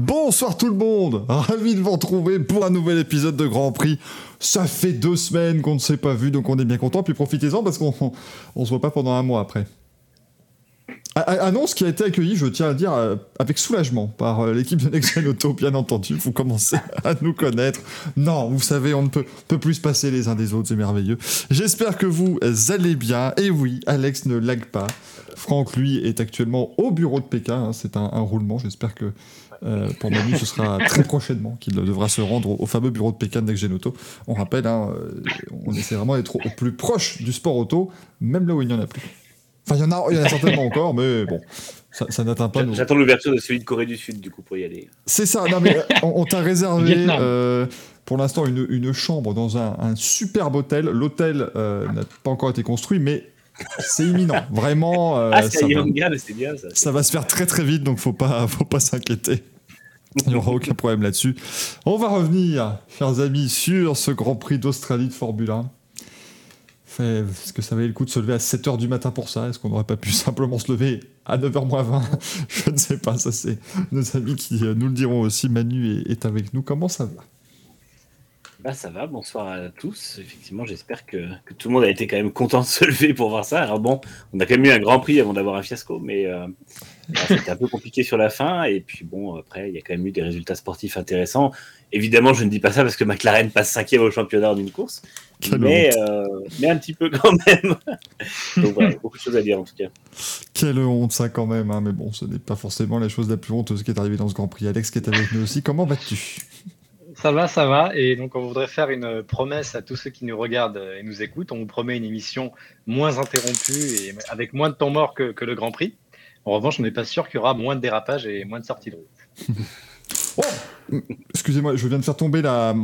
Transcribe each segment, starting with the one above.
Bonsoir tout le monde, ravi de vous retrouver pour un nouvel épisode de Grand Prix. Ça fait deux semaines qu'on ne s'est pas vu, donc on est bien content. Puis profitez-en parce qu'on on, se voit pas pendant un mois après. Annonce qui a été accueillie, je tiens à dire, euh, avec soulagement par euh, l'équipe de Next Gen Auto, bien entendu. Vous commencez à nous connaître. Non, vous savez, on ne peut, peut plus se passer les uns des autres, c'est merveilleux. J'espère que vous allez bien. Et oui, Alex ne lag pas. Franck, lui, est actuellement au bureau de Pékin. Hein. c'est un, roulement. J'espère que euh, pour Manu, ce sera très prochainement qu'il devra se rendre au, fameux bureau de Pékin de Next Auto. On rappelle, hein, on essaie vraiment d'être au plus proche du sport auto, même là où il n'y en a plus. Enfin, il y en a, il y en a certainement encore, mais bon, ça, n'atteint pas nos. J'attends l'ouverture de celui de Corée du Sud, du coup, pour y aller. C'est ça, non, mais on, t'a réservé euh, pour l'instant une, une, chambre dans un, un superbe hôtel. L'hôtel euh, n'a pas encore été construit, mais c'est imminent. Vraiment. Euh, ah, ça, va, bien, ça, ça va se faire très très vite, donc faut pas, faut pas s'inquiéter. Il n'y aura aucun problème là-dessus. On va revenir, chers amis, sur ce Grand Prix d'Australie de Formule 1. Est-ce que ça valait le coup de se lever à 7h du matin pour ça Est-ce qu'on n'aurait pas pu simplement se lever à 9h20 Je ne sais pas, ça c'est nos amis qui euh, nous le diront aussi. Manu est, avec nous. Comment ça va? Bah ça va, bonsoir à tous. Effectivement, j'espère que, tout le monde a été quand même content de se lever pour voir ça. Alors bon, on a quand même eu un grand prix avant d'avoir un fiasco, mais euh, bah, c'était un peu compliqué sur la fin. Et puis bon, après, il y a quand même eu des résultats sportifs intéressants. Évidemment, je ne dis pas ça parce que McLaren passe cinquième au championnat d'une course, mais, euh, mais un petit peu quand même. Donc voilà, beaucoup de choses à dire en tout cas. Quelle honte ça quand même, hein. mais bon, ce n'est pas forcément la chose la plus honteuse qui est arrivée dans ce Grand Prix. Alex qui est avec nous aussi, comment vas-tu? Ça va, ça va. Et donc, on voudrait faire une promesse à tous ceux qui nous regardent et nous écoutent. On vous promet une émission moins interrompue et avec moins de temps mort que, le Grand Prix. En revanche, on n'est pas sûr qu'il y aura moins de dérapages et moins de sorties de route. oh Excusez-moi, je viens de faire tomber la,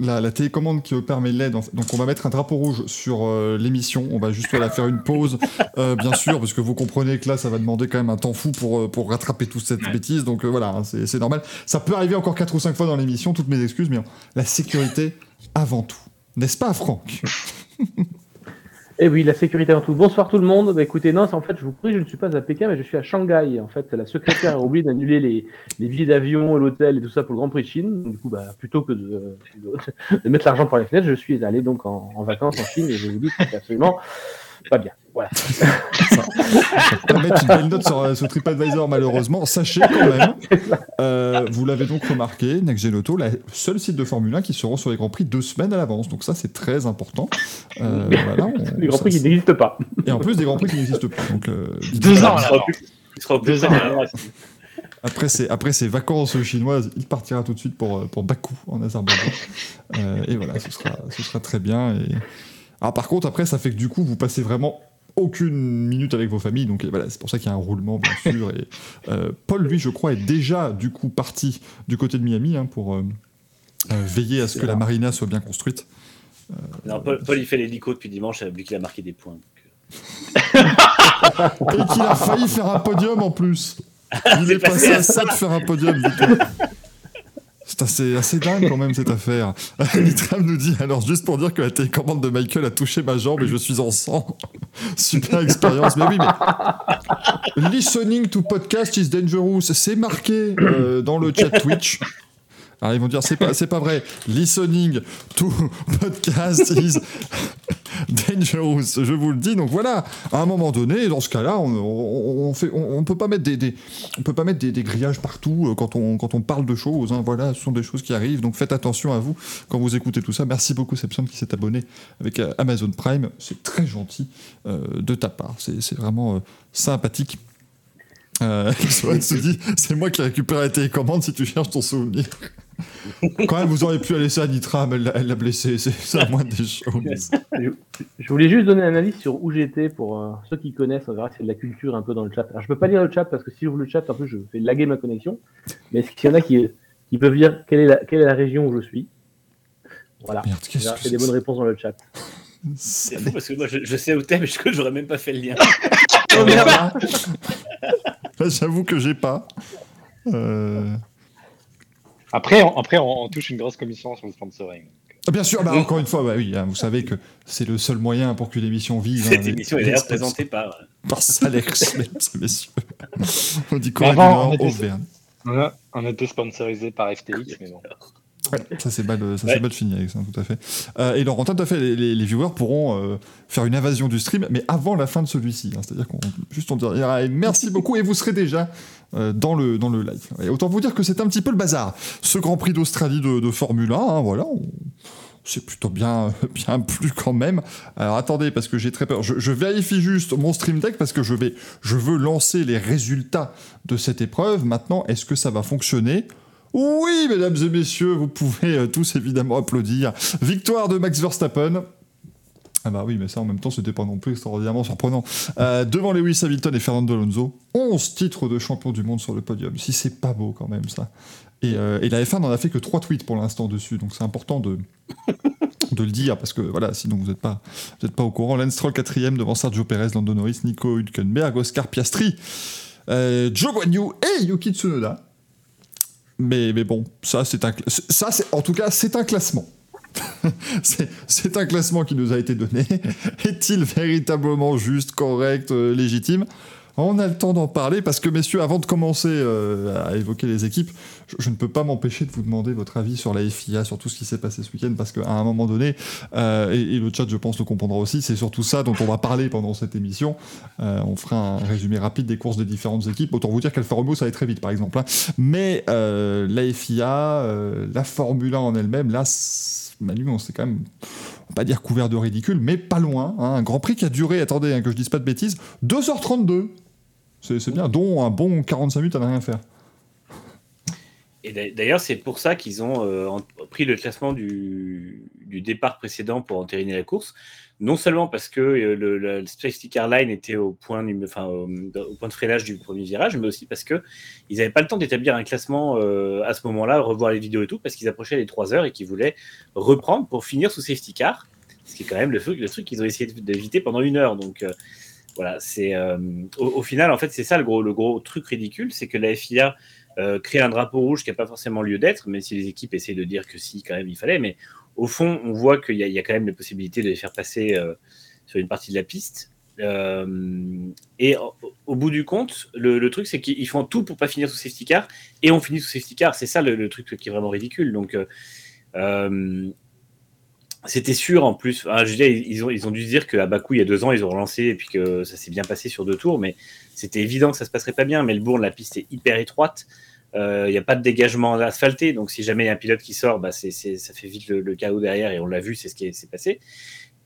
la, télécommande qui permet l'aide. Donc on va mettre un drapeau rouge sur euh, l'émission. On va juste la faire une pause, euh, bien sûr, parce que vous comprenez que là, ça va demander quand même un temps fou pour, euh, pour rattraper toute cette bêtise. Donc voilà, hein, c'est normal. Ça peut arriver encore 4 ou 5 fois dans l'émission, toutes mes excuses, mais la sécurité avant tout. N'est-ce pas, Franck? Eh oui, la sécurité en tout. Bonsoir tout le monde. Bah, écoutez, non, en fait, je vous prie, je ne suis pas à Pékin, mais je suis à Shanghai. En fait, la secrétaire a oublié d'annuler les, billets d'avion, l'hôtel et tout ça pour le Grand Prix de Chine. du coup, bah, plutôt que de, de, mettre l'argent par les fenêtres, je suis allé donc en, en vacances en Chine et je vous dis que c'est absolument pas bien. Voilà. ça mettre une belle note sur, euh, sur, TripAdvisor, malheureusement. Sachez quand même, euh, vous l'avez donc remarqué, Next Auto, le seul site de Formule 1 qui se rend sur les Grands Prix deux semaines à l'avance. Donc ça, c'est très important. Euh, voilà, les Grands Prix qui n'existent pas. Et en plus, des Grands Prix qui n'existent pas. Donc, euh, deux ans, il sera deux ans. Après ses, après ces vacances chinoises, il partira tout de suite pour, pour Bakou, en Azerbaïdjan. Euh, et voilà, ce sera, ce sera très bien. Et... Alors, par contre, après, ça fait que du coup, vous passez vraiment aucune minute avec vos familles. Donc voilà, c'est pour ça qu'il y a un roulement, bien sûr. Et, euh, Paul, lui, je crois, est déjà du coup parti du côté de Miami hein, pour euh, euh, veiller à ce que la marina soit bien construite. non, Paul, il fait l'hélico depuis dimanche, vu qu'il a marqué des points. et qu'il a failli faire un podium en plus. Il est, passé à ça de faire un podium. C'est assez, dingue quand même cette affaire. Nitram nous dit alors juste pour dire que la télécommande de Michael a touché ma jambe et je suis en sang. Super expérience. Mais oui, mais listening to podcast is dangerous. C'est marqué euh, dans le chat Twitch. Alors ils vont dire c'est pas c'est pas vrai. Listening to podcast is dangerous. Je vous le dis. Donc voilà. À un moment donné, dans ce cas-là, on, on, fait on, peut pas mettre des, on peut pas mettre des, grillages partout euh, quand on quand on parle de choses. Hein. Voilà, ce sont des choses qui arrivent. Donc faites attention à vous quand vous écoutez tout ça. Merci beaucoup Sepson qui s'est abonné avec euh, Amazon Prime. C'est très gentil euh, de ta part. C'est vraiment sympathique. Euh, se dit, c'est moi qui ai récupéré la télécommande si tu cherches ton souvenir. Quand même, vous auriez pu aller ça à Nitram, elle l'a blessé, c'est la moindre des choses. Je voulais juste donner un avis sur où j'étais pour euh, ceux qui connaissent, on verra que c'est de la culture un peu dans le chat. Alors je peux pas lire le chat parce que si j'ouvre le chat, en plus je fais laguer ma connexion. Mais est-ce qu'il y en a qui, qui peuvent dire quelle est, la, quelle est la région où je suis? Voilà, j'ai des bonnes réponses dans le chat. C'est fou parce que moi je, sais où t'es, mais je j'aurais même pas fait le lien. J'avoue que j'ai pas. Euh... Après, on, après on, touche une grosse commission sur le sponsoring. Ah, bien sûr, bah, encore une fois, bah, oui, hein, vous savez que c'est le seul moyen pour que l'émission vive. Cette hein, émission est d'ailleurs présentée par. Par Salex, messieurs. On dit quoi avant, on On a, on a été sponsorisé par FTX, mais bon. Ça c'est mal, ça mal fini avec ça, tout à fait. Euh, et Laurent, tout à fait, les, les viewers pourront euh, faire une invasion du stream, mais avant la fin de celui-ci. hein. C'est-à-dire qu'on juste on dira eh, merci beaucoup et vous serez déjà euh, dans le dans le live. Et autant vous dire que c'est un petit peu le bazar. Ce Grand Prix d'Australie de, de Formule 1, hein, voilà. on- C'est plutôt bien, bien plu quand même. Alors attendez, parce que j'ai très peur. Je, je vérifie juste mon stream deck parce que je vais, je veux lancer les résultats de cette épreuve. Maintenant, est-ce que ça va fonctionner? Oui, mesdames et messieurs, vous pouvez euh, tous évidemment applaudir. Victoire de Max Verstappen. Ah bah oui, mais ça en même temps, c'était pas non plus extraordinairement surprenant. Euh, devant Lewis Hamilton et Fernando Alonso, 11 titres de champion du monde sur le podium. Si c'est pas beau quand même ça. Et, euh, la F1 n'en a fait que 3 tweets pour l'instant dessus, donc c'est important de, le dire, parce que voilà, sinon vous n'êtes pas, pas au courant. Lance Stroll 4 devant Sergio Perez, Lando Norris, Nico Hülkenberg, Oscar Piastri, Joe Guan Yu et Yuki Tsunoda. Mais, bon, ça, c'est un, ça, c'est, en tout cas, c'est un classement. c'est, c'est un classement qui nous a été donné. Est-il véritablement juste, correct, euh, légitime? On a le temps d'en parler parce que, messieurs, avant de commencer euh, à évoquer les équipes, je, ne peux pas m'empêcher de vous demander votre avis sur la FIA, sur tout ce qui s'est passé ce week-end, parce qu'à un moment donné, euh, et, le chat, je pense, le comprendra aussi, c'est surtout ça dont on va parler pendant cette émission. Euh, on fera un résumé rapide des courses des différentes équipes. Autant vous dire qu'Alfa Romeo, ça allait très vite, par exemple. hein. Mais la FIA, la Formule 1 en elle-même, là, Manu, on s'est quand même, on va pas dire couvert de ridicule, mais pas loin. hein. Un Grand Prix qui a duré, attendez, hein, que je dise pas de bêtises, 2h32. C'est bien, dont un bon 45 minutes à ne rien faire. Et d'a- d'ailleurs, c'est pour ça qu'ils ont euh, pris le classement du, départ précédent pour entériner la course. Non seulement parce que euh, le, safety car line était au point, de freinage du premier virage, mais aussi parce que ils n'avaient pas le temps d'établir un classement euh, à ce moment-là, revoir les vidéos et tout, parce qu'ils approchaient les 3 heures et qu'ils voulaient reprendre pour finir sous safety car, ce qui est quand même le le truc qu'ils ont essayé d'éviter pendant une heure. Donc euh, voilà, c'est euh, au, final, en fait, c'est ça le gros, le gros truc ridicule, c'est que la FIA euh, créer un drapeau rouge qui n'a pas forcément lieu d'être, même si les équipes essayent de dire que si, quand même, il fallait. Mais au fond, on voit qu'il y, a- quand même la possibilité de les faire passer euh, sur une partie de la piste. Et au, bout du compte, le, truc, c'est qu'ils font tout pour pas finir sous safety car, et on finit sous safety car. C'est ça le, le truc qui est vraiment ridicule. Donc, c'était sûr en plus. Ils ont, dû se dire qu'à Bakou, il y a deux ans, ils ont relancé et puis que ça s'est bien passé sur deux tours. Mais c'était évident que ça se passerait pas bien. Melbourne, la piste est hyper étroite. Euh, Il n'y a pas de dégagement asphalté. Donc, si jamais il y a un pilote qui sort, bah, ça fait vite le, chaos derrière. Et on l'a vu, c'est ce qui est- s'est passé.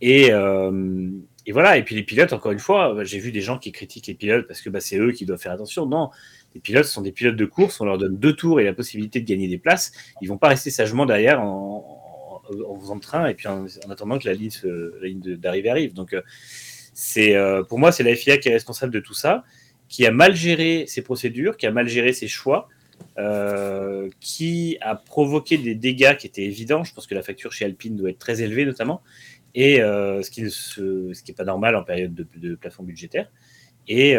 Et, euh, voilà. Et puis, les pilotes, encore une fois, bah, j'ai vu des gens qui critiquent les pilotes parce que bah, c'est eux qui doivent faire attention. Non, les pilotes sont des pilotes de course. On leur donne deux tours et la possibilité de gagner des places. Ils vont pas rester sagement derrière en, en, faisant le train et puis en, en attendant que la ligne, la ligne d'arrivée arrive. Donc, euh, c'est, euh, pour moi, c'est la FIA qui est responsable de tout ça, qui a mal géré ses procédures, qui a mal géré ses choix, euh, qui a provoqué des dégâts qui étaient évidents. Je pense que la facture chez Alpine doit être très élevée, notamment, et ce qui n'est pas normal en période de, plafond budgétaire. Et,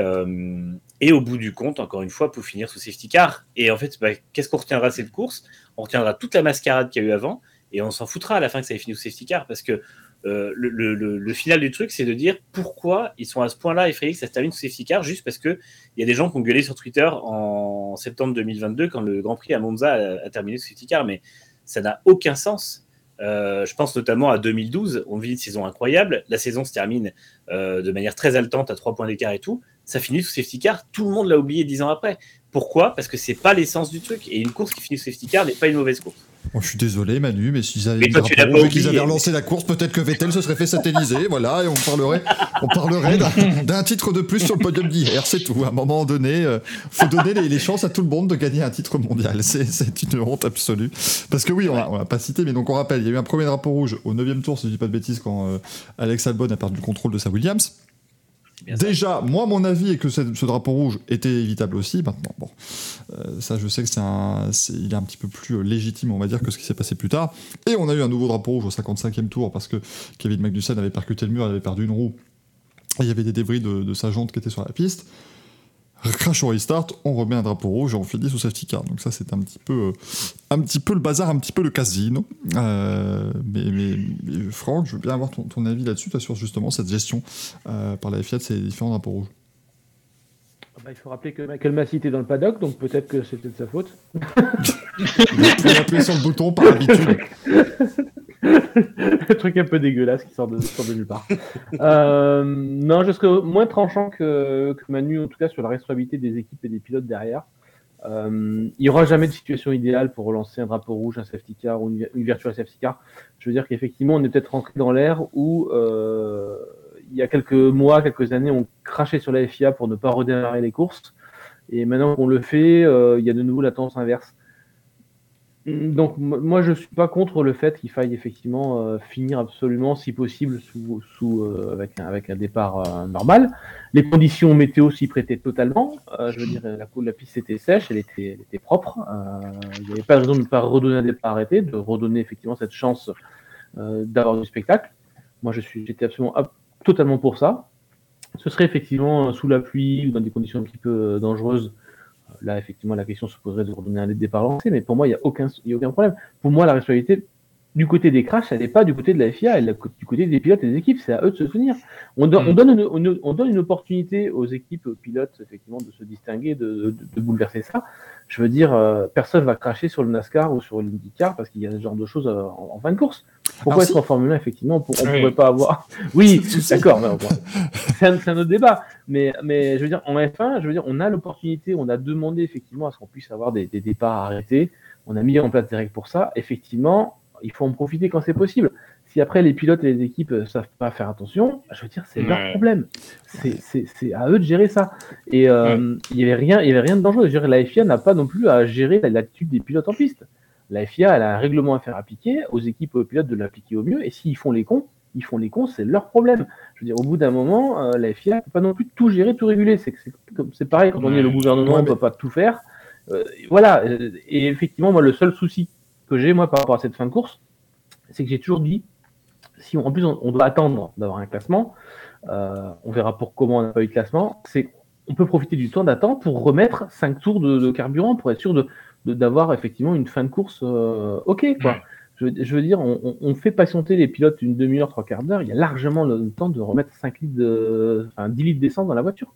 et au bout du compte, encore une fois, pour finir sous safety car. Et en fait, bah, qu'est-ce qu'on retiendra de cette course? On retiendra toute la mascarade qu'il y a eu avant, et on s'en foutra à la fin que ça ait fini sous safety car, parce que euh, le, final du truc, c'est de dire pourquoi ils sont à ce point-là effrayés que ça se termine sous safety car, juste parce que il y a des gens qui ont gueulé sur Twitter en septembre 2022 quand le Grand Prix à Monza a, terminé sous safety car, mais ça n'a aucun sens. Euh, je pense notamment à 2012, on vit une saison incroyable, la saison se termine euh, de manière très haletante à trois points d'écart et tout, ça finit sous safety car, tout le monde l'a oublié dix ans après. Pourquoi? Parce que c'est pas l'essence du truc, et une course qui finit sous safety car n'est pas une mauvaise course. Bon, je suis désolé, Manu, mais s'ils avaient, Mais toi, drapeau oublié. avaient relancé la course, peut-être que Vettel se serait fait satelliser, voilà, et on parlerait, on parlerait d'un- titre de plus sur le podium d'hier, c'est tout. À un moment donné, euh, faut donner les, les chances à tout le monde de gagner un titre mondial. C'est une honte absolue. Parce que oui, on l'a pas cité, mais donc on rappelle, il y a eu un premier drapeau rouge au 9 tour, si je dis pas de bêtises, quand euh, Alex Albon a perdu le contrôle de sa Williams. Déjà, moi, mon avis est que ce, drapeau rouge était évitable aussi. Maintenant, bon, euh, ça, je sais que c'est un, c'est- il est un petit peu plus euh, légitime, on va dire, que ce qui s'est passé plus tard. Et on a eu un nouveau drapeau rouge au 55e tour parce que Kevin Magnussen avait percuté le mur, il avait perdu une roue. Et il y avait des débris de sa jante qui étaient sur la piste. Crash au restart, on remet un drapeau rouge et on finit sous safety car. Donc ça, c'est un petit peu, euh, un petit peu le bazar, un petit peu le casino. Euh, mais, mais, mais Franck, je veux bien avoir ton, ton avis là-dessus, sur justement cette gestion euh, par la FIA de ces différents drapeaux rouges. Ah bah, il faut rappeler que Michael Massey était dans le paddock, donc peut-être que c'était de sa faute. Il a appuyé sur le bouton par habitude. le truc un peu dégueulasse qui sort de, nulle part. Euh, non, serais moins tranchant que, que Manu, en tout cas sur la responsabilité des équipes et des pilotes derrière. Euh, il n'y aura jamais de situation idéale pour relancer un drapeau rouge, un safety car ou une, une safety car. Je veux dire qu'effectivement, on est peut-être rentré dans l'ère où euh, il y a quelques mois, quelques années, on crachait sur la FIA pour ne pas redémarrer les courses. Et maintenant qu'on le fait, euh, il y a de nouveau la tendance inverse. Donc moi je suis pas contre le fait qu'il faille effectivement euh, finir absolument si possible sous, sous euh, avec un avec un départ euh, normal. Les conditions météo s'y prêtaient totalement. Euh, je veux dire la, piste était sèche, elle était, elle était propre. Euh, il n'y avait pas de raison de ne pas redonner un départ arrêté, de redonner effectivement cette chance d'avoir du spectacle. Moi je suis j'étais absolument ab- totalement pour ça. Ce serait effectivement sous la pluie ou dans des conditions un petit peu dangereuses Là, effectivement, la question se poserait de redonner un départ lancé, mais pour moi, il n'y a, aucun, y a aucun problème. Pour moi, la responsabilité du côté des crashs, elle n'est pas du côté de la FIA, elle est du côté des pilotes et des équipes. C'est à eux de se souvenir. On, Mm. on, donne une, on, on donne une opportunité aux équipes, aux pilotes, effectivement, de se distinguer, de, de, de bouleverser ça. Je veux dire, euh, personne va cracher sur le NASCAR ou sur l'IndyCar parce qu'il y a ce genre de choses euh, en, en fin de course. Pourquoi est-ce qu'en Formule 1, effectivement, on ne Oui. pourrait pas avoir. Oui, d'accord, c'est un, un autre débat. Mais, mais je veux dire, en F1, je veux dire, on a l'opportunité, on a demandé effectivement à ce qu'on puisse avoir des, des départs arrêtés. On a mis en place des règles pour ça. Effectivement, il faut en profiter quand c'est possible. Si après les pilotes et les équipes ne savent pas faire attention, je veux dire, c'est leur problème. C'est- à eux de gérer ça. Et euh, il n'y avait, rien- il y avait rien de dangereux. Je veux dire, la FIA n'a pas non plus à gérer la- l'attitude des pilotes en piste. La FIA, elle a un règlement à faire appliquer, aux équipes et aux pilotes de l'appliquer au mieux. Et s'ils font les cons, ils font les cons, c'est leur problème. Je veux dire, au bout d'un moment, euh, la FIA ne peut pas non plus tout gérer, tout réguler. C'est pareil, quand on est le gouvernement, Ouais, on ne peut pas tout faire. Euh, voilà. euh, Et effectivement, moi, le seul souci que j'ai, moi, par rapport à cette fin de course, c'est que j'ai toujours dit, si on- en plus on, doit attendre d'avoir un classement, euh, on verra pour comment on n'a pas eu de classement, c'est on peut profiter du temps d'attente pour remettre 5 tours de, carburant pour être sûr de d'avoir effectivement une fin de course euh, ok quoi. Je, veux- je veux dire, on fait patienter les pilotes une demi-heure, trois quarts d'heure, il y a largement le, temps de remettre 5 litres de, enfin 10 litres d'essence dans la voiture.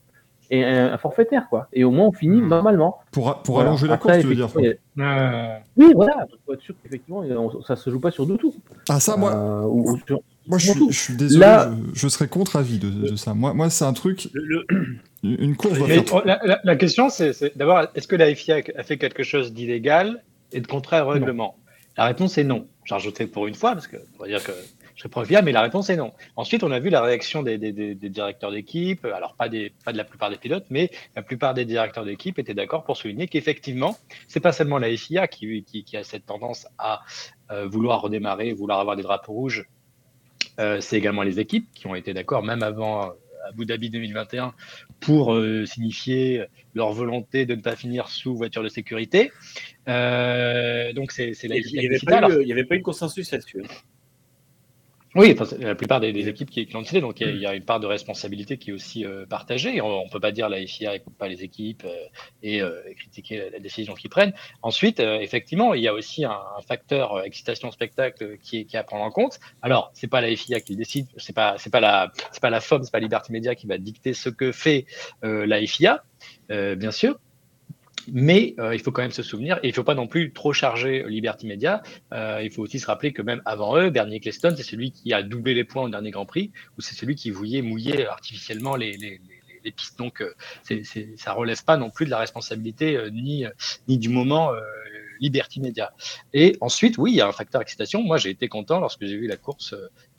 Et un, un forfaitaire, quoi. Et au moins, on finit Mhm. normalement. Pour, pour Voilà. allonger la Après, course, tu veux dire il Euh, Oui, voilà, pour être sûr qu'effectivement, ça se joue pas sur deux tours. Ah, ça, moi, Euh, ou- ou sur- moi je, suis, je suis désolé, là- je, je serais contre avis de, de ça. Moi, moi c'est un truc, Le- le- une course doit Mais faire. la, la- la question, c'est c'est d'abord, est-ce que la FIA a fait quelque chose d'illégal et de contraire au règlement? La réponse est non. J'ai rajouté pour une fois, parce que on va dire que je serais pro mais la réponse est non. Ensuite, on a vu la réaction des, des- des- des directeurs d'équipe, alors pas, des, pas de la plupart des pilotes, mais la plupart des directeurs d'équipe étaient d'accord pour souligner qu'effectivement, c'est pas seulement la FIA qui, qui- qui a cette tendance à euh, vouloir redémarrer, vouloir avoir des drapeaux rouges, euh, c'est également les équipes qui ont été d'accord, même avant euh, Abu Dhabi 2021, pour euh, signifier leur volonté de ne pas finir sous voiture de sécurité. Euh, donc c'est la Il n'y avait, pas eu- il y avait pas eu de consensus là-dessus. Oui, la plupart des, équipes qui, qui l'ont donc il y, a, une part de responsabilité qui est aussi euh, partagée. On ne peut pas dire la FIA écoute pas les équipes euh, et, euh, et critiquer la, décision qu'ils prennent. Ensuite, effectivement, il y a aussi un, facteur euh, excitation spectacle qui est, à prendre en compte. Alors, c'est pas la FIA qui le décide, c'est pas c'est pas la c'est pas la FOM, c'est pas Liberty Media qui va dicter ce que fait la FIA, bien sûr. Mais euh, il faut quand même se souvenir, et il ne faut pas non plus trop charger Liberty Media. Euh, il faut aussi se rappeler que même avant eux, Bernie Ecclestone, c'est celui qui a doublé les points au dernier Grand Prix, ou c'est celui qui voulait mouiller artificiellement les, les, les, pistes. Donc, euh, ça relève pas non plus de la responsabilité euh, ni, ni du moment Liberty Media. Et ensuite, oui, il y a un facteur excitation. Moi, j'ai été content lorsque j'ai vu la course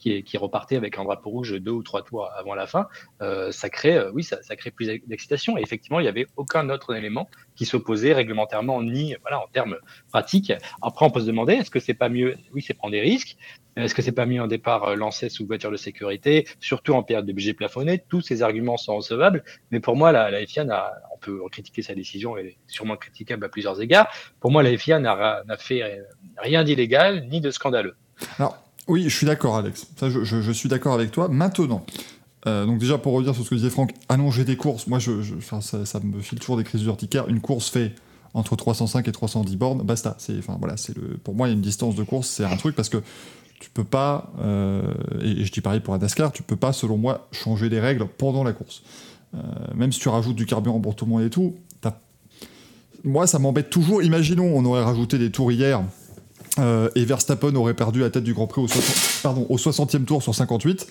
qui, qui repartait avec un drapeau rouge deux ou trois tours avant la fin. Euh, ça crée, euh, oui, ça, crée plus d'excitation. Et effectivement, il n'y avait aucun autre élément qui s'opposait réglementairement ni, voilà, en termes pratiques. Après, on peut se demander, est-ce que c'est pas mieux Oui, c'est prendre des risques. Est-ce que c'est pas mieux un départ euh, lancé sous voiture de sécurité, surtout en période de budget plafonné? Tous ces arguments sont recevables, mais pour moi, la, FIA, n'a, on peut critiquer sa décision, elle est sûrement critiquable à plusieurs égards. Pour moi, la FIA n'a fait rien d'illégal ni de scandaleux. Alors, oui, je suis d'accord, Alex. Ça, je, suis d'accord avec toi. Maintenant, euh, donc déjà pour revenir sur ce que disait Franck, allonger des courses, moi, je, je, ça, ça, me file toujours des crises d'urticaire. Une course fait entre 305 et 310 bornes, basta. Voilà, le, pour moi, il y a une distance de course, c'est un truc parce que tu peux pas, euh, et, je dis pareil pour un NASCAR, tu peux pas, selon moi, changer les règles pendant la course. même si tu rajoutes du carburant pour tout le monde et tout, moi ça m'embête toujours. Imaginons, on aurait rajouté des tours hier. Et Verstappen aurait perdu la tête du Grand Prix au, pardon, au 60e tour sur 58.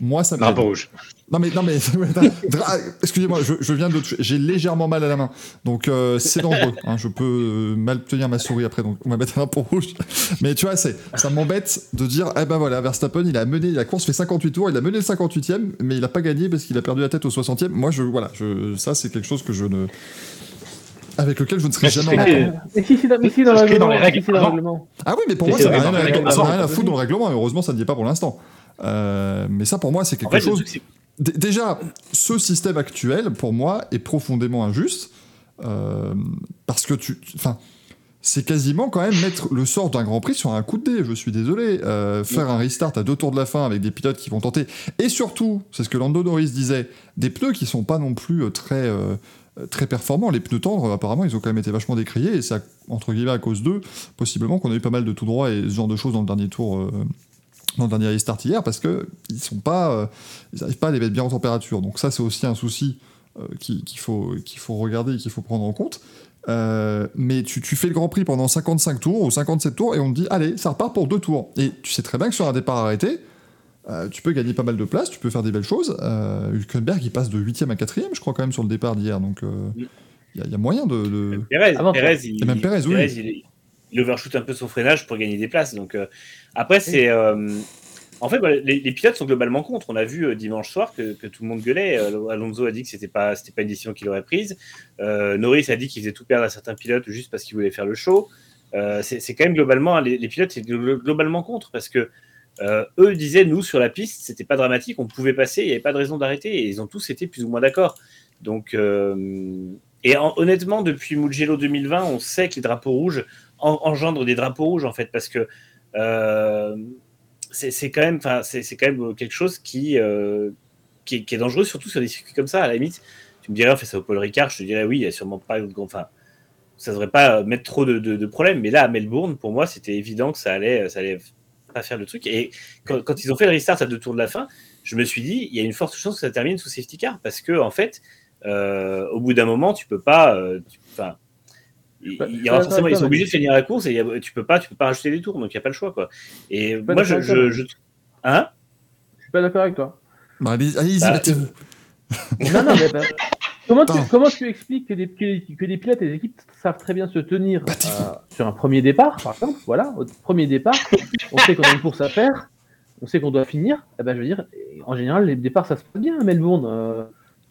Moi, ça me. Drapeau rouge. Non, mais, non, mais excusez-moi, je, je, viens de J'ai légèrement mal à la main. Donc, euh, c'est dangereux. Hein, je peux euh, mal tenir ma souris après. Donc, on va mettre un drapeau rouge. Mais tu vois, ça m'embête de dire eh ben voilà, Verstappen, il a mené la course, fait 58 tours, il a mené le 58e, mais il a pas gagné parce qu'il a perdu la tête au 60e. Moi, je, voilà, je, ça, c'est quelque chose que je ne avec lequel je ne serais jamais en Mais si, si, mais si dans, le règlement. Ah oui, mais pour moi, ça n'a rien, à foutre dans le règlement. Heureusement, ça n'y est pas pour l'instant. Euh, mais ça, pour moi, c'est quelque chose. Déjà, ce système actuel, pour moi, est profondément injuste. Euh, parce que tu. Enfin. C'est quasiment quand même mettre le sort d'un Grand Prix sur un coup de dé, je suis désolé. Euh, faire un restart à deux tours de la fin avec des pilotes qui vont tenter. Et surtout, c'est ce que Lando Norris disait, des pneus qui sont pas non plus très, très performants. Les pneus tendres, apparemment, ils ont quand même été vachement décriés. Et c'est entre guillemets à cause d'eux, possiblement qu'on a eu pas mal de tout droit et ce genre de choses dans le dernier tour dans le dernier restart hier parce que ils sont pas, euh, ils n'arrivent pas à les mettre bien en température. Donc ça, c'est aussi un souci euh, qu'il faut, faut regarder et qu'il faut prendre en compte. Euh, mais tu, tu, fais le Grand Prix pendant 55 tours ou 57 tours et on te dit allez, ça repart pour deux tours. Et tu sais très bien que sur un départ arrêté, tu peux gagner pas mal de place, tu peux faire des belles choses. Hülkenberg, il passe de 8ème à 4ème, je crois, quand même, sur le départ d'hier. Donc il y, a moyen de. de... Perez, Perez, il, même Perez, oui il overshoot un peu son freinage pour gagner des places. Donc euh, après, c'est euh, en fait les, pilotes sont globalement contre. On a vu euh, dimanche soir que, tout le monde gueulait. Alonso a dit que c'était pas c'était pas une décision qu'il aurait prise. Norris a dit qu'il faisait tout perdre à certains pilotes juste parce qu'il voulait faire le show. c'est quand même globalement les, pilotes c'est globalement contre parce que eux disaient nous sur la piste c'était pas dramatique, on pouvait passer, il n'y avait pas de raison d'arrêter. Et ils ont tous été plus ou moins d'accord. Donc et honnêtement, depuis Mugello 2020, on sait que les drapeaux rouges engendre des drapeaux rouges en fait parce que euh, c'est quand même quand même quelque chose qui, euh, qui, est, dangereux surtout sur des circuits comme ça à la limite. Tu me dirais on fait ça au Paul Ricard je te dirais oui il y a sûrement pas enfin ça devrait pas mettre trop de, de, problèmes. Mais là à Melbourne pour moi c'était évident que ça allait ça allait pas faire le truc et quand, ils ont fait le restart à deux tours de la fin je me suis dit il y a une forte chance que ça termine sous safety car parce que en fait euh, au bout d'un moment tu peux pas enfin il y aura forcément, ils sont obligés de finir la course et tu peux pas, tu peux pas rajouter des tours, donc il n'y a pas le choix, quoi. Et moi, je, je, je, hein? Je suis pas d'accord avec toi. Bah, allez-y, bah, mettez-vous. non, non, mais bah, comment, tu, comment tu expliques que des, que, des pilotes et des équipes savent très bien se tenir euh, sur un premier départ, par exemple, voilà, au premier départ, on sait qu'on a une course à faire, on sait qu'on doit finir, eh ben, je veux dire, en général, les départs, ça se passe bien à Melbourne. Euh,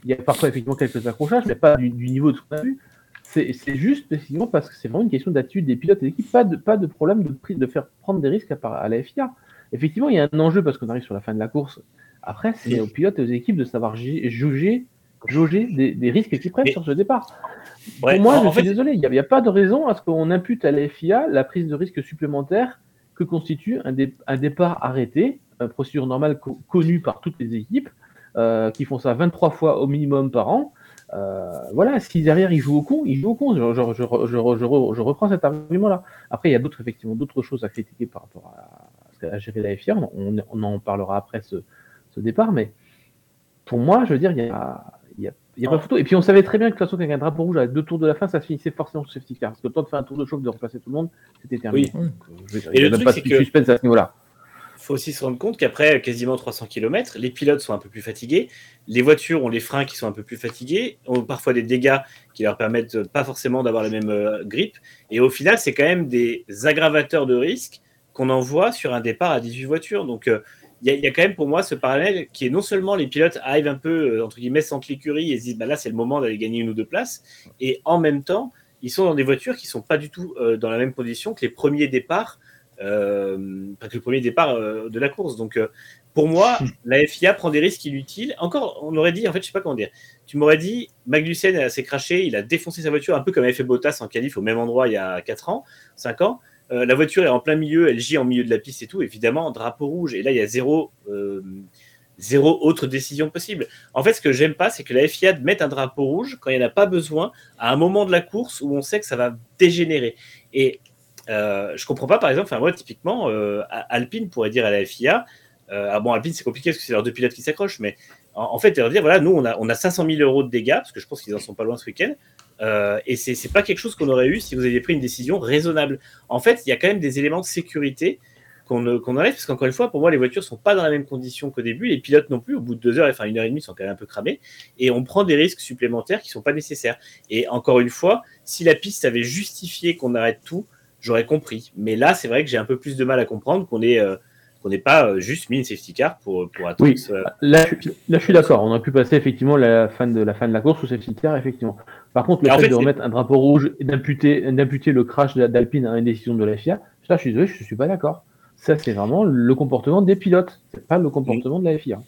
il y a parfois effectivement quelques accrochages, mais pas du, du niveau de ce qu'on a vu c'est juste effectivement parce que c'est vraiment une question d'attitude des pilotes et des équipes, pas de, pas de problème de, de faire prendre des risques à, à la FIA. Effectivement, il y a un enjeu parce qu'on arrive sur la fin de la course. Après, c'est aux pilotes et aux équipes de savoir juger, jauger des, risques qu'ils prennent sur ce départ. Pour moi, je suis désolé, il n'y a, pas de raison à ce qu'on impute à la FIA la prise de risque supplémentaire que constitue un, un départ arrêté, une procédure normale connue par toutes les équipes, euh, qui font ça 23 fois au minimum par an. Euh, voilà, si derrière il joue au con, il joue au con. Je, je, je, je reprends cet argument-là. Après, il y a d'autres effectivement d'autres choses à critiquer par rapport à ce qu'a géré la FIA. On, on, en parlera après ce, ce, départ, mais pour moi, je veux dire, il y a, il y a, il pas photo. Et puis on savait très bien que de toute façon, qu'avec un drapeau rouge à deux tours de la fin, ça se finissait forcément sur safety car. Parce que le temps de faire un tour de choc, de remplacer tout le monde, c'était terminé. Oui. Euh, il n'y a même pas de suspense à ce niveau-là faut aussi se rendre compte qu'après quasiment 300 km, les pilotes sont un peu plus fatigués, les voitures ont les freins qui sont un peu plus fatigués, ont parfois des dégâts qui leur permettent pas forcément d'avoir la même euh, grippe, et au final, c'est quand même des aggravateurs de risque qu'on envoie sur un départ à 18 voitures. Donc, euh, il y, a quand même pour moi ce parallèle qui est non seulement les pilotes arrivent un peu, euh, entre guillemets, sans l'écurie et se disent, bah là, c'est le moment d'aller gagner une ou deux places, et en même temps, ils sont dans des voitures qui sont pas du tout dans la même position que les premiers départs euh, que le premier départ euh, de la course. Donc, euh, pour moi, la FIA prend des risques inutiles. Encore, on aurait dit, en fait, je sais pas comment dire. Tu m'aurais dit, Magnussen s'est craché, il a défoncé sa voiture, un peu comme avait fait Bottas en qualif au même endroit il y a 4 ans, 5 ans. La voiture est en plein milieu, elle gît en milieu de la piste et tout. Évidemment, drapeau rouge. Et là, il y a zéro, zéro autre décision possible. En fait, ce que j'aime pas, c'est que la FIA mette un drapeau rouge quand il n'y en a pas besoin à un moment de la course où on sait que ça va dégénérer. Et euh, je comprends pas, par exemple, moi, typiquement, euh, Alpine pourrait dire à la FIA, euh, ah bon, Alpine, c'est compliqué parce que c'est leurs deux pilotes qui s'accrochent, mais en, fait, leur dire voilà, nous, on a, on a 500 000 euros de dégâts, parce que je pense qu'ils en sont pas loin ce week-end. Euh, et c'est n'est pas quelque chose qu'on aurait eu si vous aviez pris une décision raisonnable. En fait, il y a quand même des éléments de sécurité qu'on qu'on enlève, parce qu'encore une fois, pour moi, les voitures sont pas dans la même condition qu'au début, les pilotes non plus, au bout de deux heures, enfin une heure et demie, sont quand même un peu cramés, et on prend des risques supplémentaires qui sont pas nécessaires. Et encore une fois, si la piste avait justifié qu'on arrête tout, j'aurais compris. Mais là, c'est vrai que j'ai un peu plus de mal à comprendre qu'on est qu'on n'ait pas euh, juste mis une safety car pour, pour attendre. Oui, là, je suis d'accord. On a pu passer effectivement la fin de la fin de la course sous safety car, effectivement. Par contre, le fait, de remettre un drapeau rouge et d'imputer le crash d'Alpine à une décision de la FIA, ça, je suis désolé, je suis pas d'accord. Ça, c'est vraiment le comportement des pilotes, c'est pas le comportement de la FIA.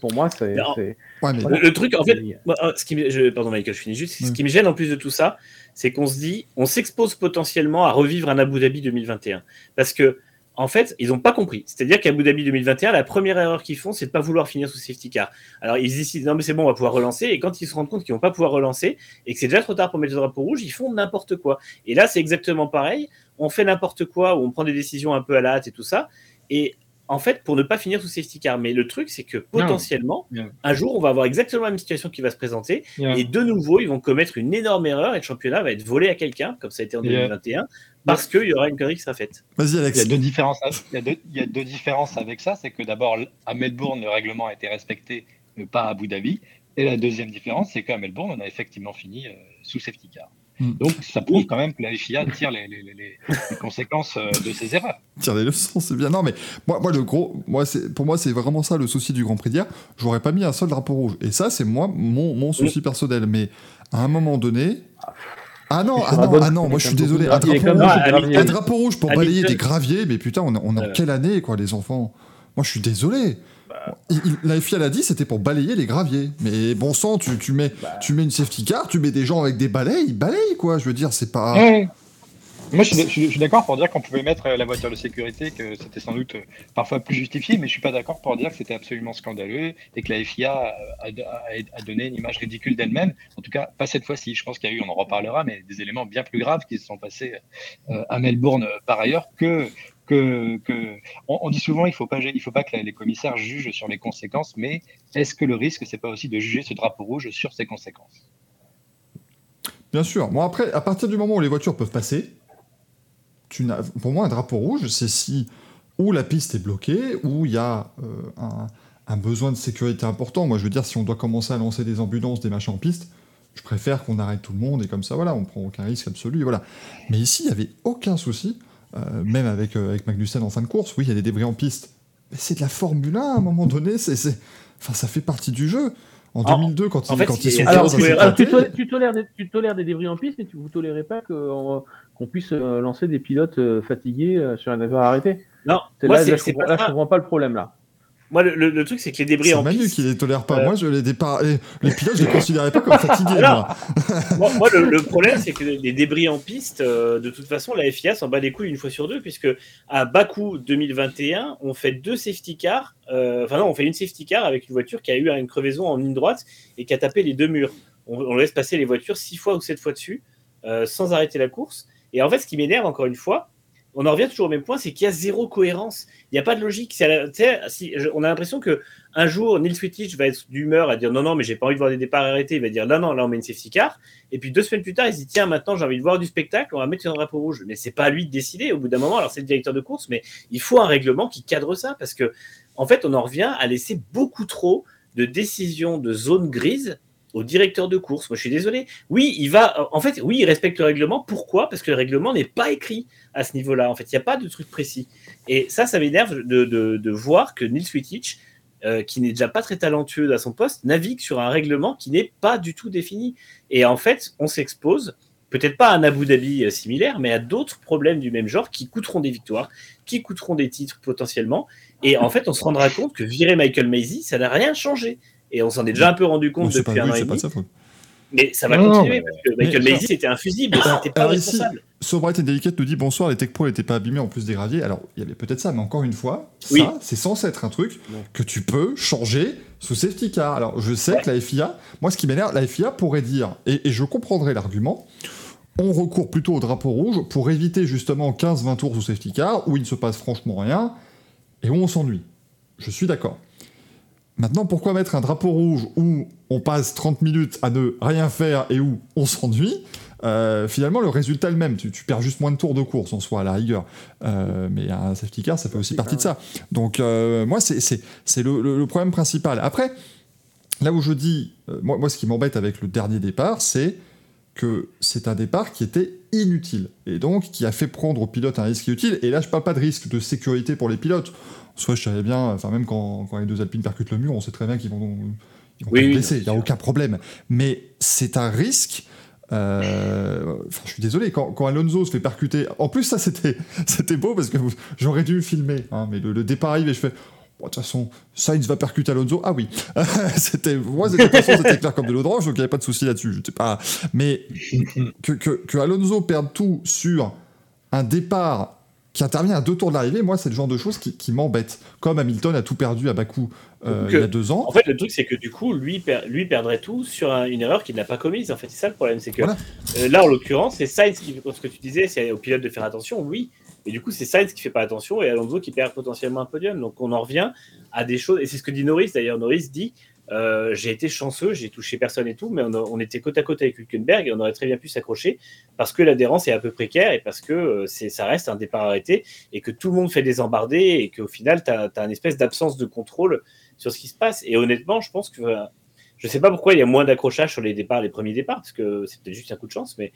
Pour moi, c'est. le, truc, en fait, euh, ce qui je, pardon, Michael, je finis juste. Ce qui me gêne en plus de tout ça, c'est qu'on se dit, on s'expose potentiellement à revivre un Abu Dhabi 2021. Parce que en fait, ils n'ont pas compris. C'est-à-dire qu'à Abu Dhabi 2021, la première erreur qu'ils font, c'est de ne pas vouloir finir sous safety car. Alors, ils décident, non, mais c'est bon, on va pouvoir relancer. Et quand ils se rendent compte qu'ils ne vont pas pouvoir relancer et que c'est déjà trop tard pour mettre le drapeau rouge, ils font n'importe quoi. Et là, c'est exactement pareil. On fait n'importe quoi ou on prend des décisions un peu à la hâte et tout ça. Et en fait, pour ne pas finir sous safety car. Mais le truc, c'est que potentiellement, un jour, on va avoir exactement la même situation qui va se présenter. Et de nouveau, ils vont commettre une énorme erreur et le championnat va être volé à quelqu'un, comme ça a été en 2021 parce qu'il y aura une connerie qui sera faite. Vas-y, Alex. Il y a deux différences, il y a deux, différences avec ça. C'est que d'abord, à Melbourne, le règlement a été respecté, mais pas à Abu Dhabi. Et la deuxième différence, c'est qu'à Melbourne, on a effectivement fini euh, sous safety car. Hmm. Donc, ça prouve quand même que la FIA tire les, conséquences euh, de ses erreurs. Tire les leçons, c'est bien. Non, mais moi, moi le gros, moi, pour moi, c'est vraiment ça le souci du Grand Prix d'hier. J'aurais pas mis un seul drapeau rouge. Et ça, c'est moi, mon, mon souci personnel. Mais à un moment donné, ah non, ah non, ah non, moi je suis désolé. Un drapeau, rouge, pour balayer des graviers, mais putain, on, est en quelle année, quoi, les enfants? Moi je suis désolé. Bah. la FIA l'a dit, c'était pour balayer les graviers. Mais bon sang, tu, tu, mets, bah. tu mets une safety car, tu mets des gens avec des balais, ils balayent, quoi. Je veux dire, c'est pas. Moi, je suis, d'accord pour dire qu'on pouvait mettre euh, la voiture de sécurité, que c'était sans doute euh, parfois plus justifié, mais je suis pas d'accord pour dire que c'était absolument scandaleux et que la FIA a, donné une image ridicule d'elle-même. En tout cas, pas cette fois-ci. Je pense qu'il y a eu, on en reparlera, mais des éléments bien plus graves qui se sont passés euh, à Melbourne par ailleurs que que, que on, dit souvent il faut pas il faut pas que les commissaires jugent sur les conséquences, mais est-ce que le risque c'est pas aussi de juger ce drapeau rouge sur ses conséquences? Bien sûr. Bon après, à partir du moment où les voitures peuvent passer, pour moi, un drapeau rouge, c'est si ou la piste est bloquée, ou il y a euh, un, besoin de sécurité important. Moi, je veux dire, si on doit commencer à lancer des ambulances, des machins en piste, je préfère qu'on arrête tout le monde et comme ça, voilà, on prend aucun risque absolu. Voilà. Mais ici, il n'y avait aucun souci, euh, même avec, euh, avec Magnussen en fin de course. Oui, il y a des débris en piste. Mais c'est de la Formule 1 à un moment donné, c'est, enfin, ça fait partie du jeu. En 2002, quand, ils, quand ils sont alors, tu, tolères, des, débris en piste, mais tu, vous tolérez pas qu'on puisse euh, lancer des pilotes euh, fatigués euh, sur un avion arrêté Non, moi, là, je ne comprends pas le problème là. Moi, le, truc, c'est que les débris en piste. Manu qui les tolère pas. Moi, je les départ... les, pilotes, je les considérais pas comme fatigués. moi. moi, le, problème, c'est que les débris en piste, de toute façon, la FIA s'en bat les couilles une fois sur deux, puisque à Bakou 2021, on fait deux safety cars. enfin, non, on fait une safety car avec une voiture qui a eu une crevaison en ligne droite et qui a tapé les deux murs. On, on laisse passer les voitures six fois ou sept fois dessus, sans arrêter la course. Et en fait, ce qui m'énerve, encore une fois, on en revient toujours au même point, c'est qu'il y a zéro cohérence. Il n'y a pas de logique. on a l'impression que un jour, Neil Swittich va être d'humeur à dire non, non, mais j'ai pas envie de voir des départs arrêtés. Il va dire non, non, là on met une safety car. Et puis deux semaines plus tard, il se dit tiens, maintenant j'ai envie de voir du spectacle, on va mettre un drapeau rouge. Mais c'est pas à lui de décider au bout d'un moment. Alors c'est le directeur de course, mais il faut un règlement qui cadre ça parce que en fait, on en revient à laisser beaucoup trop de décisions de zone grise au directeur de course. Moi, je suis désolé. Oui, il va. En fait, oui, il respecte le règlement. Pourquoi? Parce que le règlement n'est pas écrit à ce niveau-là. En fait, il n'y a pas de truc précis. Et ça, ça m'énerve de, voir que Nils Wittich, euh, qui n'est déjà pas très talentueux à son poste, navigue sur un règlement qui n'est pas du tout défini. Et en fait, on s'expose, peut-être pas à un Abu Dhabi euh, similaire, mais à d'autres problèmes du même genre qui coûteront des victoires, qui coûteront des titres potentiellement. Et en fait, on se rendra compte que virer Michael Maisy, ça n'a rien changé. Et on s'en est déjà un peu rendu compte depuis un an et demi. Mais ça va continuer, parce que Michael Maisy, c'était infusible, c'était pas responsable. Sobright et Delicate nous dit bonsoir, les tech pro n'étaient pas abîmés en plus des graviers. Alors, il y avait peut-être ça, mais encore une fois, ça, c'est censé être un truc que tu peux changer sous safety car. Alors, je sais que la FIA, moi, ce qui m'énerve, la FIA pourrait dire, et, et je comprendrais l'argument, on recourt plutôt au drapeau rouge pour éviter justement 15-20 tours sous safety car, où il ne se passe franchement rien, et où on s'ennuie. Je suis d'accord. Maintenant, pourquoi mettre un drapeau rouge où on passe 30 minutes à ne rien faire et où on s'ennuie? Euh, finalement, le résultat est le même. Tu, perds juste moins de tours de course en soi, à la rigueur. Euh, mais un safety car, ça fait aussi partie de ça. Donc, euh, moi, c'est le, problème principal. Après, là où je dis, moi, ce qui m'embête avec le dernier départ, c'est que c'est un départ qui était inutile et donc qui a fait prendre aux pilotes un risque inutile. Et là, je parle pas de risque de sécurité pour les pilotes. Soit je savais bien, enfin même quand, quand, les deux Alpines percutent le mur, on sait très bien qu'ils vont, ils vont oui, oui, blesser, il n'y a aucun problème. Mais c'est un risque. Euh, je suis désolé, quand, quand, Alonso se fait percuter, en plus ça c'était c'était beau parce que j'aurais dû filmer, hein, mais le, le, départ arrive et je fais, de toute façon, Sainz va percuter Alonso. Ah oui, c'était moi, de toute façon, c'était clair comme de l'eau d'orange, donc il n'y avait pas de souci là-dessus. Je sais pas, mais que, que, que, Alonso perde tout sur un départ qui intervient à deux tours de l'arrivée, moi, c'est le genre de choses qui, qui m'embête. Comme Hamilton a tout perdu à Bakou euh, il y a deux ans. En fait, le truc, c'est que du coup, lui, per lui perdrait tout sur un, une erreur qu'il n'a pas commise. En fait, c'est ça le problème. C'est que voilà. euh, là, en l'occurrence, c'est Sainz qui fait ce que tu disais, c'est au pilote de faire attention, oui. Et du coup, c'est Sainz qui fait pas attention et Alonso qui perd potentiellement un podium. Donc, on en revient à des choses. Et c'est ce que dit Norris. D'ailleurs, Norris dit euh, j'ai été chanceux, j'ai touché personne et tout, mais on, était côte à côte avec Hülkenberg et on aurait très bien pu s'accrocher parce que l'adhérence est un peu précaire et parce que euh, ça reste un départ arrêté et que tout le monde fait des embardés et qu'au final, tu as, une espèce d'absence de contrôle sur ce qui se passe. Et honnêtement, je pense que. Je sais pas pourquoi il y a moins d'accrochage sur les départs, les premiers départs, parce que c'est peut-être juste un coup de chance, mais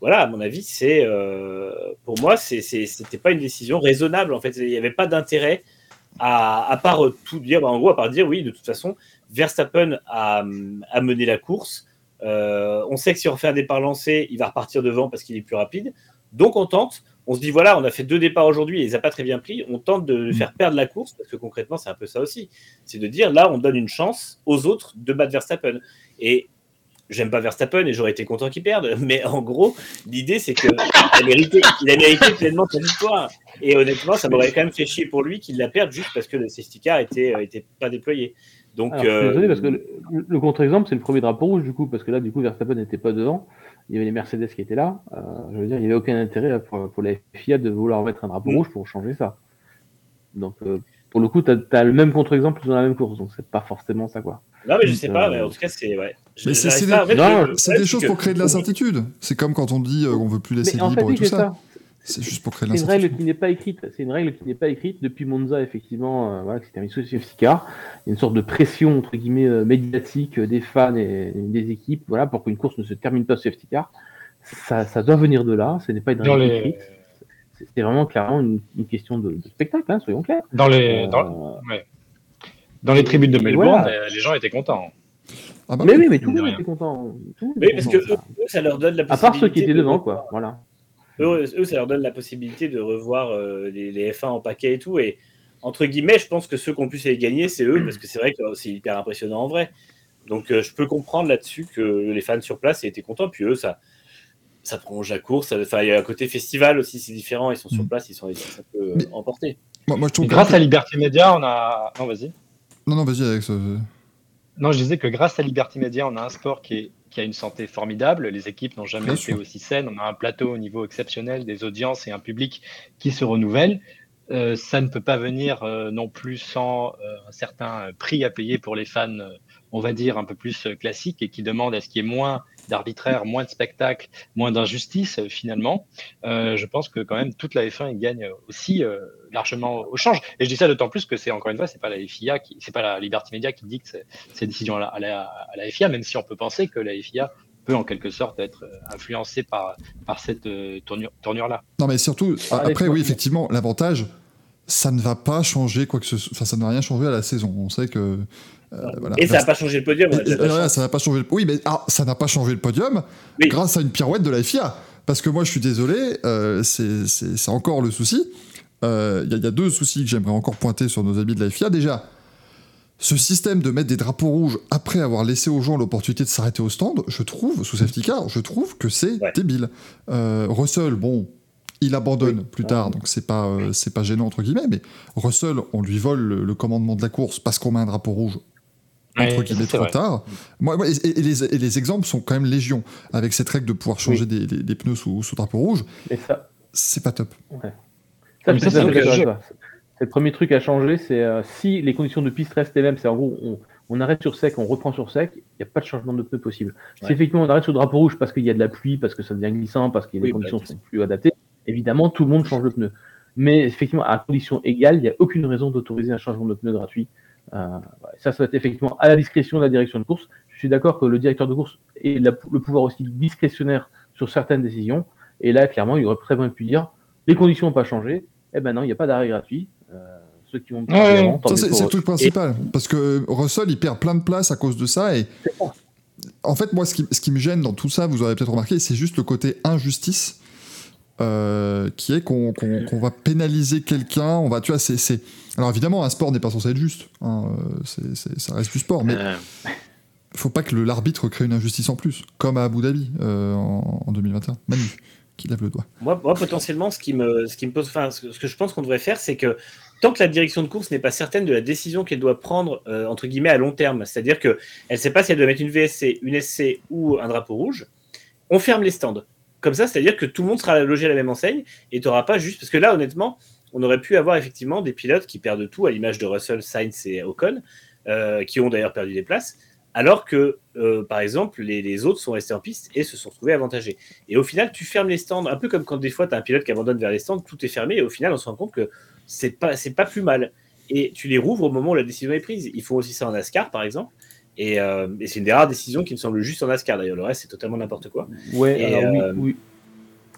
voilà, à mon avis, c'est euh, pour moi, c'était pas une décision raisonnable. En fait, il n'y avait pas d'intérêt à, à, part tout dire, bah, en gros, à part dire oui, de toute façon, Verstappen a, a mené la course. Euh, on sait que si on fait un départ lancé, il va repartir devant parce qu'il est plus rapide. Donc on tente. On se dit voilà, on a fait deux départs aujourd'hui et il les a pas très bien pris. On tente de faire perdre la course parce que concrètement, c'est un peu ça aussi. C'est de dire là, on donne une chance aux autres de battre Verstappen. Et j'aime pas Verstappen et j'aurais été content qu'il perde. Mais en gros, l'idée, c'est qu'il a, mérité, il a mérité pleinement sa victoire. Et honnêtement, ça m'aurait quand même fait chier pour lui qu'il la perde juste parce que le safety car était, était pas déployé. Donc, Alors, euh... désolé parce que le, le contre-exemple, c'est le premier drapeau rouge du coup, parce que là, du coup, Verstappen n'était pas devant. Il y avait les Mercedes qui étaient là. Euh, je veux dire, il n'y avait aucun intérêt pour, pour, la FIA de vouloir mettre un drapeau mmh. rouge pour changer ça. Donc, euh, pour le coup, tu as, as, le même contre-exemple dans la même course, donc c'est pas forcément ça, quoi. Non, mais je sais pas, mais en tout cas, c'est. Ouais. Mais c'est des, en fait, des choses pour créer de l'incertitude. C'est comme quand on dit euh, qu'on veut plus laisser libre et tout ça. ça. C'est juste pour créer de l'incertitude. C'est une règle qui n'est pas écrite. C'est une règle qui n'est pas écrite depuis Monza, effectivement. Euh, voilà, qui s'est terminé sous safety car. Il y a une sorte de pression entre guillemets euh, médiatique des fans et, et des équipes, voilà, pour qu'une course ne se termine pas sous safety car. Ça, ça doit venir de là. Ce n'est pas une règle les... écrite. C'est vraiment clairement une, une question de, de spectacle, hein, soyons clairs. Dans les, euh, dans, ouais. dans les tribunes de Melbourne, voilà. les gens étaient contents. Ah bah mais oui, mais tout le monde était content. Oui, parce que eux, ça leur donne la possibilité. À part ceux qui étaient devant, quoi. Voilà. Eux, eux, ça leur donne la possibilité de revoir euh, les, les, F1 en paquet et tout. Et entre guillemets, je pense que ceux qui ont pu les gagner, c'est eux, parce que c'est vrai que c'est hyper impressionnant en vrai. Donc euh, je peux comprendre là-dessus que les fans sur place étaient contents. Puis eux, ça, ça prolonge la course. Enfin, il y a un côté festival aussi, c'est différent. Ils sont sur place, ils sont un peu Mais... emportés. Moi, moi, je trouve grâce que... à Liberty Media, on a. Non, vas-y. Non, non, vas-y avec ça. Non, je disais que grâce à Liberty Media, on a un sport qui, est, qui a une santé formidable. Les équipes n'ont jamais Bien été sûr. aussi saines. On a un plateau au niveau exceptionnel, des audiences et un public qui se renouvelle. Euh, ça ne peut pas venir euh, non plus sans euh, un certain prix à payer pour les fans, on va dire, un peu plus classiques et qui demandent à ce qu'il y ait moins d'arbitraire, moins de spectacle, moins d'injustice finalement. je pense que quand même toute la F1 il gagne aussi largement au change. Et je dis ça d'autant plus que c'est encore une fois, c'est pas la FIA, qui, c'est pas la Liberty Media qui dicte ces décisions à la, à, la, à la FIA, même si on peut penser que la FIA peut en quelque sorte être influencé par, par cette tournure, tournure-là. Non, mais surtout, après, oui, effectivement, l'avantage, ça ne va pas changer quoi que ce soit. Enfin, ça ne va rien changer à la saison. On sait que. Euh, voilà. Et ça n'a pas changé le podium. Et, et, ouais, ça n'a pas changé le... Oui, mais ah, ça n'a pas changé le podium oui. grâce à une pirouette de la FIA. Parce que moi, je suis désolé, euh, c'est encore le souci. Il euh, y, y, a deux soucis que j'aimerais encore pointer sur nos amis de la FIA. Déjà, ce système de mettre des drapeaux rouges après avoir laissé aux gens l'opportunité de s'arrêter au stand, je trouve, sous safety car, je trouve que c'est ouais. débile. Euh, Russell, bon, il abandonne oui. plus tard, donc c'est pas, euh, c'est pas gênant entre guillemets, mais Russell, on lui vole le, le commandement de la course parce qu'on met un drapeau rouge entre ouais, guillemets trop vrai. tard. Moi, et, et, les, et, les, exemples sont quand même légion avec cette règle de pouvoir changer oui. des, des, des, pneus sous, sous drapeau rouge. C'est pas top. Ouais. Ça, ça, ça, C'est le premier truc à changer, c'est euh, si les conditions de piste restent les mêmes, c'est en gros, on, on arrête sur sec, on reprend sur sec, il n'y a pas de changement de pneu possible. Si effectivement on arrête sur drapeau rouge parce qu'il y a de la pluie, parce que ça devient glissant, parce que les Oui, conditions bah, sont plus adaptées, évidemment tout le monde change de pneu. Mais effectivement, à condition égale, il n'y a aucune raison d'autoriser un changement de pneu gratuit. Euh, ça, ça va être effectivement à la discrétion de la direction de course. Je suis d'accord que le directeur de course ait la- le pouvoir aussi discrétionnaire sur certaines décisions. Et là, clairement, il aurait très bien pu dire les conditions n'ont pas changé. Eh ben non, il n'y a pas d'arrêt gratuit. Euh, ceux qui ont Ouais, c'est le truc principal. Parce que Russell, il perd plein de place à cause de ça. Et en fait, moi, ce qui, ce qui me gêne dans tout ça, vous aurez peut-être remarqué, c'est juste le côté injustice. euh, qui est qu'on va pénaliser quelqu'un, on va, tu vois, c'est- Alors évidemment, un sport n'est pas censé être juste, hein, euh, c'est- c'est- ça reste du sport, mais Euh, faut pas que le- l'arbitre crée une injustice en plus, comme à Abu Dhabi euh, en, en 2021. Manu, qui lève le doigt. Moi, moi, potentiellement, ce qui me, ce qui me pose, enfin, ce que, ce que je pense qu'on devrait faire, c'est que tant que la direction de course n'est pas certaine de la décision qu'elle doit prendre euh, entre guillemets à long terme, c'est-à-dire que elle ne sait pas si elle doit mettre une VSC, une SC ou un drapeau rouge, on ferme les stands. Comme ça, c'est-à-dire que tout le monde sera logé à la même enseigne et tu n'auras pas juste parce que là, honnêtement, on aurait pu avoir effectivement des pilotes qui perdent tout à l'image de Russell, Sainz et Ocon, euh, qui ont d'ailleurs perdu des places. Alors que, euh, par exemple, les, les autres sont restés en piste et se sont trouvés avantagés. Et au final, tu fermes les stands, un peu comme quand des fois tu as un pilote qui abandonne vers les stands, tout est fermé, et au final, on se rend compte que c'est pas, c'est pas plus mal. Et tu les rouvres au moment où la décision est prise. Ils font aussi ça en NASCAR, par exemple. Et, euh, et c'est une des rares décisions qui me semble juste en NASCAR, d'ailleurs. Le reste, c'est totalement n'importe quoi. Ouais, Et, alors oui, oui.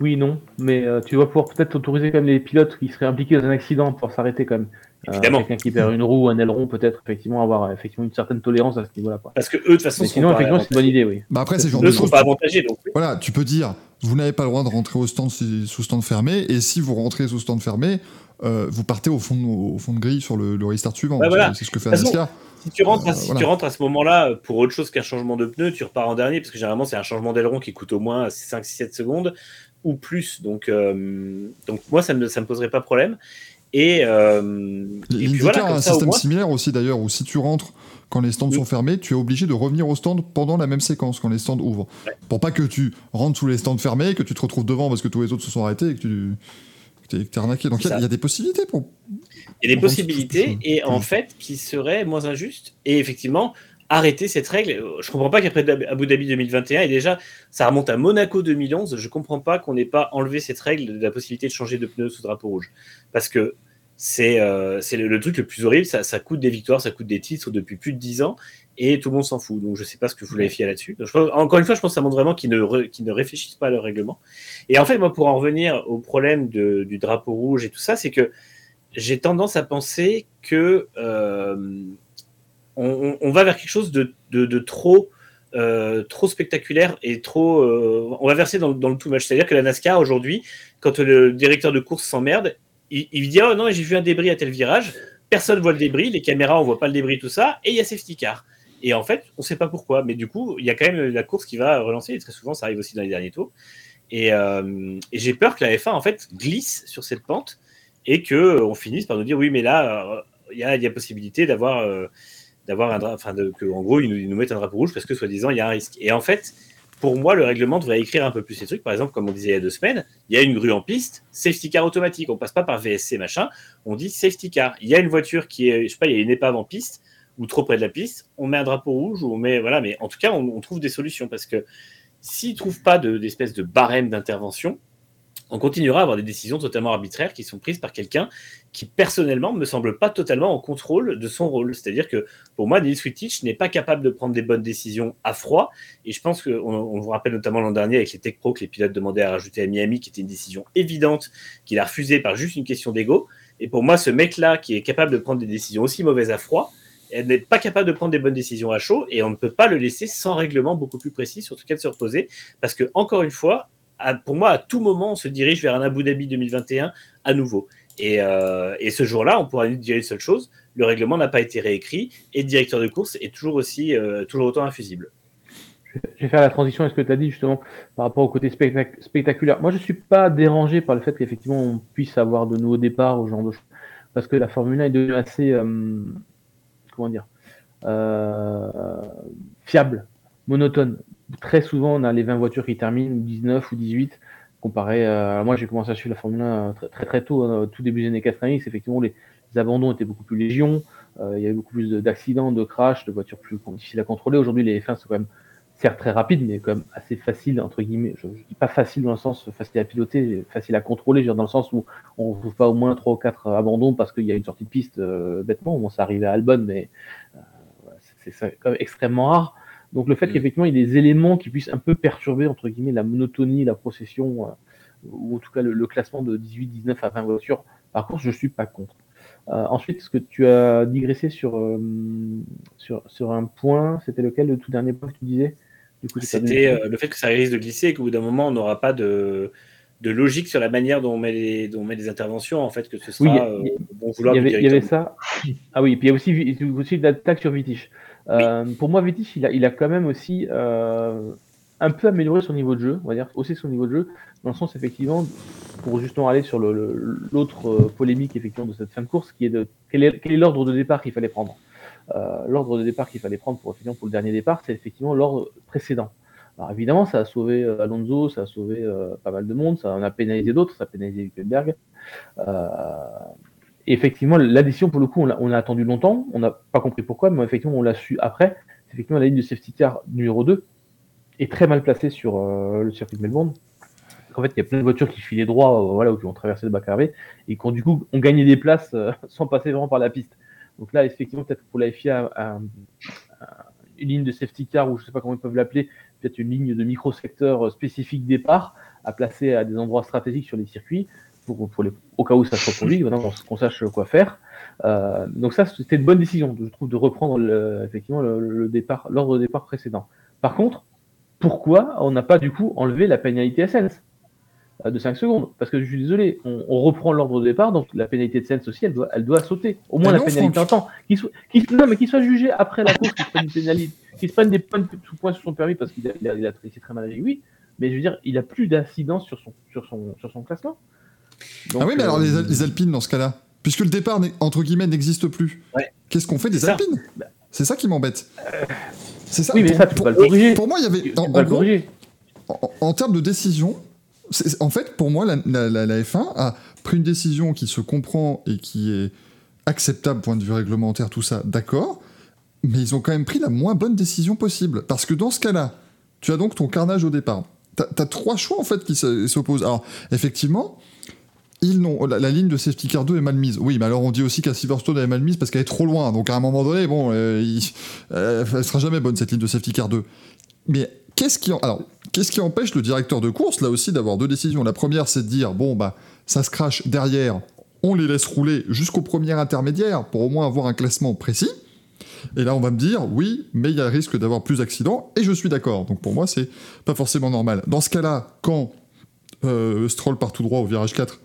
Oui, non, mais euh, tu vas pouvoir peut-être autoriser quand même les pilotes qui seraient impliqués dans un accident pour s'arrêter quand même. Euh, Évidemment. Quelqu'un qui perd une roue, un aileron, peut-être effectivement avoir euh, effectivement une certaine tolérance à ce niveau-là. quoi. Parce que eux, de toute façon, Mais sinon, effectivement, c'est une bonne idée, oui. Bah après, c'est le genre Eux de sont choses. pas avantagés, donc Voilà, tu peux dire, vous n'avez pas le droit de rentrer au stand si- sous stand fermé, et si vous rentrez sous stand fermé, euh, vous partez au fond, de, au fond de grille sur le, le restart suivant. Voilà. C'est ce que fait NASCAR. Si tu rentres, à, Euh, si voilà. tu rentres à ce moment-là pour autre chose qu'un changement de pneu, tu repars en dernier, parce que généralement, c'est un changement d'aileron qui coûte au moins 5, 6, 7 secondes ou plus. Donc, euh, donc moi, ça ne me, ça me poserait pas problème. Et, euh, et puis a un ça, au système moins, similaire aussi d'ailleurs, où si tu rentres quand les stands Oui. sont fermés, tu es obligé de revenir au stand pendant la même séquence, quand les stands ouvrent. Ouais. Pour pas que tu rentres sous les stands fermés, que tu te retrouves devant parce que tous les autres se sont arrêtés et que tu que t'es arnaqué. Donc il y, a- y des possibilités pour. il y a des possibilités, tous, et en fait, qui seraient moins injustes. Et effectivement, arrêter cette règle. Je comprends pas qu'après Abu Dhabi 2021, et déjà, ça remonte à Monaco 2011, je comprends pas qu'on n'ait pas enlevé cette règle de la possibilité de changer de pneu sous drapeau rouge. Parce que c'est euh, le, le truc le plus horrible, ça, ça coûte des victoires, ça coûte des titres depuis plus de 10 ans, et tout le monde s'en fout. Donc je sais pas ce que vous l'avez fait là-dessus. Encore une fois, je pense que ça montre vraiment qu'ils ne, qu'ils ne réfléchissent pas à leur règlement. Et en fait, moi, pour en revenir au problème de- du drapeau rouge et tout ça, c'est que j'ai tendance à penser que euh, on, va vers quelque chose de, trop, euh, trop spectaculaire et trop. euh, on va verser dans, le- too much. C'est-à-dire que la NASCAR aujourd'hui, quand le directeur de course s'emmerde, il, il dit oh non, j'ai vu un débris à tel virage. Personne voit le débris, les caméras on voit pas le débris, tout ça, et il y a safety car. Et en fait, on sait pas pourquoi, mais du coup, il y a quand même la course qui va relancer. Et très souvent, ça arrive aussi dans les derniers tours. Et, euh, j'ai peur que la F1 en fait glisse sur cette pente et que on finisse par nous dire oui, mais là, il y, a, y a possibilité d'avoir d'avoir un enfin gros ils nous, mettent un drapeau rouge parce que soi-disant il y a un risque. Et en fait, pour moi, le règlement devrait écrire un peu plus ces trucs. Par exemple, comme on disait il y a deux semaines, il y a une grue en piste, safety car automatique. On passe pas par VSC machin, on dit safety car. Il y a une voiture qui est, je sais pas, il y a une épave en piste ou trop près de la piste, on met un drapeau rouge ou on met voilà. Mais en tout cas, on, trouve des solutions parce que s'ils trouvent pas de- d'espèce de barème d'intervention, on continuera à avoir des décisions totalement arbitraires qui sont prises par quelqu'un qui personnellement me semble pas totalement en contrôle de son rôle. C'est-à-dire que pour moi, Neil Swittich n'est pas capable de prendre des bonnes décisions à froid. Et je pense qu'on on vous rappelle notamment l'an dernier avec les Tech Pro que les pilotes demandaient à rajouter à Miami, qui était une décision évidente, qu'il a refusée par juste une question d'ego. Et pour moi, ce mec-là qui est capable de prendre des décisions aussi mauvaises à froid, elle n'est pas capable de prendre des bonnes décisions à chaud et on ne peut pas le laisser sans règlement beaucoup plus précis sur de se reposer. Parce que, encore une fois, pour moi, à tout moment, on se dirige vers un Abu Dhabi 2021 à nouveau. Et, euh, et ce jour-là, on pourra dire une seule chose le règlement n'a pas été réécrit et le directeur de course est toujours aussi euh, toujours autant infusible. Je vais faire la transition à ce que tu as dit justement par rapport au côté spectac- spectaculaire. Moi, je suis pas dérangé par le fait qu'effectivement on puisse avoir de nouveaux départs ce genre de choses. Parce que la Formule 1 est devenue assez, euh, comment dire, fiable, monotone. Très souvent, on a les 20 voitures qui terminent, ou 19 ou 18, comparé à. Moi, j'ai commencé à suivre la Formule 1 très très, très tôt, hein, tout début des années 90. Effectivement, les, abandons étaient beaucoup plus légion. il y avait beaucoup plus d'accidents, de crashs, de voitures plus difficiles à contrôler. Aujourd'hui, les F1 sont quand même certes très rapide, mais quand même assez facile, entre guillemets. Je ne dis pas facile dans le sens facile à piloter, facile à contrôler, dans le sens où on ne trouve pas au moins 3 ou 4 abandons parce qu'il y a une sortie de piste euh, bêtement. Bon, ça arrivait à Albon, mais euh, c'est quand même extrêmement rare. Donc le fait mm. qu'effectivement il y ait des éléments qui puissent un peu perturber, entre guillemets, la monotonie, la procession, euh, ou en tout cas le, classement de 18, 19 à 20 voitures par course, je ne suis pas contre. ensuite, ce que tu as digressé sur, sur, sur un point, c'était lequel le tout dernier point que tu disais? C'était euh, le fait que ça risque de glisser et qu'au bout d'un moment, on n'aura pas de, de logique sur la manière dont on met les, dont on met les interventions, en fait, que ce sera oui, euh, bon vouloir. Il y, avait, ça. Ah oui, puis il y a aussi, aussi l'attaque sur Vitich. Euh, pour moi, Vitich, il a, quand même aussi un peu amélioré son niveau de jeu, on va dire, aussi son niveau de jeu, dans le sens, effectivement, pour justement aller sur l'autre polémique, effectivement, de cette fin de course, qui est de quel est l'ordre de départ qu'il fallait prendre. Euh, l'ordre de départ qu'il fallait prendre pour, pour le dernier départ, c'est effectivement l'ordre précédent. Alors évidemment, ça a sauvé euh, Alonso, ça a sauvé euh, pas mal de monde, ça en a pénalisé d'autres, ça a pénalisé Hülkenberg. Effectivement, l'addition, pour le coup, on a, attendu longtemps, on n'a pas compris pourquoi, mais effectivement, on l'a su après. Effectivement, la ligne de safety car numéro 2 est très mal placée sur le circuit de Melbourne. En fait, il y a plein de voitures qui filaient droit, voilà, ou qui ont traversé le bac et qui, du coup, ont gagné des places sans passer vraiment par la piste. Donc là, effectivement, peut-être pour la FIA, une ligne de safety car, ou je ne sais pas comment ils peuvent l'appeler, peut-être une ligne de micro-secteur spécifique départ à placer à des endroits stratégiques sur les circuits, pour, pour les, au cas où ça se reproduit, qu'on sache quoi faire. Euh, donc ça, c'était une bonne décision, je trouve, de reprendre le, effectivement le, départ, l'ordre de départ précédent. Par contre, pourquoi on n'a pas du coup enlevé la pénalité Essence euh, de 5 secondes? Parce que je suis désolé, on, reprend l'ordre de départ, donc la pénalité de Sens aussi, elle doit, elle doit sauter. Au moins la pénalité en temps. Soit, non, mais qu'il soit jugé après la course, qu'il se prenne une pénalité, qu'il se prenne des points, points sur son permis parce qu'il a, il a, il a, très mal avec lui. Mais je veux dire, il a plus d'incidence sur son, sur, son, sur son classement. Ah oui, mais alors les, euh, les, Alpines dans ce cas-là Puisque le départ, entre guillemets, n'existe plus. Qu'est-ce qu'on fait des Alpines? Bah. C'est ça qui m'embête. Euh, c'est ça. Oui, mais ça, tu peux pas le corriger. Pour moi, il y avait. en, en termes de décision, en fait, pour moi, la, F1 a pris une décision qui se comprend et qui est acceptable point de vue réglementaire, tout ça, d'accord, mais ils ont quand même pris la moins bonne décision possible. Parce que dans ce cas-là, tu as donc ton carnage au départ. Tu as, trois choix en fait qui s'opposent. Alors, effectivement, la, ligne de safety car 2 est mal mise. Oui, mais alors on dit aussi qu'à Silverstone elle est mal mise parce qu'elle est trop loin. Donc à un moment donné, bon, euh, elle sera jamais bonne cette ligne de safety car 2. Mais qu'est-ce qui, alors, qu'est-ce qui empêche le directeur de course, là aussi, d'avoir deux décisions? La première, c'est de dire, bon, bah, ça se crache derrière, on les laisse rouler jusqu'au premier intermédiaire pour au moins avoir un classement précis. Et là, on va me dire, oui, mais il y a risque d'avoir plus d'accidents, et je suis d'accord. Donc pour moi, c'est pas forcément normal. Dans ce cas-là, quand euh, Stroll part tout droit au virage 4,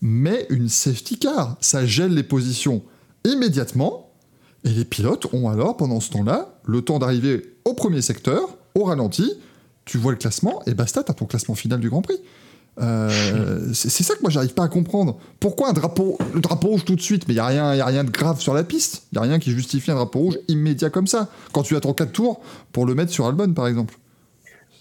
met une safety car, ça gèle les positions immédiatement, et les pilotes ont alors, pendant ce temps-là, le temps d'arriver au premier secteur, au ralenti, tu vois le classement, et basta, t'as ton classement final du Grand Prix. Euh, c'est ça que moi j'arrive pas à comprendre. Pourquoi un drapeau, le drapeau rouge tout de suite Mais il y a rien, y a rien de grave sur la piste? Il y a rien qui justifie un drapeau rouge immédiat comme ça. Quand tu attends 4 tours pour le mettre sur Albon, par exemple.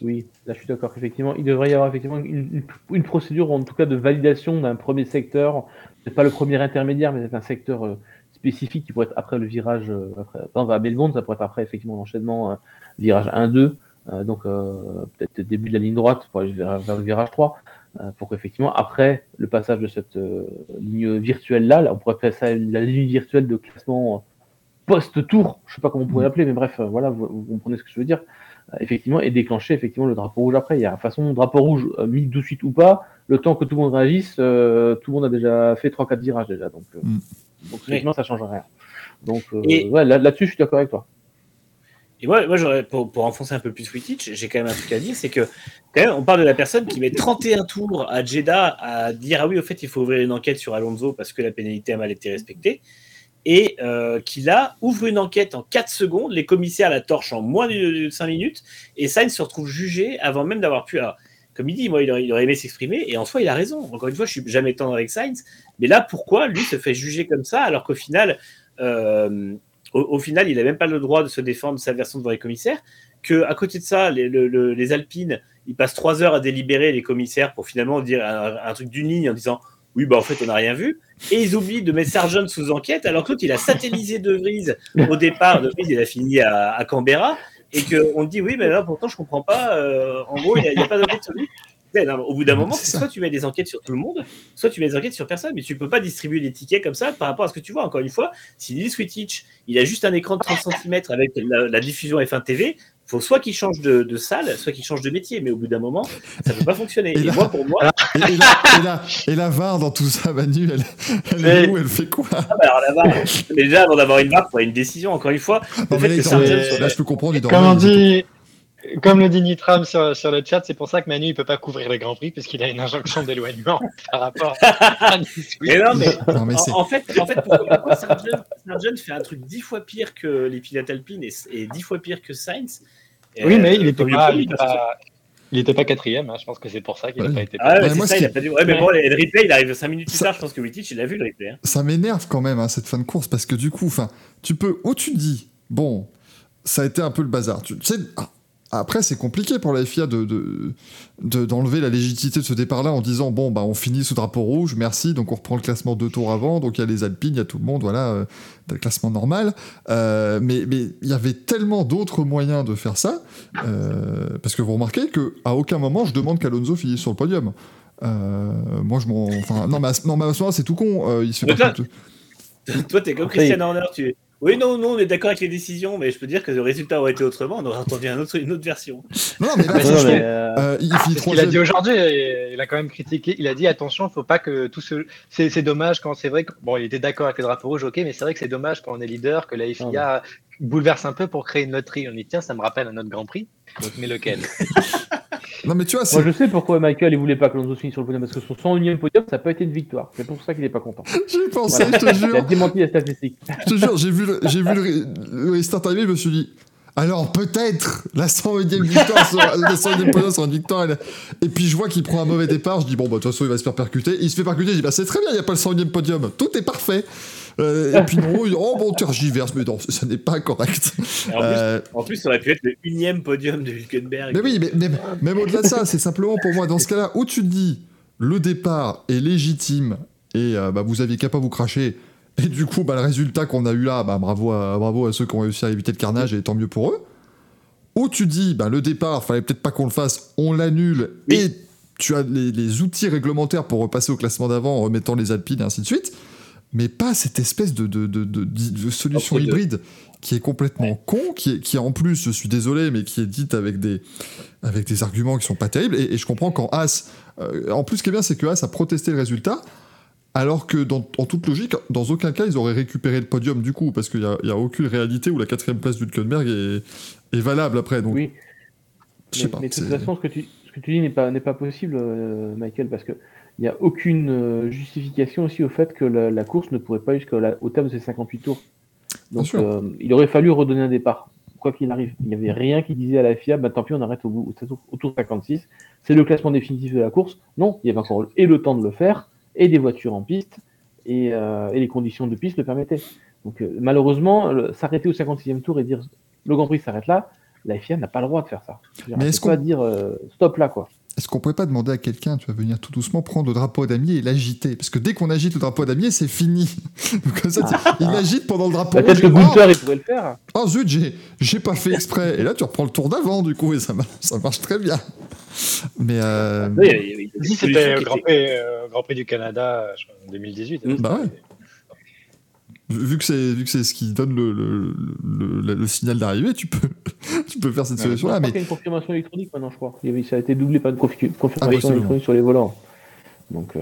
Oui, là je suis d'accord. Effectivement, il devrait y avoir effectivement une, procédure, en tout cas de validation d'un premier secteur. C'est pas le premier intermédiaire, mais c'est un secteur euh, spécifique qui pourrait être après le virage. Euh, après, à Belmont, ça pourrait être après effectivement l'enchaînement virage 1-2. Euh, donc euh, peut-être début de la ligne droite pour aller vers, le virage 3 euh, pour qu'effectivement, après le passage de cette ligne virtuelle-là, on pourrait passer ça la ligne virtuelle de classement post-tour, je sais pas comment on pourrait mm. l'appeler, mais bref, voilà, vous, comprenez ce que je veux dire, effectivement, et déclencher effectivement le drapeau rouge après. Il y a façon drapeau rouge mis tout de suite ou pas, le temps que tout le monde réagisse, tout le monde a déjà fait 3-4 virages déjà, donc, mm. donc effectivement, ça change rien. Donc, ouais, là-dessus, je suis d'accord avec toi. Et moi, moi j'aurais, pour, pour, enfoncer un peu plus Wittich, j'ai quand même un truc à dire, c'est que quand même, on parle de la personne qui met 31 tours à Jeddah à dire ah oui, au fait, il faut ouvrir une enquête sur Alonso parce que la pénalité a mal été respectée, et euh, qui là ouvre une enquête en 4 secondes, les commissaires la torchent en moins de 5 minutes, et Sainz se retrouve jugé avant même d'avoir pu. comme il dit, moi, il aurait, aimé s'exprimer, et en soi, il a raison. Encore une fois, je suis jamais tendre avec Sainz, mais là, pourquoi lui se fait juger comme ça alors qu'au final, euh, au, final, il n'a même pas le droit de se défendre sa version devant les commissaires. Que à côté de ça, les, Alpines, ils passent trois heures à délibérer les commissaires pour finalement dire un, truc d'une ligne en disant oui, bah en fait, on n'a rien vu. Et ils oublient de mettre Sargent sous enquête, alors que l'autre, il a satellisé De Vries au départ. De Vries, il a fini à, à Canberra. Et qu'on dit, oui, mais là, pourtant, je comprends pas. euh, en gros, il n'y a, pas d'enquête sur lui. Non, au bout d'un moment, ça. soit tu mets des enquêtes sur tout le monde, soit tu mets des enquêtes sur personne, mais tu peux pas distribuer des tickets comme ça par rapport à ce que tu vois. Encore une fois, si Lily Switch, il a juste un écran de 30 cm avec la, la diffusion F1 TV, faut soit qu'il change de, de salle, soit qu'il change de métier, mais au bout d'un moment, ça peut pas fonctionner. Et Et, là- moi, pour moi, Et, et la, et, la, et la VAR dans tout ça, Manu, elle, elle est où Elle fait quoi? Ah bah alors là-bas, mais déjà avant d'avoir une barre, il faut une décision. Encore une fois, Non, mais fait là, que je peux comprendre. Comme on dit, comme le dit Nitram sur, sur le chat, c'est pour ça que Manu il peut pas couvrir le Grand Prix puisqu'il a une injonction d'éloignement par rapport à Nice. Mais non, mais Non, mais c'est. en, en fait, en fait, pourquoi, pourquoi Sargent, Sargent fait un truc dix fois pire que les pilotes alpines et, et dix fois pire que Sainz? Oui, Euh, mais il était pas, il lui, était parce que- pas, quatrième. hein. Je pense que c'est pour ça qu'il n'a Ouais. pas été. Ah ouais, Ouais, moi, ça, il a pas dû. Ouais, mais bon, le replay, il arrive 5 minutes plus Ça- tard. Je pense que Wittich, il a vu le replay. hein. ça m'énerve quand même, hein, cette fin de course, parce que du coup, enfin, tu peux, où tu te dis, bon, ça a été un peu le bazar. Tu tu sais, ah, après, c'est compliqué pour la FIA de, de- de- d'enlever la légitimité de ce départ-là en disant, bon, bah, on finit sous drapeau rouge, merci, donc on reprend le classement deux tours avant, donc il y a les Alpines, il y a tout le monde, voilà, euh, dans le classement normal. Euh, mais mais il y avait tellement d'autres moyens de faire ça, euh, parce que vous remarquez que à aucun moment je demande qu'Alonso finisse sur le podium. Euh, moi, je m'en. Enfin, non, mais à ce, non, mais à ce moment-là, c'est tout con. euh, il se fait toi- t'es comme Christian Horner. Tu... Oui, non, non, on est d'accord avec les décisions, mais je peux dire que le résultat aurait été autrement. On aurait entendu un autre, une autre version. Non, mais là, Non, mais, euh, euh, il qu'il a dit aujourd'hui. et Il a quand même critiqué. Il a dit attention, faut pas que tout ce. C'est c'est dommage quand c'est vrai que bon, il était d'accord avec le drapeau rouge, ok, mais c'est vrai que c'est dommage quand on est leader que la FIA bouleverse un peu pour créer une loterie. On dit tiens, ça me rappelle un autre Grand Prix. Donc mais lequel? Non, mais tu vois. Moi, je sais pourquoi Michael il voulait pas que Alonso finisse sur le podium parce que son 101e podium, ça n'a pas été une victoire. C'est pour ça qu'il est pas content. J'y pensais, Voilà. je te Il a jure. démenti la statistique. Je te jure, j'ai vu le, j'ai vu le, le restart arriver, je me suis dit. Alors peut-être la 101e victoire sera, la 101e podium sera une victoire. Et puis je vois qu'il prend un mauvais départ. Je dis bon bah de toute façon il va se faire percuter. Il se fait percuter. Je dis bah c'est très bien. Il n'y a pas le 101e podium. Tout est parfait. Euh, et puis non, oh bon tergiverse mais non ça n'est pas correct. En, Euh, plus, en plus, ça aurait pu être le unième podium de Hülkenberg. Mais oui, mais, mais- même au-delà de ça, c'est simplement pour moi, dans ce cas-là, où tu te dis, le départ est légitime et euh, bah, vous aviez qu'à pas vous cracher, et du coup, bah, le résultat qu'on a eu là, bah, bravo, à, bravo à ceux qui ont réussi à éviter le carnage et tant mieux pour eux. Où tu dis, bah, le départ, fallait peut-être pas qu'on le fasse, on l'annule Oui. et tu as les, les outils réglementaires pour repasser au classement d'avant en remettant les Alpines et ainsi de suite. Mais pas cette espèce de, de, de, solution Entre deux. hybride qui est complètement con, qui est, qui est en plus, je suis désolé, mais qui est dite avec des, avec des arguments qui sont pas terribles. Et, et je comprends quand As. euh, en plus, ce qui est bien, c'est que As a protesté le résultat, alors que dans, en toute logique, dans aucun cas, ils auraient récupéré le podium du coup, parce qu'il n'y a, a aucune réalité où la quatrième place d'Hülkenberg est, est valable après. Donc, Oui. je sais Mais, pas. mais de toute façon, ce que tu, ce que tu dis n'est pas, pas possible, euh, Michael, parce qu'il n'y a aucune euh, justification aussi au fait que la, la course ne pourrait pas jusqu'au terme de ses 58 tours. Donc, euh, il aurait fallu redonner un départ, quoi qu'il arrive. Il n'y avait rien qui disait à la FIA, bah, tant pis, on arrête au, bout, au, tour- au tour 56. C'est le classement définitif de la course. Non, il y avait encore et le temps de le faire, et des voitures en piste, et, euh, et les conditions de piste le permettaient. Donc, euh, malheureusement, s'arrêter au 56e tour et dire le Grand Prix s'arrête là, la FIA n'a pas le droit de faire ça. Dire, est-ce qu'on- dire euh, stop là, quoi. Est-ce qu'on pourrait pas demander à quelqu'un, tu vas venir tout doucement prendre le drapeau damier et l'agiter? Parce que dès qu'on agite le drapeau damier, c'est fini. Donc, Comme ça, tu- il l'agite pendant le drapeau Peut-être que oh, Gunther, il pourrait le faire. Oh zut, j'ai, j'ai pas fait exprès. Et là, tu reprends le tour d'avant, du coup, et ça, mar- ça marche très bien. Mais euh, Oui, Si c'était au qui Grand étaient- Prix, euh, Grand Prix du Canada je crois, en 2018. Mm. Bah ouais. Vu que c'est, vu que c'est ce qui donne le, le, le- le- le signal d'arrivée, tu peux, tu peux faire cette crois Mais qu'il y a une confirmation électronique maintenant, je crois. Il y avait- ça a été doublé par une confi- confirmation possiblement. électronique sur les volants. Donc, euh,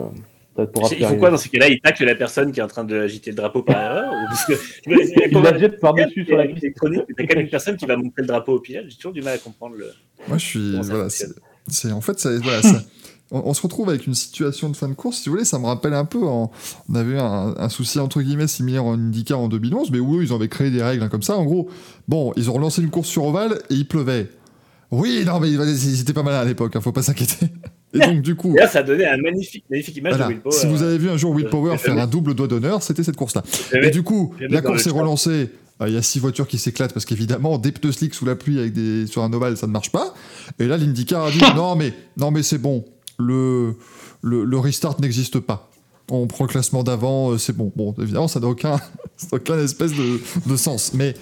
Il faut quoi dans ces cas-là? Il tacle la personne qui est en train de agiter le drapeau par erreur? Ou parce que- Il la jette par-dessus sur la piste. électronique. T'as quand même une personne qui va montrer le drapeau au pilote. J'ai toujours du mal à comprendre le. moi, je suis, voilà, c'est- en fait, ça, voilà, ça- on, on se retrouve avec une situation de fin de course. Si vous voulez, ça me rappelle un peu. En, on avait un, un souci entre guillemets similaire en IndyCar en 2011, mais où eux, ils avaient créé des règles hein, comme ça. En gros, bon, ils ont relancé une course sur ovale et il pleuvait. Oui, non, mais ils étaient pas mal à l'époque. Hein, faut pas s'inquiéter. Et donc, du coup. Là, ça a donné un magnifique, magnifique image Voilà. de Will Power. Si vous avez vu un jour Will euh, Power faire un double doigt d'honneur, c'était cette course-là. Et du coup, la course est relancée. Euh, Il y a six voitures qui s'éclatent parce qu'évidemment, des pneus slick sous la pluie avec des... sur un ovale, ça ne marche pas. Et là, l'IndyCar a dit non, mais, non, mais c'est bon, le, le, le restart n'existe pas. on prend le classement d'avant, euh, c'est bon. Bon, évidemment, ça n'a aucun, espèce de, de sens. Mais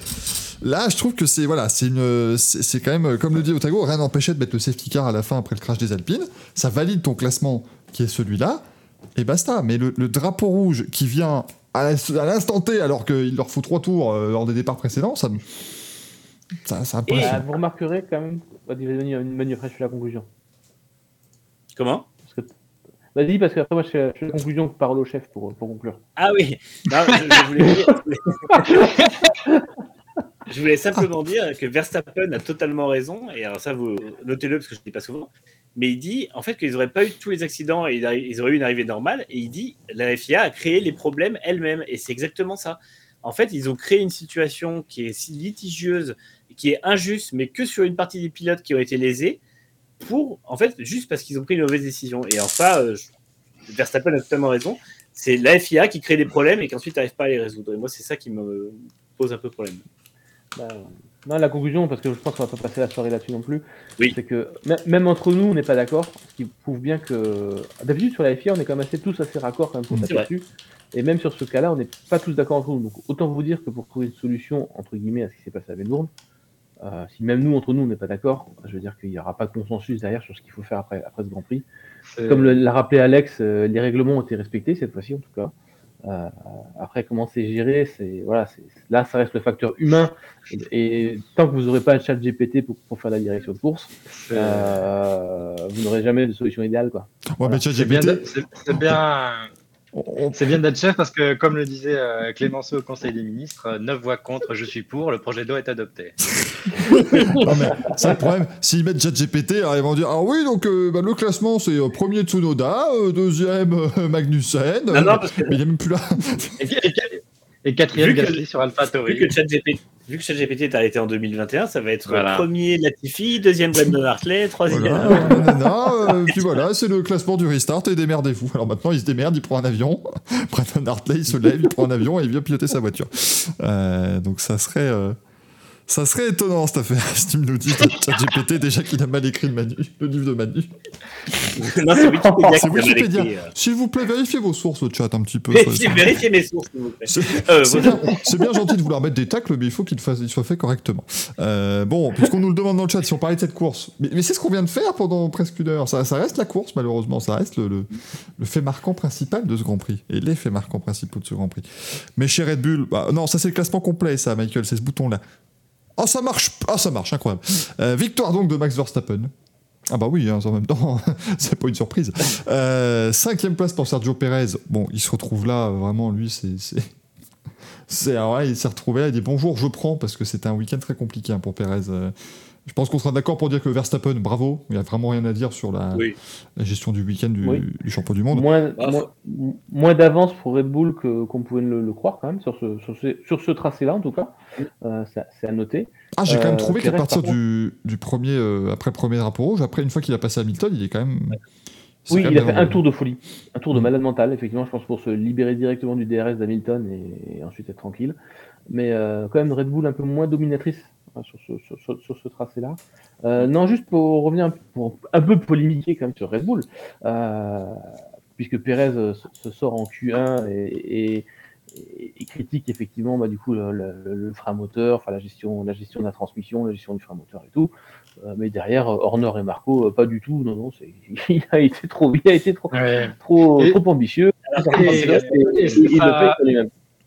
là, je trouve que c'est voilà, c'est une, c'est c'est quand même, comme le dit Otago, rien n'empêchait de mettre le safety car à la fin après le crash des Alpines. Ça valide ton classement qui est celui-là, et basta. Mais le, le drapeau rouge qui vient à l'ins- à l'instant T, alors qu'il leur faut trois tours euh, lors des départs précédents, ça me. Ça, ça. Et- vous remarquerez quand même. Une je fais la conclusion. Comment Vas-y, parce qu'après moi je fais, la conclusion que parole au chef pour, pour conclure. Ah oui, non, je, je voulais dire- je voulais simplement dire que Verstappen a totalement raison, et alors ça, vous notez-le parce que je ne dis pas souvent, mais il dit en fait qu'ils n'auraient pas eu tous les accidents et ils auraient eu une arrivée normale, et il dit la FIA a créé les problèmes elle-même, et c'est exactement ça. En fait, ils ont créé une situation qui est si litigieuse, qui est injuste, mais que sur une partie des pilotes qui ont été lésés, pour, en fait, juste parce qu'ils ont pris une mauvaise décision. Et en ça, euh, Verstappen a totalement raison c'est la FIA qui crée des problèmes et qu'ensuite n'arrive pas à les résoudre. Et moi, c'est ça qui me pose un peu problème. Bah, non, la conclusion, parce que je pense qu'on va pas passer la soirée là-dessus non plus, Oui. c'est que même entre nous, on n'est pas d'accord, ce qui prouve bien que d'habitude sur la FIA, on est quand même assez tous assez raccords quand même pour Mm. taper C'est vrai. dessus. Et même sur ce cas-là, on n'est pas tous d'accord entre nous. Donc autant vous dire que pour trouver une solution entre guillemets à ce qui s'est passé à Melbourne, euh, si même nous entre nous on n'est pas d'accord, je veux dire qu'il n'y aura pas de consensus derrière sur ce qu'il faut faire après, après ce Grand Prix. Comme l'a rappelé Alex, euh, les règlements ont été respectés cette fois-ci en tout cas. Euh, après, comment c'est géré, c'est voilà, c'est là, ça reste le facteur humain. Et, et tant que vous n'aurez pas un chat GPT pour, pour faire la direction de course, euh, vous n'aurez jamais de solution idéale, quoi. Ouais, mais C'est bien, ChatGPT, d'être- c'est c'est bien, on- c'est bien d'être chef parce que, comme le disait euh, Clémenceau au Conseil des ministres, euh, 9 voix contre, je suis pour, le projet de loi est adopté. Non, mais c'est le problème. S'ils mettent ChatGPT, alors ils vont dire Ah oui, donc euh, bah, le classement, c'est euh, premier Tsunoda, euh, deuxième euh, Magnussen. Non, non, parce que Mais il n'est même plus là. Et, et- et quatrième que- sur Alpha vu Tauri. que ChatGPT vu que ChatGPT est arrêté en 2021, ça va être Voilà. premier Latifi, deuxième Brandon Hartley, troisième. Voilà, euh, puis voilà, c'est le classement du restart et démerdez-vous. Alors maintenant, il se démerde, il prend un avion. Brandon Hartley, il se lève, il prend un avion et il vient piloter sa voiture. Euh, donc ça serait. euh, Ça serait étonnant cette affaire, Steam nous dit ChatGPT déjà qu'il a mal écrit le, Manu, le livre de Manu. non, c'est Wikipédia C'est euh. S'il vous plaît, vérifiez vos sources au chat un petit peu. Vérifiez, mes sources, s'il vous plaît. C'est Euh, c'est bien, gentil de vouloir mettre des tacles, mais il faut qu'il soit fait correctement. Euh, bon, puisqu'on nous le demande dans le chat, si on parlait de cette course, mais, mais c'est ce qu'on vient de faire pendant presque une heure. Ça, ça reste la course, malheureusement, ça reste le, le- le fait marquant principal de ce Grand Prix, et les faits marquants principaux de ce Grand Prix. Mais chez Red Bull, bah, non, ça c'est le classement complet, ça, Michael, c'est ce bouton-là. Oh, ça marche, ah, ça marche, incroyable. Euh, victoire donc de Max Verstappen. Ah bah oui, hein, en même temps, c'est pas une surprise. Euh, cinquième place pour Sergio Perez. Bon, il se retrouve là, euh, vraiment, lui, c'est... c'est- là, il s'est retrouvé là, il dit bonjour, je prends, parce que c'était un week-end très compliqué hein, pour Perez. Je pense qu'on sera d'accord pour dire que Verstappen, bravo, il n'y a vraiment rien à dire sur la, Oui. la gestion du week-end du, Oui. du champion du monde. Moins, Ah, moins, moins d'avance pour Red Bull que- qu'on pouvait le, le croire quand même sur ce, sur ce, sur ce tracé-là en tout cas. Euh, c'est à noter. Ah, j'ai quand même Euh, trouvé qu'à partir par du, du premier, euh, après le premier drapeau rouge, après une fois qu'il a passé Hamilton, il est quand même. Oui, quand il même a fait un tour de folie, un tour de Mm. malade mental, effectivement, je pense, pour se libérer directement du DRS d'Hamilton et, et ensuite être tranquille. Mais euh, quand même, Red Bull un peu moins dominatrice sur ce, sur, sur- ce tracé-là. Euh, non, juste pour revenir un peu, pour un peu polémiquer quand même sur Red Bull, euh, puisque Perez euh, se, se sort en Q1 et, et- et- et critique effectivement bah, du coup le, le, le frein moteur, enfin la gestion, la gestion de la transmission, la gestion du frein moteur et tout. Euh, mais derrière, Horner et Marco, euh, pas du tout. Non, non, c'est, il a été trop, il a été trop, Ouais. trop, Et- trop ambitieux. Et,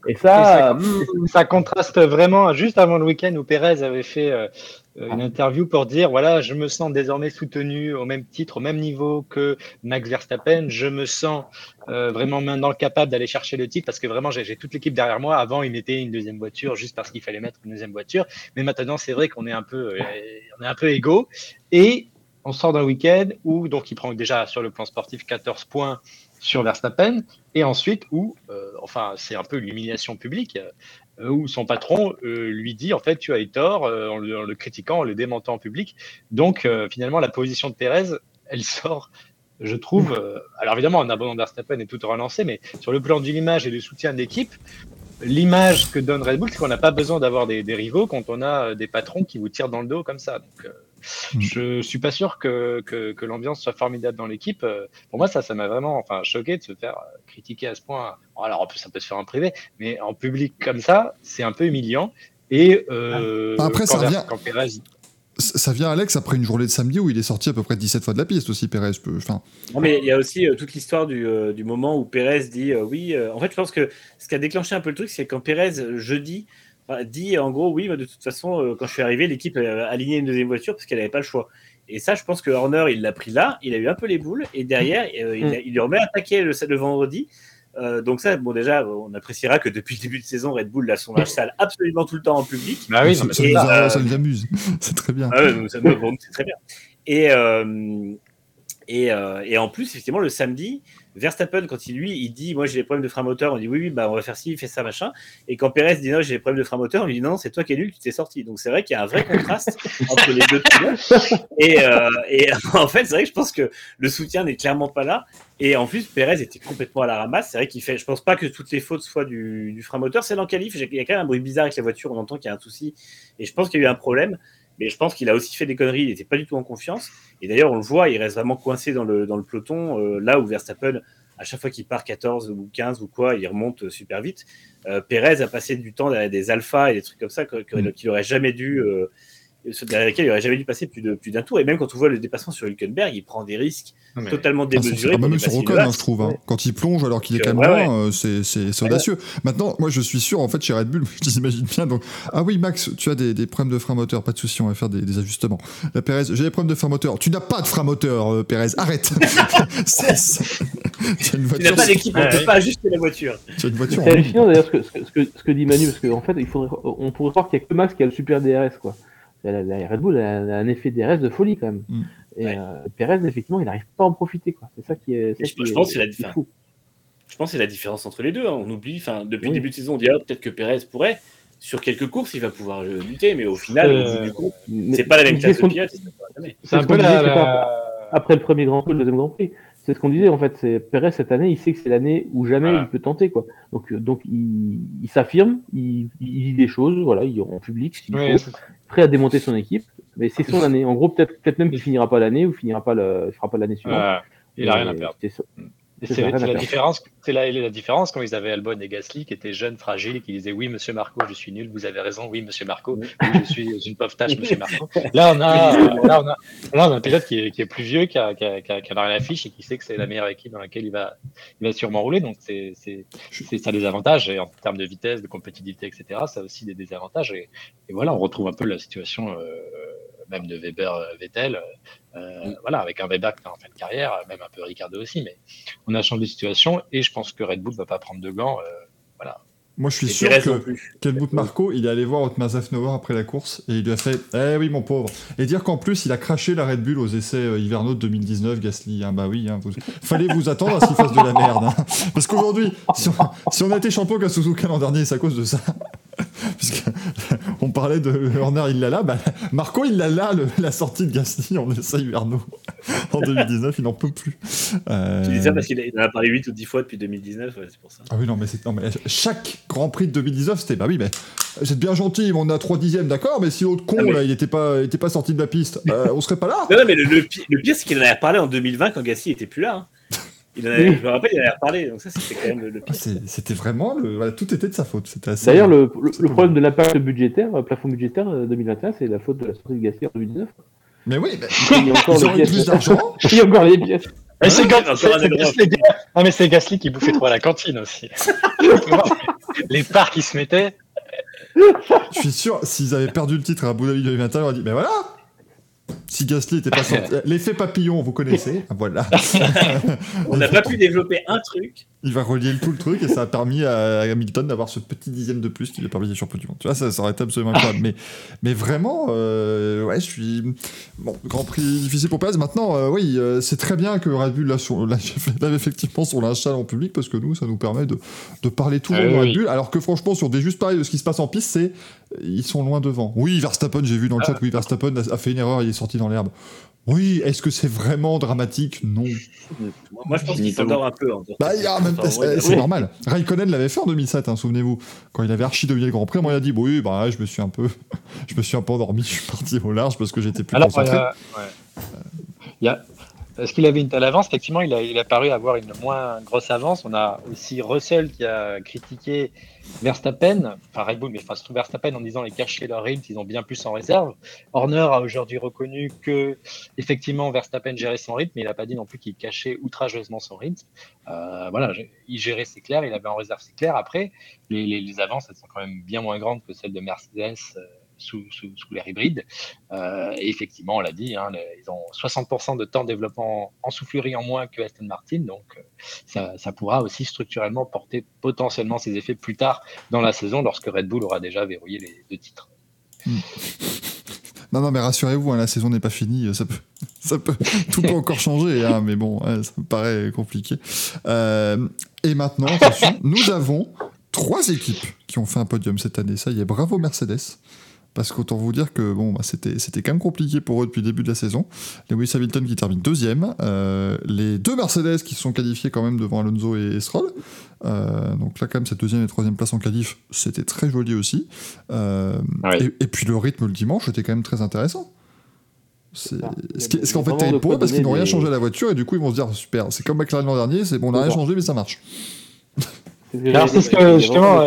et ça-. Et ça, contraste vraiment juste avant le week-end où Pérez avait fait euh, une interview pour dire voilà, je me sens désormais soutenu au même titre, au même niveau que Max Verstappen. Je me sens euh, vraiment maintenant capable d'aller chercher le titre parce que vraiment j'ai j'ai toute l'équipe derrière moi. Avant, il mettait une deuxième voiture juste parce qu'il fallait mettre une deuxième voiture. Mais maintenant, c'est vrai qu'on est un peu, euh, on est un peu égaux. Et on sort d'un week-end où donc il prend déjà sur le plan sportif 14 points sur Verstappen et ensuite où, euh, enfin, c'est un peu l'humiliation publique, euh, où son patron euh, lui dit en fait tu as eu tort en, le, en le critiquant, en le démentant en public. Donc finalement la position de Pérez, elle sort, je trouve. euh, alors évidemment, en abandonnant Verstappen est tout relancé, mais sur le plan de l'image et du soutien de l'équipe. L'image que donne Red Bull, c'est qu'on n'a pas besoin d'avoir des, des rivaux quand on a des patrons qui vous tirent dans le dos comme ça. Donc, euh, Mm. Je suis pas sûr que, que, que l'ambiance soit formidable dans l'équipe. Euh, Pour moi, ça, ça m'a vraiment enfin, choqué de se faire euh, critiquer à ce point. Bon, alors, en plus, ça peut se faire en privé, mais en public comme ça, c'est un peu humiliant. Et euh, Ah. Après, ça revient- Pérez, Ça vient, Alex, après une journée de samedi où il est sorti à peu près 17 fois de la piste aussi, Pérez. Enfin, Non, mais il y a aussi euh, toute l'histoire du, euh, du moment où Pérez dit euh, oui. euh, en fait, je pense que ce qui a déclenché un peu le truc, c'est quand Pérez, jeudi, dit en gros oui, mais de toute façon, euh, quand je suis arrivé, l'équipe a aligné une deuxième voiture parce qu'elle n'avait pas le choix. Et ça, je pense que Horner, il l'a pris là, il a eu un peu les boules, et derrière, euh, il, a- il lui remet un paquet le, le vendredi. Euh, donc ça, bon déjà, on appréciera que depuis le début de saison, Red Bull a son linge sale absolument tout le temps en public. bah oui, non, ça, mais ça nous, ça. a- euh, ça nous amuse. C'est très bien. Ah ça bon, c'est très bien. Et, euh, et, euh, et en plus, effectivement, le samedi, Verstappen, quand il lui, il dit Moi j'ai des problèmes de frein moteur, on dit Oui, oui, bah, on va faire ci, il fait ça, machin. Et quand Perez dit Non, j'ai des problèmes de frein moteur, on lui dit Non, c'est toi qui es nul, tu t'es sorti. Donc c'est vrai qu'il y a un vrai contraste entre les deux pilotes. Et, euh, et en fait, c'est vrai que je pense que le soutien n'est clairement pas là. Et en plus, Perez était complètement à la ramasse. C'est vrai qu'il fait. Je pense pas que toutes les fautes soient du, du frein moteur. C'est dans qualif. Il y a quand même un bruit bizarre avec la voiture. On entend qu'il y a un souci. Et je pense qu'il y a eu un problème. Mais je pense qu'il a aussi fait des conneries. Il n'était pas du tout en confiance. Et d'ailleurs, on le voit, il reste vraiment coincé dans le, dans le peloton. euh, là où Verstappen, à chaque fois qu'il part 14 ou 15 ou quoi, il remonte super vite. Euh, Perez a passé du temps derrière des alphas et des trucs comme ça Mm. qu'il aurait jamais dû. euh, ceux derrière lesquels il aurait jamais dû passer plus d'un tour et même quand on voit le dépassement sur Hülkenberg il prend des risques mais- totalement Ah, démesurés ah, même sur Ocon, hein, je trouve. hein. Quand il plonge alors qu'il est quand même Ouais, loin, euh, c'est- audacieux. Maintenant, moi, je suis sûr, en fait, chez Red Bull, je t'imagine bien. Donc, ah oui, Max, tu as des, des problèmes de frein moteur, pas de souci, on va faire des, des ajustements. La Pérez, j'ai des problèmes de frein moteur. Tu n'as pas de frein moteur, euh, Pérez. Arrête. Cesse. Tu n'as voiture. pas d'équipe on Ouais, peut pas ajuster la voiture Tu as une voiture. C'est en hallucinant d'ailleurs ce que, ce, que, ce que- dit Manu, parce qu'en fait, il faudrait, on pourrait croire qu'il n'y a que Max qui a le super DRS. Quoi. La, la Red Bull a, a un effet DRS de folie quand même. Mm. Et Ouais. euh, Perez, effectivement, il n'arrive pas à en profiter. C'est ça qui est. Ça je- qui je est- pense qu'il a- qui est enfin, fou. je pense que c'est la différence entre les deux hein. on oublie enfin depuis Oui. le début de saison on dit ah, peut-être que Perez pourrait sur quelques courses il va pouvoir euh, lutter mais au final Euh, c'est pas la même c'est classe de pilote. C'est un peu la. disait, c'est la- pas- Après le premier Grand Prix, le deuxième Grand Prix. C'est ce qu'on disait en fait. C'est Perez cette année, il sait que c'est l'année où jamais Voilà. il peut tenter quoi. Donc, euh, donc il, il s'affirme, il, il dit des choses, voilà, il, en public, s'il Ouais, faut, prêt à démonter son équipe. Mais c'est son année. En gros, peut-être peut-être même qu'il finira pas l'année ou finira pas le, fera pas l'année suivante. Il a rien à perdre. C'est la différence. C'est la, la différence quand ils avaient Albon et Gasly qui étaient jeunes, fragiles, et qui disaient oui, Monsieur Marco, je suis nul. Vous avez raison. Oui, Monsieur Marco, oui, je suis une pauvre tâche, Monsieur Marco. Là, on a, là, on a, là, on a un pilote qui est, qui est plus vieux, qui a, qui a, qui a, qui a rien à l'affiche et qui sait que c'est la meilleure équipe dans laquelle il va, il va sûrement rouler. Donc, c'est, c'est, ça a des avantages et en termes de vitesse, de compétitivité, etc. Ça a aussi des désavantages. Et, et voilà, on retrouve un peu la situation. Euh, même de Weber euh, Vettel, euh, voilà, avec un Weber qui est en fin de carrière, même un peu Ricardo aussi, mais on a changé de situation et je pense que Red Bull va pas prendre de gants. euh, voilà. Moi, je suis sûr que plus. Helmut Marco, il est allé voir Otmar Zafnauer après la course et il lui a fait Eh oui, mon pauvre. Et dire qu'en plus, il a craché la Red Bull aux essais euh, hivernaux de 2019, Gasly. Hein, bah oui, hein, vous... fallait vous attendre à ce qu'il fasse de la merde. hein. Parce qu'aujourd'hui, si, on, si on a été champion qu'à Suzuka l'an dernier, c'est à cause de ça. Puisque on parlait de Horner, il l'a là. Bah, Marco, il l'a là, le- la sortie de Gasly en essais hivernaux. en 2019, il n'en peut plus. Euh, Tu dis ça parce qu'il a- il en a parlé 8 ou 10 fois depuis 2019 ouais, c'est pour ça ah oui, non, mais, c'est- non, mais chaque Grand Prix de 2019, c'était bah oui, mais êtes bien gentil, on a 3 dixièmes, d'accord, mais si l'autre con, Ah, mais- là, il était pas, il était pas sorti de la piste, euh, on serait pas là non, non, mais le, le pi- le pire c'est qu'il en avait reparlé en 2020 quand Gasly était plus là hein. Il en avait, Oui. je me rappelle il en avait reparlé donc ça c'était quand même le, le Ah, pire C'était vraiment, le, voilà, tout était de sa faute. C'était assez- D'ailleurs, le, le- problème de l'impact budgétaire, euh, plafond budgétaire euh, 2021, c'est la faute de la sortie de Gasly en 2019. Mais oui, mais Il y a encore ils les auraient eu plus pièces. d'argent. Il y a encore les pièces. C'est. Gasly, mais c'est Gasly qui bouffait trop à la cantine aussi. Les parts qui se mettaient. Je suis sûr, s'ils avaient perdu le titre à Abu Dhabi 2021, ils auraient dit, mais voilà si Gasly était pas sorti. L'effet papillon, vous connaissez. Voilà. on n'a pas pu développer un truc Il va relier tout le truc et ça a permis à Hamilton d'avoir ce petit dixième de plus qui lui a permis d'être champion du monde. Tu vois, ça, ça aurait été absolument incroyable. mais, mais vraiment, euh, ouais, je suis. Bon, Grand Prix difficile pour Perez. Maintenant, euh, oui, euh, c'est très bien que Red Bull son- lâche effectivement son linge sale en public parce que nous, ça nous permet de, de parler tout le Ah de. Red Bull. Alors que franchement, sur des juste pareils de ce qui se passe en piste, c'est. Ils sont loin devant. Oui, Verstappen, j'ai vu dans le chat, oui, Verstappen a, a fait une erreur, il est sorti dans l'herbe. Oui, est-ce que c'est vraiment dramatique? Non. moi je pense qu'il s'endort un peu en Bah, c'est normal. Raikkonen l'avait fait en 2007, hein, souvenez-vous. Quand il avait archi dominé le Grand Prix, moi il a dit bon, oui, bah, je me suis un peu, je me suis un peu endormi, je suis parti au large parce que j'étais plus concentré. Il y a, est-ce qu'il avait une telle avance Effectivement, il a, il a paru avoir une moins grosse avance. On a aussi Russell qui a critiqué Verstappen, enfin Red Bull, mais enfin, surtout Verstappen en disant les cacher leur rythme, ils ont bien plus en réserve. Horner a aujourd'hui reconnu que effectivement Verstappen gérait son rythme, mais il n'a pas dit non plus qu'il cachait outrageusement son rythme. Euh, voilà, il gérait, c'est clair, il avait en réserve, c'est clair. Après, les, les, avances, elles sont quand même bien moins grandes que celles de Mercedes. Euh, sous, sous, sous l'air hybride. Euh, et effectivement, on l'a dit, hein, ils ont 60% de temps de développement en soufflerie en moins que Aston Martin, donc euh, ça, ça, pourra aussi structurellement porter potentiellement ses effets plus tard dans la saison lorsque Red Bull aura déjà verrouillé les deux titres. Non, non, mais rassurez-vous, hein, la saison n'est pas finie. Ça peut, ça peut, tout peut encore changer, hein, mais bon, ça me paraît compliqué. Euh, et maintenant, attention, nous avons trois équipes qui ont fait un podium cette année. Ça y est, bravo Mercedes. Parce qu'autant vous dire que bon, bah, c'était, c'était quand même compliqué pour eux depuis le début de la saison. Lewis Hamilton qui termine deuxième. Euh, les deux Mercedes qui se sont qualifiés quand même devant Alonso et Stroll. Euh, donc là, quand même, cette deuxième et troisième place en qualif, c'était très joli aussi. Euh, et, puis le rythme le dimanche était quand même très intéressant. C'est, ce, qu'en fait terrible pour eux parce qu'ils n'ont rien changé à la voiture et du coup ils vont se dire super, c'est comme McLaren l'an dernier, c'est bon, on n'a rien changé mais ça marche. Alors c'est ce que justement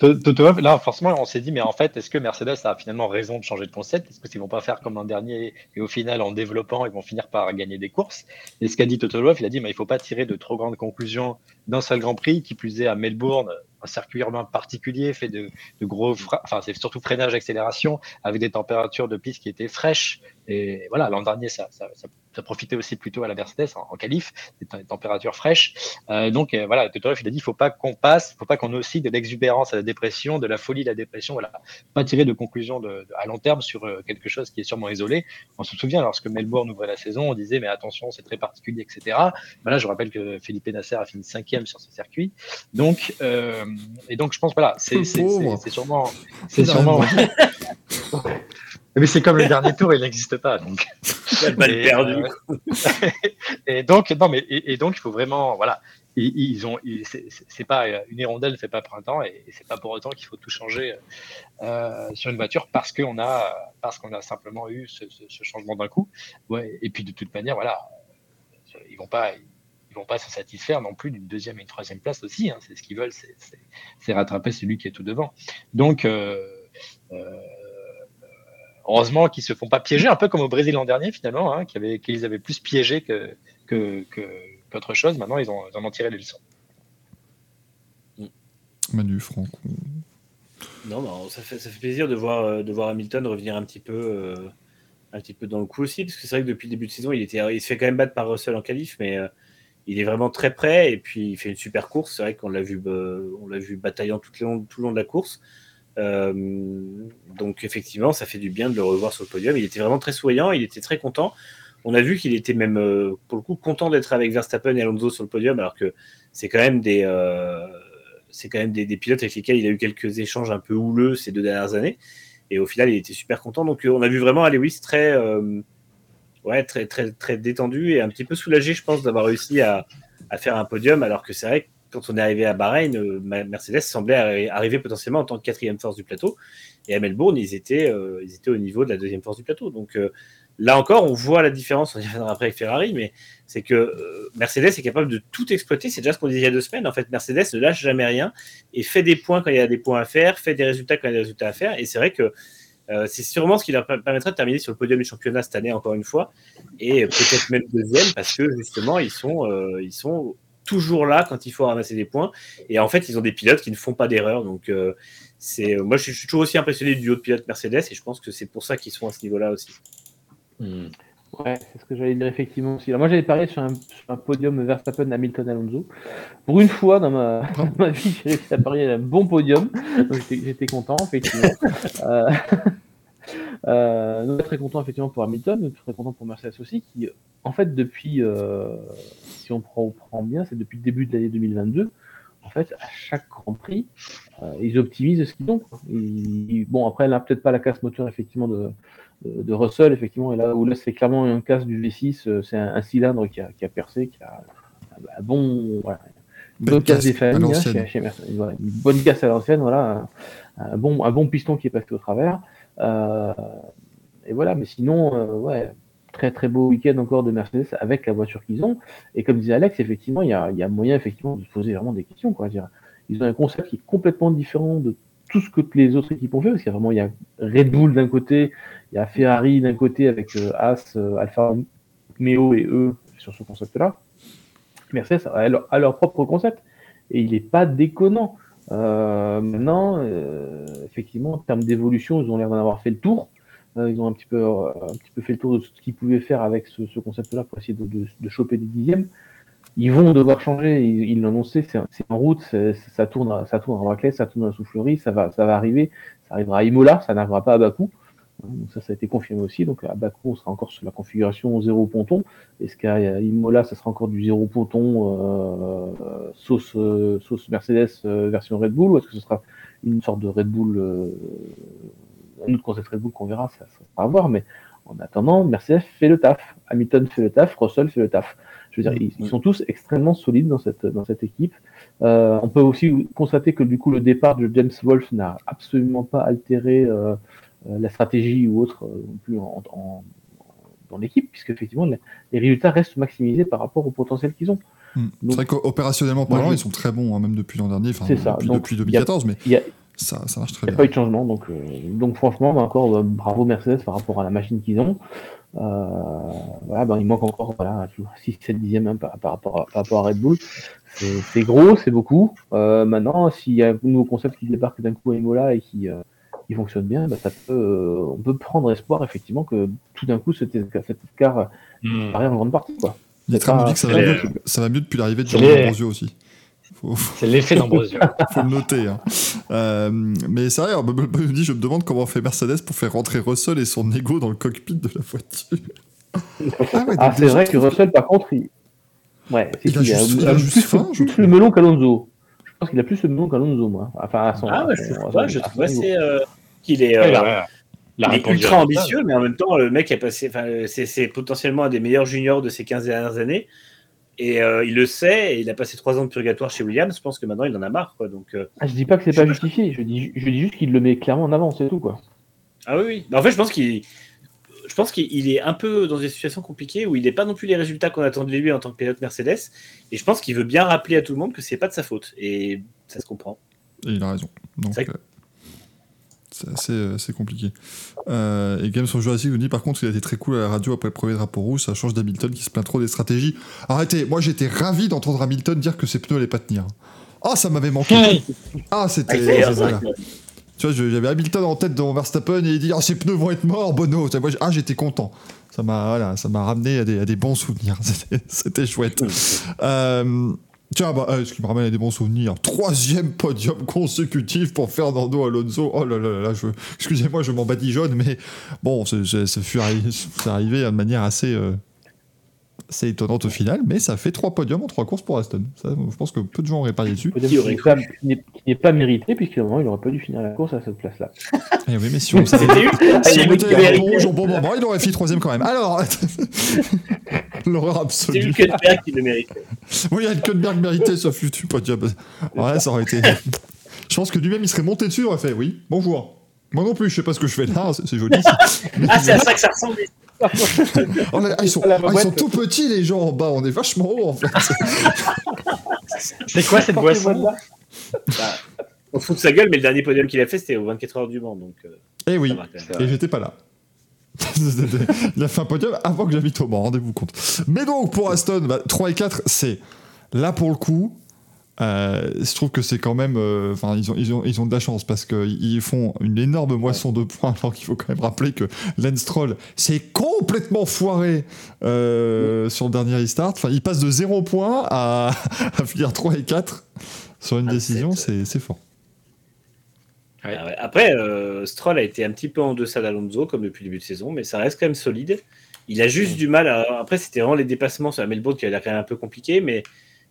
Là, forcément, on s'est dit, mais en fait, est-ce que Mercedes a finalement raison de changer de concept? Est-ce qu'ils vont pas faire comme l'an dernier et au final, en développant, ils vont finir par gagner des courses? Et ce qu'a dit Toto Wolff, il a dit, mais il faut pas tirer de trop grandes conclusions d'un seul Grand Prix, qui plus est à Melbourne, un circuit urbain particulier fait de, de gros, enfin c'est surtout freinage, accélération, avec des températures de piste qui étaient fraîches. Et voilà, l'an dernier, ça, ça, ça, ça, profitait aussi plutôt à la Mercedes en, en des, températures fraîches. Euh, donc euh, voilà, Toto il a dit, il faut pas qu'on passe, faut pas qu'on aussi de l'exubérance à la dépression, de la folie à la dépression. Voilà, pas tirer de conclusion de, à long terme sur euh, quelque chose qui est sûrement isolé. On se souvient lorsque Melbourne ouvrait la saison, on disait mais attention, c'est très particulier, etc. Voilà, je rappelle que Philippe Nasser a fini cinquième sur ce circuit. Donc euh, et donc, je pense, voilà, c'est sûrement. C'est sûrement. Mais c'est comme le dernier tour, il n'existe pas. Donc. Et, perdu. Euh, et donc, non, mais et, donc, il faut vraiment, voilà, ils, ont, c'est pas une hirondelle ne fait pas printemps, et, c'est pas pour autant qu'il faut tout changer euh, sur une voiture parce qu'on a, parce qu'on a simplement eu ce, ce changement d'un coup. Ouais, et puis de toute manière, voilà, ils vont pas, vont pas se satisfaire non plus d'une deuxième et une troisième place aussi. Hein. C'est ce qu'ils veulent, c'est rattraper celui qui est tout devant. Donc, euh, euh, heureusement qu'ils se font pas piéger, un peu comme au Brésil l'an dernier finalement, hein, qu'ils avaient plus piégé que qu'autre chose. Maintenant, ils, ont, en ont tiré les leçons. Manu, Franck. Non, non ça, fait, ça fait plaisir de voir, de voir Hamilton revenir un petit peu. Euh, un petit peu dans le coup aussi, parce que c'est vrai que depuis le début de saison, il, était, il se fait quand même battre par Russell en qualif, mais il est vraiment très prêt et puis il fait une super course. C'est vrai qu'on l'a vu, euh, on l'a vu bataillant tout le, long, de la course. Euh, donc effectivement, ça fait du bien de le revoir sur le podium. Il était vraiment très souriant, il était très content. On a vu qu'il était même euh, pour le coup content d'être avec Verstappen et Alonso sur le podium, alors que c'est quand même des c'est quand même des, pilotes avec lesquels il a eu quelques échanges un peu houleux ces deux dernières années. Et au final, il était super content. Donc on a vu vraiment Lewis très ouais, très, très, très détendu et un petit peu soulagé, je pense, d'avoir réussi à, à, faire un podium, alors que c'est vrai que quand on est arrivé à Bahreïn, euh, Mercedes semblait arriver potentiellement en tant que quatrième force du plateau. Et à Melbourne, ils étaient, euh, ils étaient au niveau de la deuxième force du plateau. Donc euh, là encore, on voit la différence, on y reviendra après avec Ferrari, mais c'est que Mercedes est capable de tout exploiter. C'est déjà ce qu'on disait il y a deux semaines. En fait, Mercedes ne lâche jamais rien et fait des points quand il y a des points à faire, fait des résultats quand il y a des résultats à faire. Et c'est vrai que euh, c'est sûrement ce qui leur permettrait de terminer sur le podium du championnat cette année, encore une fois, et peut-être même deuxième, parce que justement, ils sont, euh, ils sont toujours là quand il faut ramasser des points. Et en fait, ils ont des pilotes qui ne font pas d'erreur. Donc, euh, moi, je suis toujours aussi impressionné du duo de pilotes Mercedes, et je pense que c'est pour ça qu'ils sont à ce niveau-là aussi. Hmm. Ouais, c'est ce que j'allais dire effectivement aussi. moi, j'avais parlé sur un, sur un, podium Verstappen, Hamilton, Alonso. Pour une fois dans ma, ma vie, j'ai réussi à parier un bon podium. Donc, j'étais content, effectivement. euh, euh, très content, effectivement, pour Hamilton, très content pour Mercedes aussi, qui, en fait, depuis, euh, si on prend, on prend bien, c'est depuis le début de l'année 2022, en fait, à chaque Grand Prix, euh, ils optimisent ce qu'ils ont. bon, après, elle n'a peut-être pas la casse moteur, effectivement, de, de, Russell, effectivement, et là où là c'est clairement un casse du V6, euh, c'est un, cylindre qui a, qui a, percé, qui a un bon, voilà, bonne casse casse des familles, hein, l'ancienne. chez- chez Mercedes. Voilà, une bonne casse à l'ancienne, voilà, un, un bon, un bon piston qui est passé au travers. Euh, et voilà, mais sinon, euh, ouais, très très beau week-end encore de Mercedes avec la voiture qu'ils ont. Et comme disait Alex, effectivement, il y a, y a moyen effectivement de se poser vraiment des questions. Quoi. Dire, Ils ont un concept qui est complètement différent de tout ce que les autres équipes ont fait, parce qu'il y a vraiment il y a Red Bull d'un côté, il y a Ferrari d'un côté avec euh, As, euh, Alfa Romeo et eux sur ce concept-là. Mercedes a leur, propre concept et il n'est pas déconnant. Euh, maintenant, euh, effectivement, en termes d'évolution, ils ont l'air d'en avoir fait le tour. Euh, ils ont un petit, peu, euh, un petit peu fait le tour de ce qu'ils pouvaient faire avec ce, ce concept-là pour essayer de, de choper des dixièmes. Ils vont devoir changer, ils l'ont annoncé, c'est en route, ça tourne, à- ça tourne en raclette, ça tourne à soufflerie, ça va, ça va arriver, ça arrivera à Imola, ça n'arrivera pas à Bakou. Donc ça, ça a été confirmé aussi. Donc à Bakou, on sera encore sur la configuration zéro ponton. Est-ce qu'à Imola, ça sera encore du zéro ponton euh, sauce, euh, sauce Mercedes euh, version Red Bull ou est-ce que ce sera une sorte de Red Bull, euh, un autre concept Red Bull qu'on verra, ça, ça sera à voir. Mais en attendant, Mercedes fait le taf, Hamilton fait le taf, Russell fait le taf. Je veux dire, ils, ils sont tous extrêmement solides dans cette, dans cette équipe. Euh, on peut aussi constater que du coup, le départ de James Wolf n'a absolument pas altéré euh, euh, la stratégie ou autre non plus en, en- dans l'équipe, puisque effectivement, les, résultats restent maximisés par rapport au potentiel qu'ils ont. Donc- C'est vrai qu'opérationnellement parlant, ils sont très bons, hein, même depuis l'an dernier, enfin depuis, depuis il y a- 2014, mais ça, ça marche très Il n'y a bien. pas eu de changement, donc, euh, donc franchement, bah, encore euh, bravo Mercedes par rapport à la machine qu'ils ont. Euh, voilà, ben, il manque encore voilà, 6-7 dixièmes hein, par, par rapport à, par rapport à Red Bull. C'est gros, c'est beaucoup. Euh, maintenant, s'il y a un nouveau concept qui débarque d'un coup à Imola et qui, euh, qui fonctionne bien, bah, ça peut, euh, on peut prendre espoir effectivement que tout d'un coup cet, cet écart disparaît en grande partie. Quoi. Nitram pas- nous dit que ça va, mieux, ça va mieux depuis l'arrivée de les- Ambrosio aussi. C'est l'effet d'Ambrosio. faut le noter. hein. Euh, mais c'est vrai, Bob Bob nous dit, je me demande comment fait Mercedes pour faire rentrer Russell et son ego dans le cockpit de la voiture. Ah, ouais, Ah, c'est vrai que Russell, par contre, il, ouais, Il a il a, juste- il il a a juste plus, faim, le melon qu'Alonso. Je pense qu'il a plus le melon qu'Alonso, moi. Enfin, à son, Ah ouais, son- je trouve pas, je trouve assez euh, qu'il est, euh, il est ultra ambitieux, mais en même temps, le mec a passé, enfin, c'est c'est potentiellement un des meilleurs juniors de ces 15 dernières années. Et euh, il le sait, et il a passé trois ans de purgatoire chez Williams. Je pense que maintenant il en a marre. Quoi. Donc, euh, Ah, je dis pas que c'est pas justifié, je dis, je dis juste qu'il le met clairement en avant, c'est tout quoi. Ah oui, oui. Bah, en fait, je pense qu'il je pense qu'il il est un peu dans une situation compliquée où il n'est pas non plus les résultats qu'on attendait de lui en tant que pilote Mercedes. Et je pense qu'il veut bien rappeler à tout le monde que c'est pas de sa faute. Et ça se comprend. Et il a raison. Donc, C'est assez, euh, assez compliqué. Euh, et Games of Jurassic nous dit par contre il a été très cool à la radio après le premier drapeau rouge, ça change d'Hamilton qui se plaint trop des stratégies. Arrêtez, moi j'étais ravi d'entendre Hamilton dire que ses pneus allaient pas tenir. Ah, ça m'avait manqué. Ah, Ah, c'était. que- Tu vois, j'avais Hamilton en tête devant Verstappen et il dit Ah, ses pneus vont être morts, Bono. Ah, j'étais content. Ça m'a voilà, ça m'a ramené à des, à des bons souvenirs. C'était- C'était chouette. Euh, tiens, bah, euh, ce qui me ramène à des bons souvenirs. Troisième podium consécutif pour Fernando Alonso. Oh là là là, je, excusez-moi, je m'en badigeonne, mais bon, c'est fut arrivé de manière assez, euh, assez étonnante au final, mais ça fait trois podiums en trois courses pour Aston. Ça, je pense que peu de gens auraient parié dessus. Qui n'est pas, mérité, puisqu'à il n'aurait pas dû finir la course à cette place-là. Eh oui, mais si on si on un Berry- rouge au bon moment, il aurait fini troisième quand même. Alors, l'horreur C'est eu absolue. que Berg qui le méritait. Oui, Hülkenberg méritait ce foutu podium. Ouais, ça aurait été. Je pense que lui-même, il serait monté dessus, il aurait fait oui, bonjour. Moi non plus, je sais pas ce que je fais là, c'est c'est joli. Ah, c'est à ça que ça ressemble. Ah, ils, sont, ah, ils boîte. sont tout petits, les gens en bas, on est vachement haut en fait. C'est quoi cette boisson Bah, on fout de sa gueule, mais le dernier podium qu'il a fait, c'était aux 24 heures du Mans. Donc, euh, Eh oui, va et j'étais pas là. il a fait un podium avant que j'habite au Mans, rendez-vous compte. Mais donc, pour Aston, bah, 3 et 4, c'est là pour le coup. Euh, je trouve que c'est quand même. euh, Enfin, ils, ont, ils, ont, ils ont de la chance parce qu'ils font une énorme moisson de points, alors qu'il faut quand même rappeler que Lance Stroll s'est complètement foiré euh, sur le dernier restart. Enfin, il passe de 0 points à, à finir 3 et 4 sur une Ah, décision, c'est- fort. Ouais. Ah ouais. Après, euh, Stroll a été un petit peu en deçà d'Alonso, comme depuis le début de saison, mais ça reste quand même solide. Il a juste du mal à. Après, c'était vraiment les dépassements sur la Melbourne qui a l'air quand même un peu compliqué, mais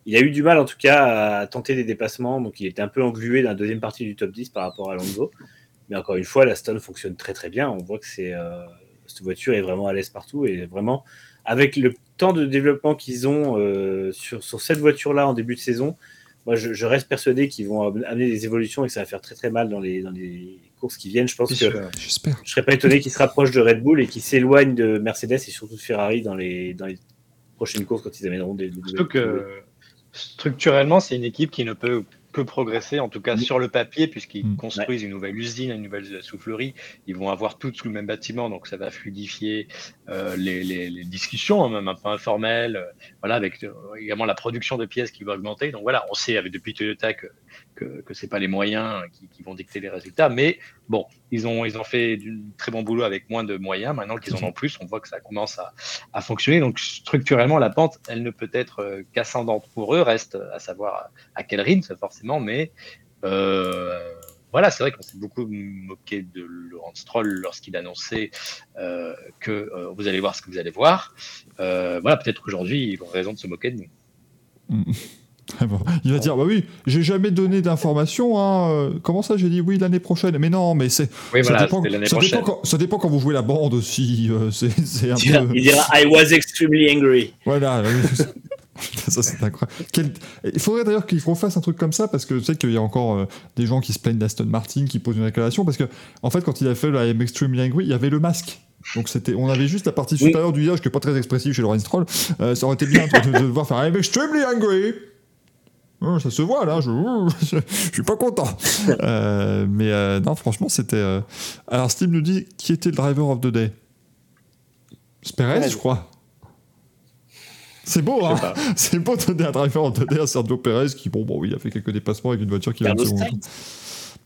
il a eu du mal en tout cas à tenter des dépassements. Donc, il était un peu englué dans la deuxième partie du top 10 par rapport à Alonso. Mais encore une fois, la Stone fonctionne très très bien. On voit que c'est euh, cette voiture est vraiment à l'aise partout et vraiment avec le temps de développement qu'ils ont euh, sur, sur cette voiture-là en début de saison, moi, je, je reste persuadé qu'ils vont amener des évolutions et que ça va faire très très mal dans les, dans les courses qui viennent. Je pense que J'espère. je serais pas étonné qu'ils se rapprochent de Red Bull et qu'ils s'éloignent de Mercedes et surtout de Ferrari dans les, dans les prochaines courses quand ils amèneront des. Surtout que structurellement, c'est une équipe qui ne peut que progresser, en tout cas Oui. sur le papier, puisqu'ils Mm. construisent une nouvelle usine, une nouvelle soufflerie. Ils vont avoir tout sous le même bâtiment, donc ça va fluidifier euh, les, les- les discussions, hein, même un peu informelles. euh, voilà, avec euh, également la production de pièces qui va augmenter. Donc voilà, on sait avec depuis Toyota que que, que c'est pas les moyens qui, qui vont dicter les résultats, mais bon, ils ont fait du très bon boulot avec moins de moyens. Maintenant qu'ils en ont plus, on voit que ça commence à fonctionner. Donc structurellement, la pente, elle ne peut être euh, qu'ascendante pour eux. Reste à savoir à quel rythme, forcément, mais euh, voilà, c'est vrai qu'on s'est beaucoup moqué de Laurent Stroll lorsqu'il annonçait euh, que vous allez voir ce que vous allez voir. Voilà, peut-être qu'aujourd'hui, ils ont raison de se moquer de nous. bon. Il va dire bah oui, j'ai jamais donné d'informations. Hein. euh, Comment ça, j'ai dit oui l'année prochaine Mais non, mais c'est Oui, ça, dépend, ça, dépend quand, ça dépend quand vous jouez la bande aussi. euh, c'est c'est un Il dira, peu. il dira I was extremely angry. Voilà. ça c'est incroyable. Quel- Il faudrait d'ailleurs qu'il fasse un truc comme ça parce que tu sais qu'il y a encore euh, des gens qui se plaignent d'Aston Martin, qui posent une réclation parce que en fait quand il a fait la I'm extremely angry, il y avait le masque. Donc c'était, on avait juste la partie Oui. supérieure du visage qui est pas très expressif chez Laurent Stroll. Euh, ça aurait été bien de, de, de voir faire I'm extremely angry. Oh, ça se voit là, je, je, je suis pas content. Euh, mais euh, non, franchement, c'était. euh, Alors, Steve nous dit qui était le driver of the day? C'est Perez, je crois. C'est beau, hein. C'est beau de donner un driver of the day à Sergio Perez qui, bon, bon, oui, il a fait quelques dépassements avec une voiture qui va seconde.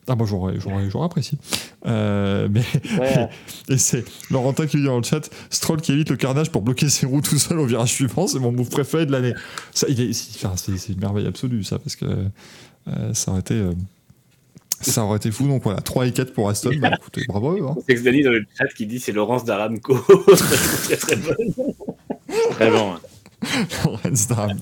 Ah, moi, j'aurais, j'aurais, j'aurais apprécié. Euh, mais. Ouais. Et c'est Laurentin qui dit dans le chat Stroll qui évite le carnage pour bloquer ses roues tout seul au virage suivant, c'est mon move préféré de l'année. Ça, il est- c'est, enfin, c'est- c'est une merveille absolue, ça, parce que euh, ça aurait été. euh, ça aurait été fou, donc voilà, 3 et 4 pour Aston. Bah, écoutez, bravo. Hein. C'est que Dani dans le chat qui dit c'est Laurence d'Aramco. très très bonne. Très bon. hein.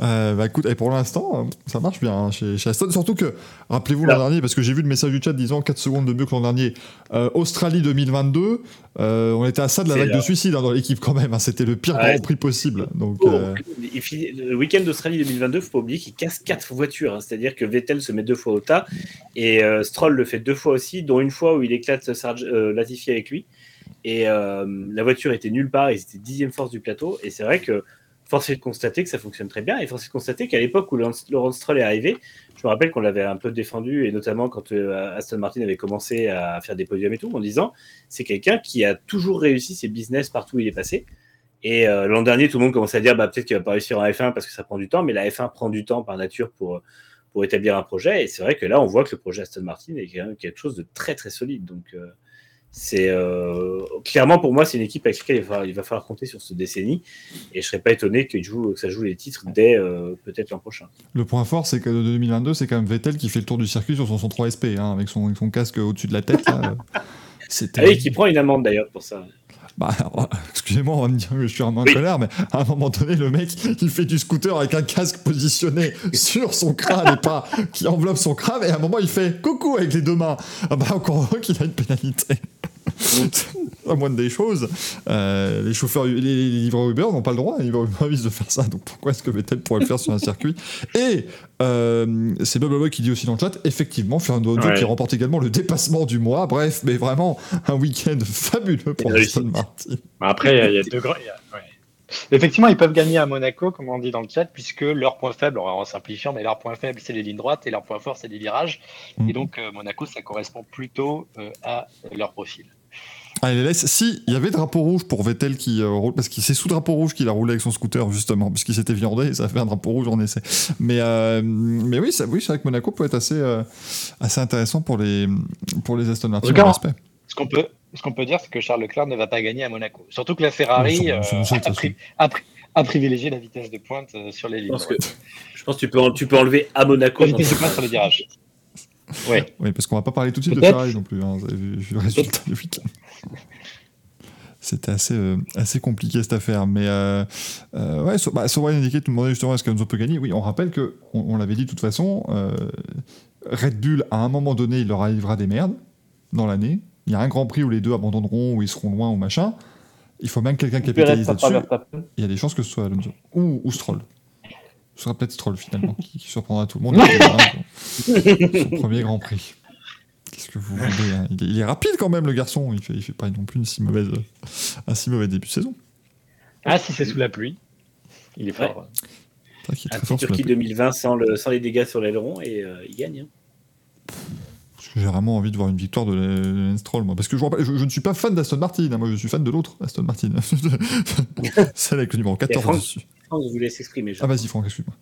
Euh, bah écoute, et pour l'instant, euh, ça marche bien hein, chez, chez Aston. Surtout que, rappelez-vous l'an dernier, parce que j'ai vu le message du chat disant 4 secondes de mieux que l'an dernier, euh, Australie 2022, euh, on était à ça de la vague de suicide hein, dans l'équipe quand même. hein. C'était le pire Ouais. grand prix possible. Donc, Oh, le week-end d'Australie 2022, faut pas oublier qu'il casse quatre voitures. C'est-à-dire que Vettel se met deux fois au tas et Stroll le fait deux fois aussi, dont une fois où il éclate Sarge, Latifi avec lui. Et euh, la voiture était nulle part, ils étaient dixième force du plateau. Et c'est vrai que force est de constater que ça fonctionne très bien. Et force est de constater qu'à l'époque où Laurent Stroll est arrivé, je me rappelle qu'on l'avait un peu défendu, et notamment quand euh, Aston Martin avait commencé à faire des podiums et tout, en disant c'est quelqu'un qui a toujours réussi ses business partout où il est passé. Et euh, l'an dernier, tout le monde commençait à dire bah, peut-être qu'il va pas réussir en F1 parce que ça prend du temps, mais la F1 prend du temps par nature pour, pour établir un projet. Et c'est vrai que là, on voit que le projet Aston Martin est quelque chose de très très solide. Donc, c'est euh, clairement pour moi, c'est une équipe avec laquelle il va, falloir, il va falloir compter sur ce décennie. Et je serais pas étonné qu'il joue, que ça joue les titres dès euh, peut-être l'an prochain. Le point fort, c'est que de 2022, c'est quand même Vettel qui fait le tour du circuit sur son, son 3SP, hein, avec, son, avec son casque au-dessus de la tête. Là. Ah oui, qui prend une amende d'ailleurs pour ça. Bah, excusez-moi, on va me dire que je suis un main Oui. colère, mais à un moment donné, le mec, il fait du scooter avec un casque positionné sur son crâne et pas qui enveloppe son crâne, et à un moment, il fait coucou avec les deux mains. Ah bah, encore heureux qu'il a une pénalité. la moindre des choses, euh, les chauffeurs, les, les livreurs Uber n'ont pas le droit, les livreurs Uber de faire ça, donc pourquoi est-ce que Vettel pourrait le faire sur un circuit Et euh, c'est Bubble qui dit aussi dans le chat, effectivement, Fernando Alonso Ouais. qui remporte également le dépassement du mois, bref, mais vraiment un week-end fabuleux pour. Aston Martin. Après, il y a- il y a deux grands. ouais. Effectivement, ils peuvent gagner à Monaco, comme on dit dans le chat, puisque leur point faible, en simplifiant, mais leur point faible, c'est les lignes droites et leur point fort, c'est les virages. Mm. Et donc, euh, Monaco, ça correspond plutôt euh, à leur profil. Ah, il les laisse. Si, il y avait drapeau rouge pour Vettel qui euh, roule, parce que c'est sous drapeau rouge qu'il a roulé avec son scooter, justement, puisqu'il s'était viandé et ça a fait un drapeau rouge en essai. Mais, euh, mais oui, ça, oui c'est vrai que Monaco peut être assez, euh, assez intéressant pour les, pour les Aston Martin. Cas. Ce qu'on peut, ce qu'on peut dire, c'est que Charles Leclerc ne va pas gagner à Monaco. Surtout que la Ferrari euh, a, toute pri- a pri- a privilégié la vitesse de pointe euh, sur les Je lignes. pense que, je pense que tu, peux, en- tu peux enlever à Monaco. La vitesse de pointe sur les virages. Ouais. Oui, parce qu'on va pas parler tout de suite de. Ferrari non plus. hein, vous avez vu, le résultat du week-end. C'était assez, euh, assez compliqué cette affaire. Mais euh, euh, ouais, sur, bah, tu me demandais justement est-ce qu'Alonso peut gagner? Oui, on rappelle que, on, on l'avait dit de toute façon, Red Bull, à un moment donné, il leur arrivera des merdes dans l'année. Il y a un grand prix où les deux abandonneront, où ils seront loin ou machin. Il faut que quelqu'un capitalise là-dessus. Il y a des chances que ce soit Alonso ou, ou Stroll. Ce sera peut-être Stroll finalement qui, qui surprendra tout le monde. Son, premier Grand Prix. Qu'est-ce que vous voulez hein? Il, est, il est rapide quand même le garçon. Il fait, il fait pas non plus une si mauvaise, un si mauvais début de saison. Ah, si c'est sous la pluie. Il est fort. Vrai qu'il est Un très petit fort sur la Turquie pluie. 2020 sans, le, sans les dégâts sur l'aileron et euh, il gagne. hein. Parce que j'ai vraiment envie de voir une victoire de Lance Stroll, moi. Parce que je, vous rappelle, je, je ne suis pas fan d'Aston Martin, hein. moi je suis fan de l'autre Aston Martin. Celle avec le numéro 14 Franck dessus. Franck, je vous laisse exprimer. je Ah vas-y Franck, excuse-moi.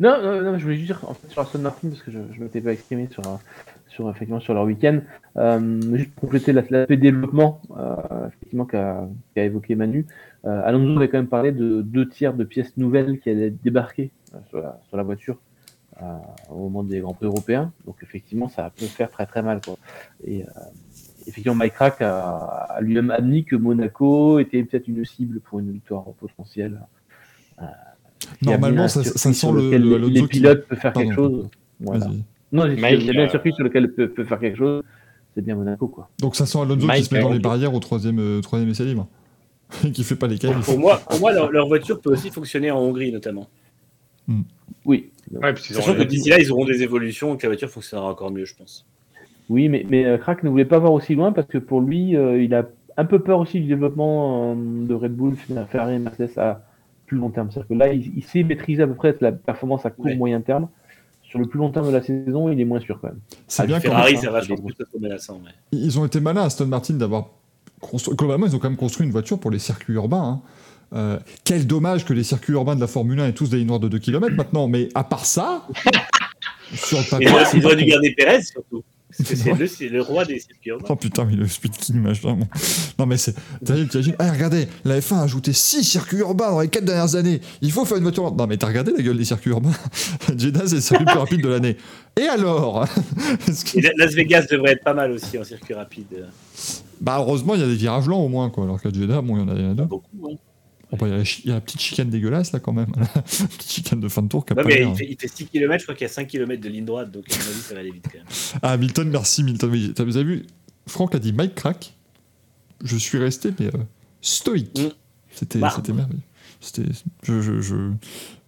Non, non, non, je voulais juste dire en fait, sur Aston Martin, parce que je ne m'étais pas exprimé sur, euh, sur, effectivement, sur leur week-end. Euh, juste pour compléter la- l'aspect développement euh, effectivement, qu'a qu'a évoqué Manu, euh, Alonso avait quand même parlé de deux tiers de pièces nouvelles qui allaient débarquer euh, sur, la, sur la voiture euh, au moment des Grands Prix européens. Donc effectivement, ça peut faire très très mal. Quoi. Et euh, effectivement, Mike Crack a, a lui-même admis que Monaco était peut-être une cible pour une victoire potentielle. Normalement, ça, sent le, lequel le les, pilotes peuvent faire Pardon. quelque chose. Voilà. Non, il y a bien un circuit sur lequel peut, peut faire quelque chose. C'est bien Monaco, quoi. Donc ça sent Alonso Mike, qui se met dans euh, les barrières au troisième, euh, troisième essai libre. qui fait pas les qualifs. pour moi, pour moi leur, leur voiture peut aussi fonctionner en Hongrie notamment. Oui. Ouais, puis ils ont- Sachant que d'ici là, ils auront des évolutions et que la voiture fonctionnera encore mieux, je pense. Oui, mais, mais euh, Crack ne voulait pas voir aussi loin parce que pour lui, euh, il a un peu peur aussi du développement euh, de Red Bull, Ferrari et Mercedes à plus long terme. C'est-à-dire que là, il, il sait maîtriser à peu près la performance à court Ouais. moyen terme. Sur le plus long terme de la saison, il est moins sûr quand même. C'est Ah, bien Ferrari, ça va, je pense plus menaçant. Ils ont été malins, Aston Martin, d'avoir construit. Globalement, ils ont quand même construit une voiture pour les circuits urbains. hein. Euh, quel dommage que les circuits urbains de la Formule 1 aient tous des lignes noires de 2 km maintenant, mais à part ça, sur le papier. ils auraient- dû garder surtout. C'est le, c'est le roi des circuits urbains. Oh putain, mais le speed king, machin. bon. Non, mais c'est terrible, t'imagines. Ah, regardez, la F1 a ajouté 6 circuits urbains dans les 4 dernières années. Il faut faire une voiture. Non, mais t'as regardé la gueule des circuits urbains? Jeddah, c'est le circuit le plus rapide de l'année. Et alors? Que- Et Las Vegas devrait être pas mal aussi en circuit rapide. Bah, heureusement, il y a des virages lents au moins, quoi. Alors qu'à Jeddah, bon, il y en a, y en a deux. Pas beaucoup. hein. Bon, bah, il y a la petite chicane dégueulasse là quand même. la petite chicane de fin de tour qui a Ouais, pas mais il fait, il fait 6 km, je crois qu'il y a 5 km de ligne droite, donc à mon avis, ça va aller vite quand même. Ah, Milton, merci Milton. Oui, vous avez vu, Franck a dit Mike Crack. Je suis resté, mais euh, stoïque. Mm. C'était Bah. c'était merveilleux. C'était. Je, je, je,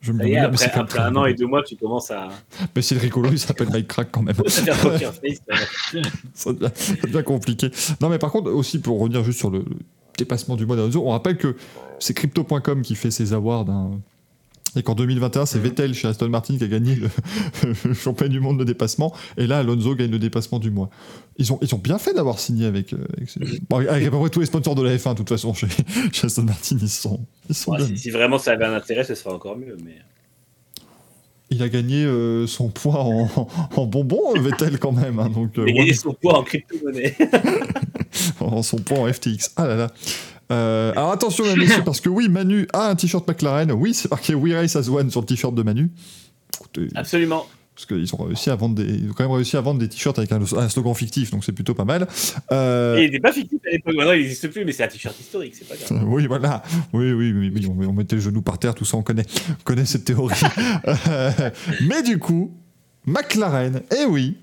je me mais après, après un an et deux mois, tu commences à, Mais c'est le rigolo, il s'appelle Mike Crack quand même. ça, devient, ça devient compliqué. Non, mais par contre, aussi pour revenir juste sur le dépassement du mois d'Alonso, on rappelle que c'est Crypto.com qui fait ses awards. hein. Et qu'en 2021, c'est Vettel chez Aston Martin qui a gagné le, le champion du monde de dépassement. Et là, Alonso gagne le dépassement du mois. Ils ont, ils ont bien fait d'avoir signé avec, euh, avec, ces- bon, avec à peu près tous les sponsors de la F1, de toute façon, chez, chez Aston Martin. Ils sont, ils sont Ouais, si, si vraiment ça avait un intérêt, ce serait encore mieux. Mais... Il a gagné euh, son poids en, en bonbons, Vettel, quand même. hein, donc, euh, Il a gagné son poids en crypto-monnaie. son point en FTX. Ah là là. Euh, alors attention, mesdames, messieurs, parce que oui, Manu a un t-shirt McLaren. Oui, c'est marqué We Race as One sur le t-shirt de Manu. Écoutez, Absolument. Parce qu'ils ont réussi à vendre des, ils ont quand même réussi à vendre des t-shirts avec un, un slogan fictif, donc c'est plutôt pas mal. Euh, Et il n'était pas fictif à l'époque. Maintenant, il n'existe plus, mais c'est un t-shirt historique, c'est pas grave. oui, voilà. Oui, oui, oui, oui, on, on mettait le genou par terre, tout ça, on connaît, on connaît cette théorie. Euh, mais du coup, McLaren, eh oui,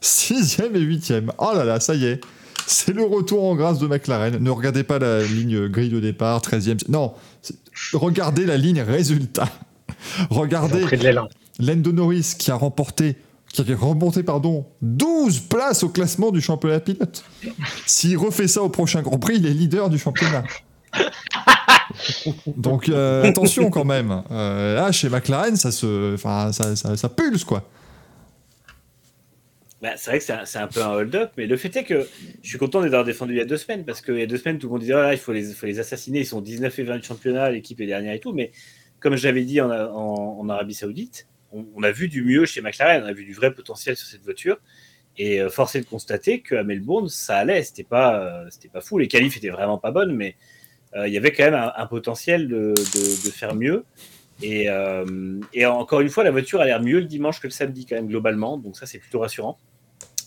sixième et huitième. Oh là là, ça y est. C'est le retour en grâce de McLaren. Ne regardez pas la ligne grille de départ, 13e. Non, regardez la ligne résultat. Regardez Près de l'élan. Lando Norris qui a remporté, qui avait remonté pardon, 12 places au classement du championnat pilote. S'il refait ça au prochain Grand Prix, il est leader du championnat. Donc euh, attention quand même. Euh, là, chez McLaren, ça se, enfin, ça, ça, ça pulse quoi. Bah, c'est vrai que c'est un, c'est un peu un hold-up, mais le fait est que je suis content d'être défendu il y a deux semaines, parce qu'il y a deux semaines, tout le monde disait, oh là, il faut les, faut les assassiner, ils sont 19 et 20 du championnat, l'équipe est dernière et tout, mais comme je l'avais dit en, en- en Arabie Saoudite, on, a vu du mieux chez McLaren, on a vu du vrai potentiel sur cette voiture, et euh, force est de constater qu'à Melbourne, ça allait, c'était pas, euh, c'était pas fou, les qualifs étaient vraiment pas bonnes, mais euh, il y avait quand même un, potentiel de, de- faire mieux. Et, euh, et encore une fois, la voiture a l'air mieux le dimanche que le samedi, quand même, globalement. Donc, ça, c'est plutôt rassurant.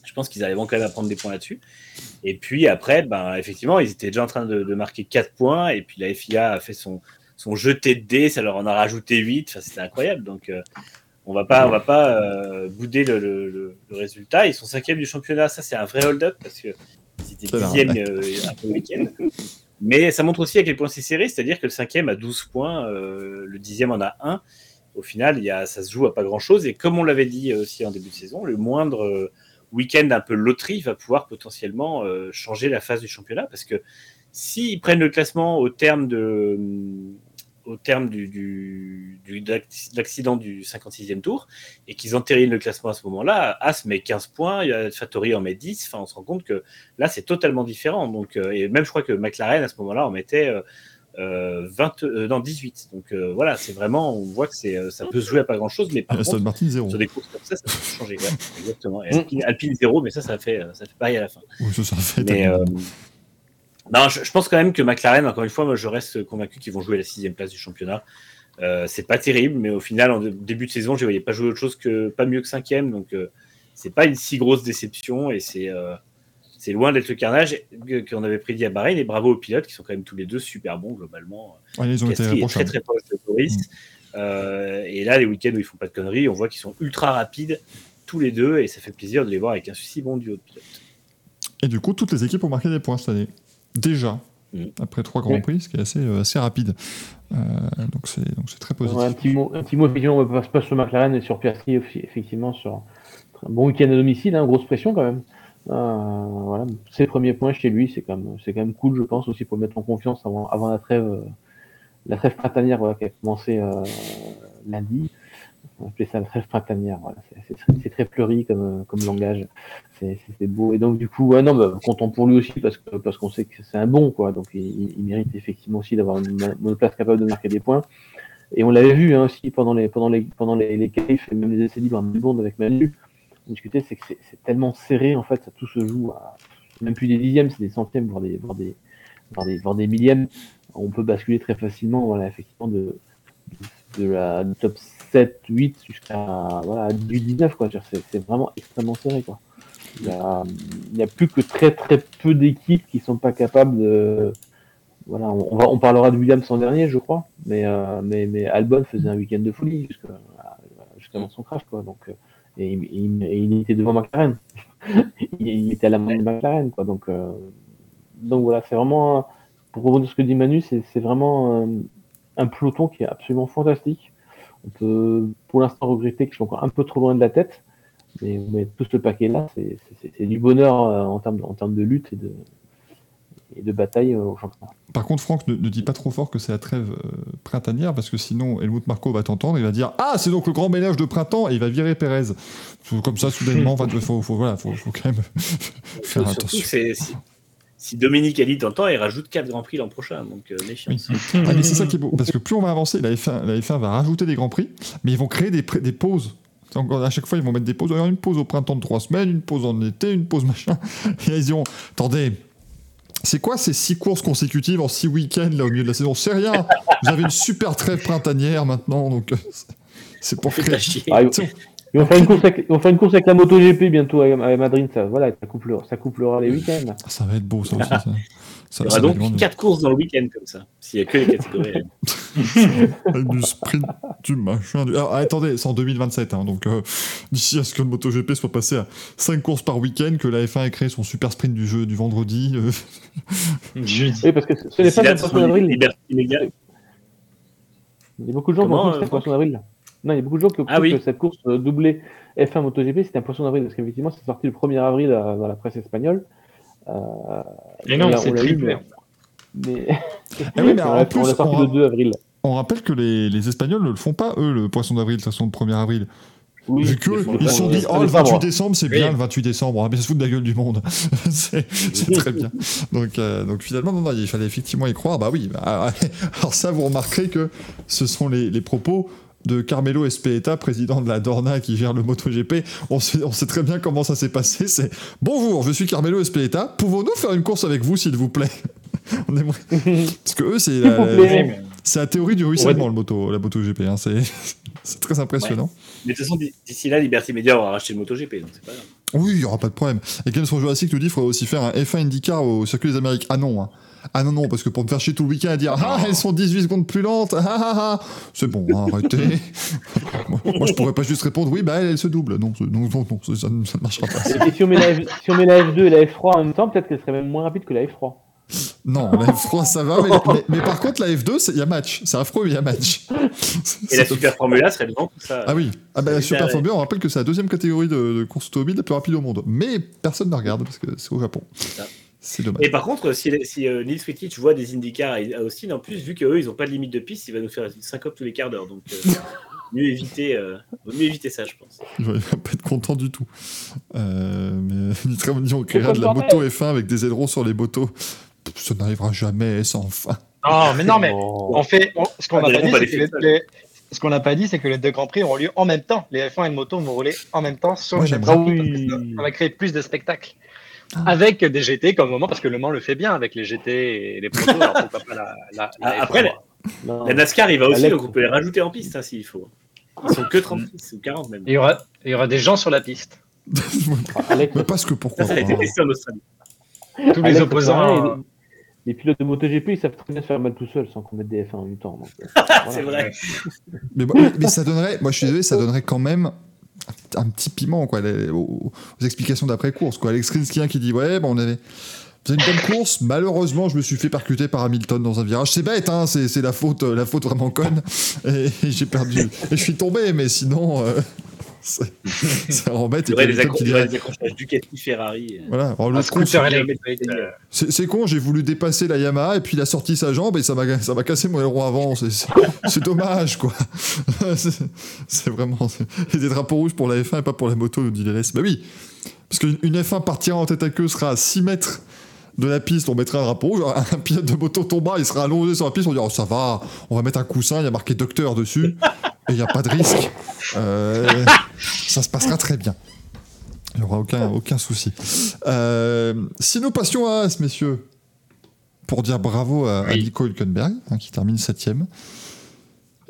Je pense qu'ils arriveront quand même à prendre des points là-dessus. Et puis après, ben, effectivement, ils étaient déjà en train de, marquer 4 points. Et puis la FIA a fait son, son jeté de dés, ça leur en a rajouté 8. Enfin, c'était incroyable. Donc, on va pas, on va pas euh, bouder le, le- le- le résultat. Ils sont cinquième du championnat. Ça, c'est un vrai hold-up parce que c'était dixième euh, un week-end. Mais ça montre aussi à quel point c'est serré, c'est-à-dire que le cinquième a 12 points, euh, le dixième en a 1. au final, il y a, ça se joue à pas grand-chose. Et comme on l'avait dit aussi en début de saison, le moindre week-end un peu loterie va pouvoir potentiellement changer la phase du championnat. Parce que s'ils prennent le classement au terme de au terme du, du, de l'accident du 56e tour et qu'ils entérinent le classement à ce moment-là, As met 15 points, Fattori en met 10, enfin on se rend compte que là c'est totalement différent. Donc, euh, et même je crois que McLaren à ce moment-là en mettait euh, 20, euh, non, 18. Donc euh, voilà, c'est vraiment, on voit que c'est, ça peut se jouer à pas grand-chose, mais par contre, Martin, 0. sur des courses comme ça, ça peut changer. Ouais, exactement. Et Alpine, Alpine 0, mais ça, ça fait, ça fait pareil à la fin. Oui, ça, ça fait mais, non, je, pense quand même que McLaren, encore une fois, moi, je reste convaincu qu'ils vont jouer la sixième place du championnat. Euh, c'est pas terrible, mais au final, en début de saison, je ne voyais pas jouer autre chose que pas mieux que cinquième, donc euh, c'est pas une si grosse déception et c'est euh, c'est loin d'être le carnage qu'on avait prédit à Bahreïn. Et bravo aux pilotes qui sont quand même tous les deux super bons globalement. Ouais, ils ont été très très proche de Boris. Mm. et là, les week-ends où ils font pas de conneries, on voit qu'ils sont ultra rapides tous les deux et ça fait plaisir de les voir avec un si bon duo de pilotes. Et du coup, toutes les équipes ont marqué des points cette année déjà, mm. après trois grands prix, ce qui est assez, euh, assez rapide. Euh, donc c'est très positif. un, petit mot, un petit mot, effectivement, on passe pas sur McLaren et sur Piastri, effectivement, sur un bon week-end à domicile, hein, grosse pression quand même. Euh, voilà, ses premiers points chez lui, c'est quand, même, quand même cool, je pense, aussi pour mettre en confiance avant, avant la trêve, la trêve printanière qui a commencé lundi on appelle ça la trêve printanière. Voilà. C'est très fleuri comme, comme langage. C'est beau. Et donc, du coup, non, bah, content pour lui aussi parce qu'on parce qu'on sait que c'est un bon, quoi. Donc, il, il mérite effectivement aussi d'avoir une, place capable de marquer des points. Et on l'avait vu hein, aussi pendant les, pendant les, pendant les, les qualifs et même les essais libres en Melbourne avec Manu. On discutait, c'est que c'est tellement serré, en fait, ça tout se joue à même plus des dixièmes, c'est des centièmes, voire des, voire des, voire des, voire des millièmes. On peut basculer très facilement, voilà, effectivement, de, de la top 7, 8 jusqu'à voilà, 18, 19. Quoi. C'est, vraiment extrêmement serré. Quoi. Il n'y a, plus que très très peu d'équipes qui sont pas capables de. Voilà, on, parlera de Williams en dernier, je crois, mais, euh, mais, mais Albon faisait un week-end de folie jusqu'à, jusqu'à son crash. Quoi. Donc, euh, et, il était devant McLaren. il, était à la main de McLaren. Quoi. Donc, euh, donc voilà, c'est vraiment. Pour rebondir ce que dit Manu, c'est vraiment un peloton qui est absolument fantastique. On peut pour l'instant regretter que je suis encore un peu trop loin de la tête, mais, mais tout ce paquet-là, c'est du bonheur euh, en termes, en termes de lutte et de, et de bataille euh, au championnat. Par contre, Franck, ne, dis pas trop fort que c'est la trêve euh, printanière, parce que sinon, Helmut Marco va t'entendre, il va dire Ah, c'est donc le grand ménage de printemps, et il va virer Pérez. Comme ça, soudainement, il faut, faut, voilà, faut, faut, quand même faire attention si Dominique Ali t'entend, il rajoute 4 grands prix l'an prochain. Donc, euh, méfiance. Ah, c'est ça qui est beau. Parce que plus on va avancer, la F1, va rajouter des grands prix, mais ils vont créer des, des pauses. à chaque fois, ils vont mettre des pauses. Il y une pause au printemps de 3 semaines, une pause en été, une pause machin. Et ils diront Attendez, c'est quoi ces 6 courses consécutives en 6 week-ends là au milieu de la saison? C'est rien. Vous avez une super trêve printanière maintenant, donc euh, c'est pour créer. Ah, on va faire une course avec, on une course avec la MotoGP bientôt à, Madrid, ça, voilà, ça, couplera, ça couplera les week-ends. Ah, ça va être beau, ça aussi. Ça. Il y aura donc 4 courses dans le week-end comme ça, s'il n'y a que les catégories. du sprint, du machin. Du... Alors, attendez, c'est en 2027, hein, donc euh, d'ici à ce que le MotoGP soit passé à 5 courses par week-end, que la F1 ait créé son super sprint du jeu du vendredi. Euh... Jeudi. Oui, parce que ce n'est pas le poisson d'avril. Il y a beaucoup de gens qui pensent le poisson d'avril. Non, il y a beaucoup de gens qui ont ah que cette course euh, doublée F1 MotoGP, c'était un poisson d'avril, parce qu'effectivement, c'est sorti le 1er avril euh, dans la presse espagnole. Euh, et non, c'est triplé. Mais, ah oui, mais en plus, on l'a sorti le 2 avril. On rappelle que les, les Espagnols ne le font pas, eux, le poisson d'avril, de toute façon, le 1er avril. Oui, Vu que ils se sont dit, oh, le 28 décembre, c'est bien le 28 décembre, ah, mais ça se fout de la gueule du monde. c'est très bien. Donc, euh, donc finalement, non, non, il fallait effectivement y croire. Bah oui, bah, alors ça, vous remarquerez que ce sont les, les propos de Carmelo Espeeta, président de la Dorna qui gère le MotoGP. On sait, on sait très bien comment ça s'est passé. C'est bonjour, je suis Carmelo Espeeta. Pouvons-nous faire une course avec vous, s'il vous plaît? On aimerait... Parce que eux, c'est la, c'est la théorie du ruissellement, le moto, la MotoGP. Hein. C'est très impressionnant. Mais de toute façon, d'ici là, Liberty Media aura racheté le MotoGP, donc c'est pas grave. Oui, il n'y aura pas de problème. Et Games for Jurassic nous dit qu'il faudrait aussi faire un F1 IndyCar au circuit des Amériques. Ah non, hein. Ah non, non, parce que pour me faire chier tout le week-end à dire Ah, elles sont 18 secondes plus lentes, ah, ah, ah, c'est bon, hein, arrêtez. moi, je pourrais pas juste répondre Oui, bah elle, se double. Non, non, non, non ça, ne marchera pas. Et si on, met la F, 2 et la F3 en même temps, peut-être qu'elle serait même moins rapide que la F3. Non, la F3 ça va, mais, mais- mais par contre la F2, c'est- il y a match. C'est affreux, mais il y a match. Et la Super Formula serait devant tout ça. Ah oui, ah bah, la Super. Formula, on rappelle que c'est la deuxième catégorie de, de course automobile la plus rapide au monde. Mais personne ne regarde parce que c'est au Japon. Ça. C'est dommage. Et par contre, si, si euh, Nils Wittich voit des IndyCar à à Austin, en plus, vu qu'eux, ils n'ont pas de limite de piste, il va nous faire une syncope tous les quarts d'heure. Donc, euh, mieux, éviter, euh, mieux éviter ça, je pense. Il va il va pas être content du tout. Euh, mais Nitra me dit on créera de la moto F1 avec des ailerons sur les motos. Ça n'arrivera jamais, sans fin. Non, mais non, mais Oh. on fait. on- ce qu'on Ah, pas, dit, ce qu'on n'a pas dit, c'est que les deux grands prix auront lieu en même temps. Les F1 et le moto vont rouler en même temps sur Moi, prix, Oui. Ça va créer plus de spectacles. Avec des GT comme moment, parce que Le Mans le fait bien avec les GT et les protos. alors pourquoi pas la, la- la Ah, après, F1, la-. La NASCAR, il va aussi, donc on peut les rajouter en piste hein, s'il faut. Ils sont que 36 ou 40 même. Il y, aura, il y aura des gens sur la piste. Alex, Mais parce que pourquoi Ça, ça a été testé en Australie. Tous les opposants. euh, les, les pilotes de MotoGP, ils savent très bien se faire mal tout seuls sans qu'on mette des F1 en même temps. euh, C'est voilà. vrai. Mais, bon, mais ça donnerait, moi je suis désolé, ça donnerait quand même un petit piment quoi, aux, explications d'après-course. Alex Rins qui dit Ouais, bon, on avait. Avez une bonne course, malheureusement je me suis fait percuter par Hamilton dans un virage. C'est bête, hein, c'est c'est la faute, la faute vraiment conne. Et, j'ai perdu. Et je suis tombé, mais sinon, euh, c'est vraiment bête. Il y des, accrochages Ducati Ferrari. Voilà, alors le un con, scooter c'est- électrique. c'est c'est con, j'ai voulu dépasser la Yamaha et puis il a sorti sa jambe et ça m'a ça m'a cassé mon aileron avant. C'est- C'est c'est dommage quoi. C'est- C'est vraiment. c'est- Et des drapeaux rouges pour la F1 et pas pour la moto, nous dit LS. Bah oui, parce qu'une une F1 partira en tête à queue sera à 6 mètres de la piste, on mettra un drapeau rouge. Un pilote de moto tombera, il sera allongé sur la piste, on dira oh, ça va, on va mettre un coussin, il y a marqué docteur dessus et il n'y a pas de risque. Euh, ça se passera très bien. Il n'y aura aucun, aucun souci. Euh, si nous passions à As, messieurs, pour dire bravo à. Nico Hülkenberg, hein, qui termine septième.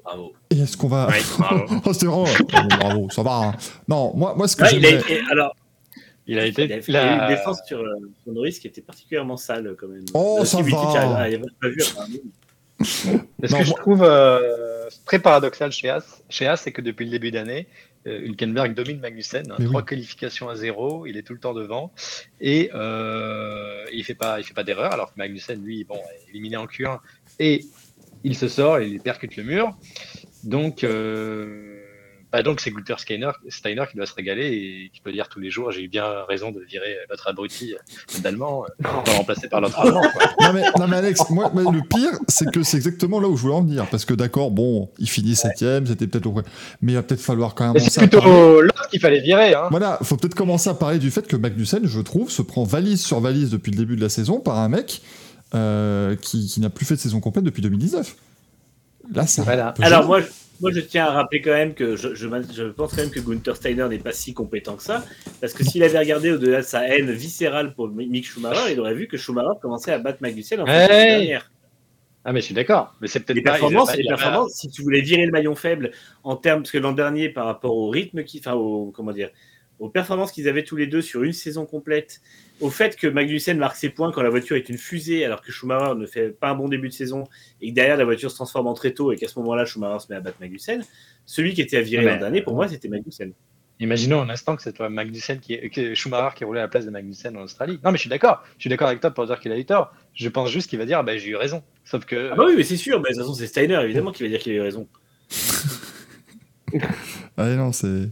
Bravo. Et est-ce qu'on va... Bravo. oh, c'était vraiment... oh, bravo, ça va. hein. Non, moi, moi ce que Ouais, il a j'aimerais... été, alors, Il a il été. a fait il a- une défense sur, euh, sur Norris qui était particulièrement sale quand même. Oh, Là ça va. ah, il avait pas vu, apparemment. Mais ce Non, que je trouve euh, très paradoxal chez As, chez As, c'est que depuis le début d'année, euh, Hülkenberg domine Magnussen. hein, trois oui. qualifications à zéro, il est tout le temps devant et euh, il fait pas, il fait pas d'erreur. Alors que Magnussen, lui, bon, est éliminé en Q1 et il se sort et il percute le mur. Donc, euh, bah donc c'est Gunther Steiner, Steiner qui doit se régaler et qui peut dire tous les jours j'ai eu bien raison de virer notre abruti euh, d'allemand euh, pour le remplacer par l'autre allemand. quoi. Non mais, non mais Alex, moi, le pire, c'est que c'est exactement là où je voulais en venir. Parce que d'accord, bon, il finit septième, c'était peut-être... au- Mais il va peut-être falloir quand même... C'est parler- plutôt l'autre qu'il fallait virer. Hein. Voilà, faut peut-être commencer à parler du fait que Magnussen, je trouve, se prend valise sur valise depuis le début de la saison par un mec euh, qui, qui n'a plus fait de saison complète depuis 2019. Là, c'est un Voilà. Alors moi, je, moi, je tiens à rappeler quand même que je, je, je pense quand même que Gunther Steiner n'est pas si compétent que ça, parce que s'il avait regardé au-delà de sa haine viscérale pour Mick Schumacher, il aurait vu que Schumacher commençait à battre Magnussen en fin de dernière. Ah mais je suis d'accord. Mais c'est peut-être Les performances, pas- les si tu voulais virer le maillon faible en termes, parce que l'an dernier, par rapport au rythme qui, enfin, au, comment dire, aux performances qu'ils avaient tous les deux sur une saison complète, au fait que Magnussen marque ses points quand la voiture est une fusée, alors que Schumacher ne fait pas un bon début de saison et que derrière la voiture se transforme en très tôt et qu'à ce moment-là, Schumacher se met à battre Magnussen, celui qui était à virer l'an dernier, pour moi, c'était Magnussen. Imaginons un instant que c'est toi Magnussen qui est, que Schumacher qui roulait à la place de Magnussen en Australie. Non mais je suis d'accord. Je suis d'accord avec toi pour dire qu'il a eu tort. Je pense juste qu'il va dire bah j'ai eu raison. Sauf que Ah bah oui, mais c'est sûr, mais de toute façon, c'est Steiner, évidemment, qui va dire qu'il a eu raison. Ah non, c'est.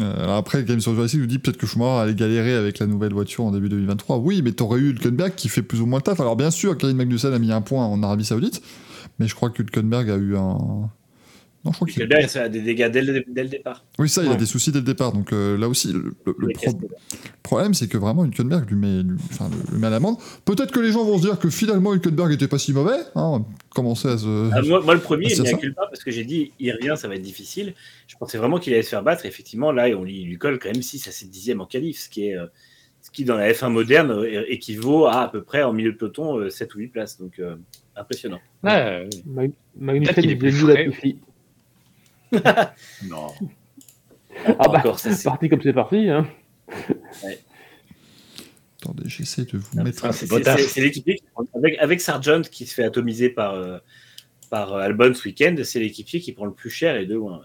Euh, alors après, Game sur Jurassic nous dit peut-être que Schumacher allait galérer avec la nouvelle voiture en début 2023. Oui, mais t'aurais eu Hülkenberg qui fait plus ou moins le taf. Alors bien sûr, Kevin Magnussen a mis un point en Arabie Saoudite, mais je crois que Hülkenberg a eu un. Non, je crois qu'il. A des dégâts dès le, dès le départ. Oui, ça, il a Ouais. des soucis dès le départ. Donc euh, là aussi, le, le- le Avec pro- Rosberg. problème, c'est que vraiment Hülkenberg lui met, lui- enfin, le, le met à l'amende. Peut-être que les gens vont se dire que finalement Hülkenberg était pas si mauvais. Hein, on va commencer à se. Ah, moi, moi, le premier, Ah, il c'est n'y incule pas parce que j'ai dit, il rien, ça va être difficile. Je pensais vraiment qu'il allait se faire battre. Effectivement, là, on lui, il lui colle quand même 6 à 7 dixièmes en qualif, ce qui est, euh, ce qui dans la F1 moderne euh, équivaut à à peu près en milieu de peloton euh, 7 ou 8 places. Donc, euh, impressionnant. Ouais, Mag- Magnussen, il plus faisait nul à frais. Tiffy. non. Ah bah, Encore, ça, c'est parti comme c'est parti. Hein. Attendez, j'essaie de vous Non, mettre. c'est- avec, avec Sargent qui se fait atomiser par, euh, par euh, Albon ce week-end, c'est l'équipier qui prend le plus cher et de loin.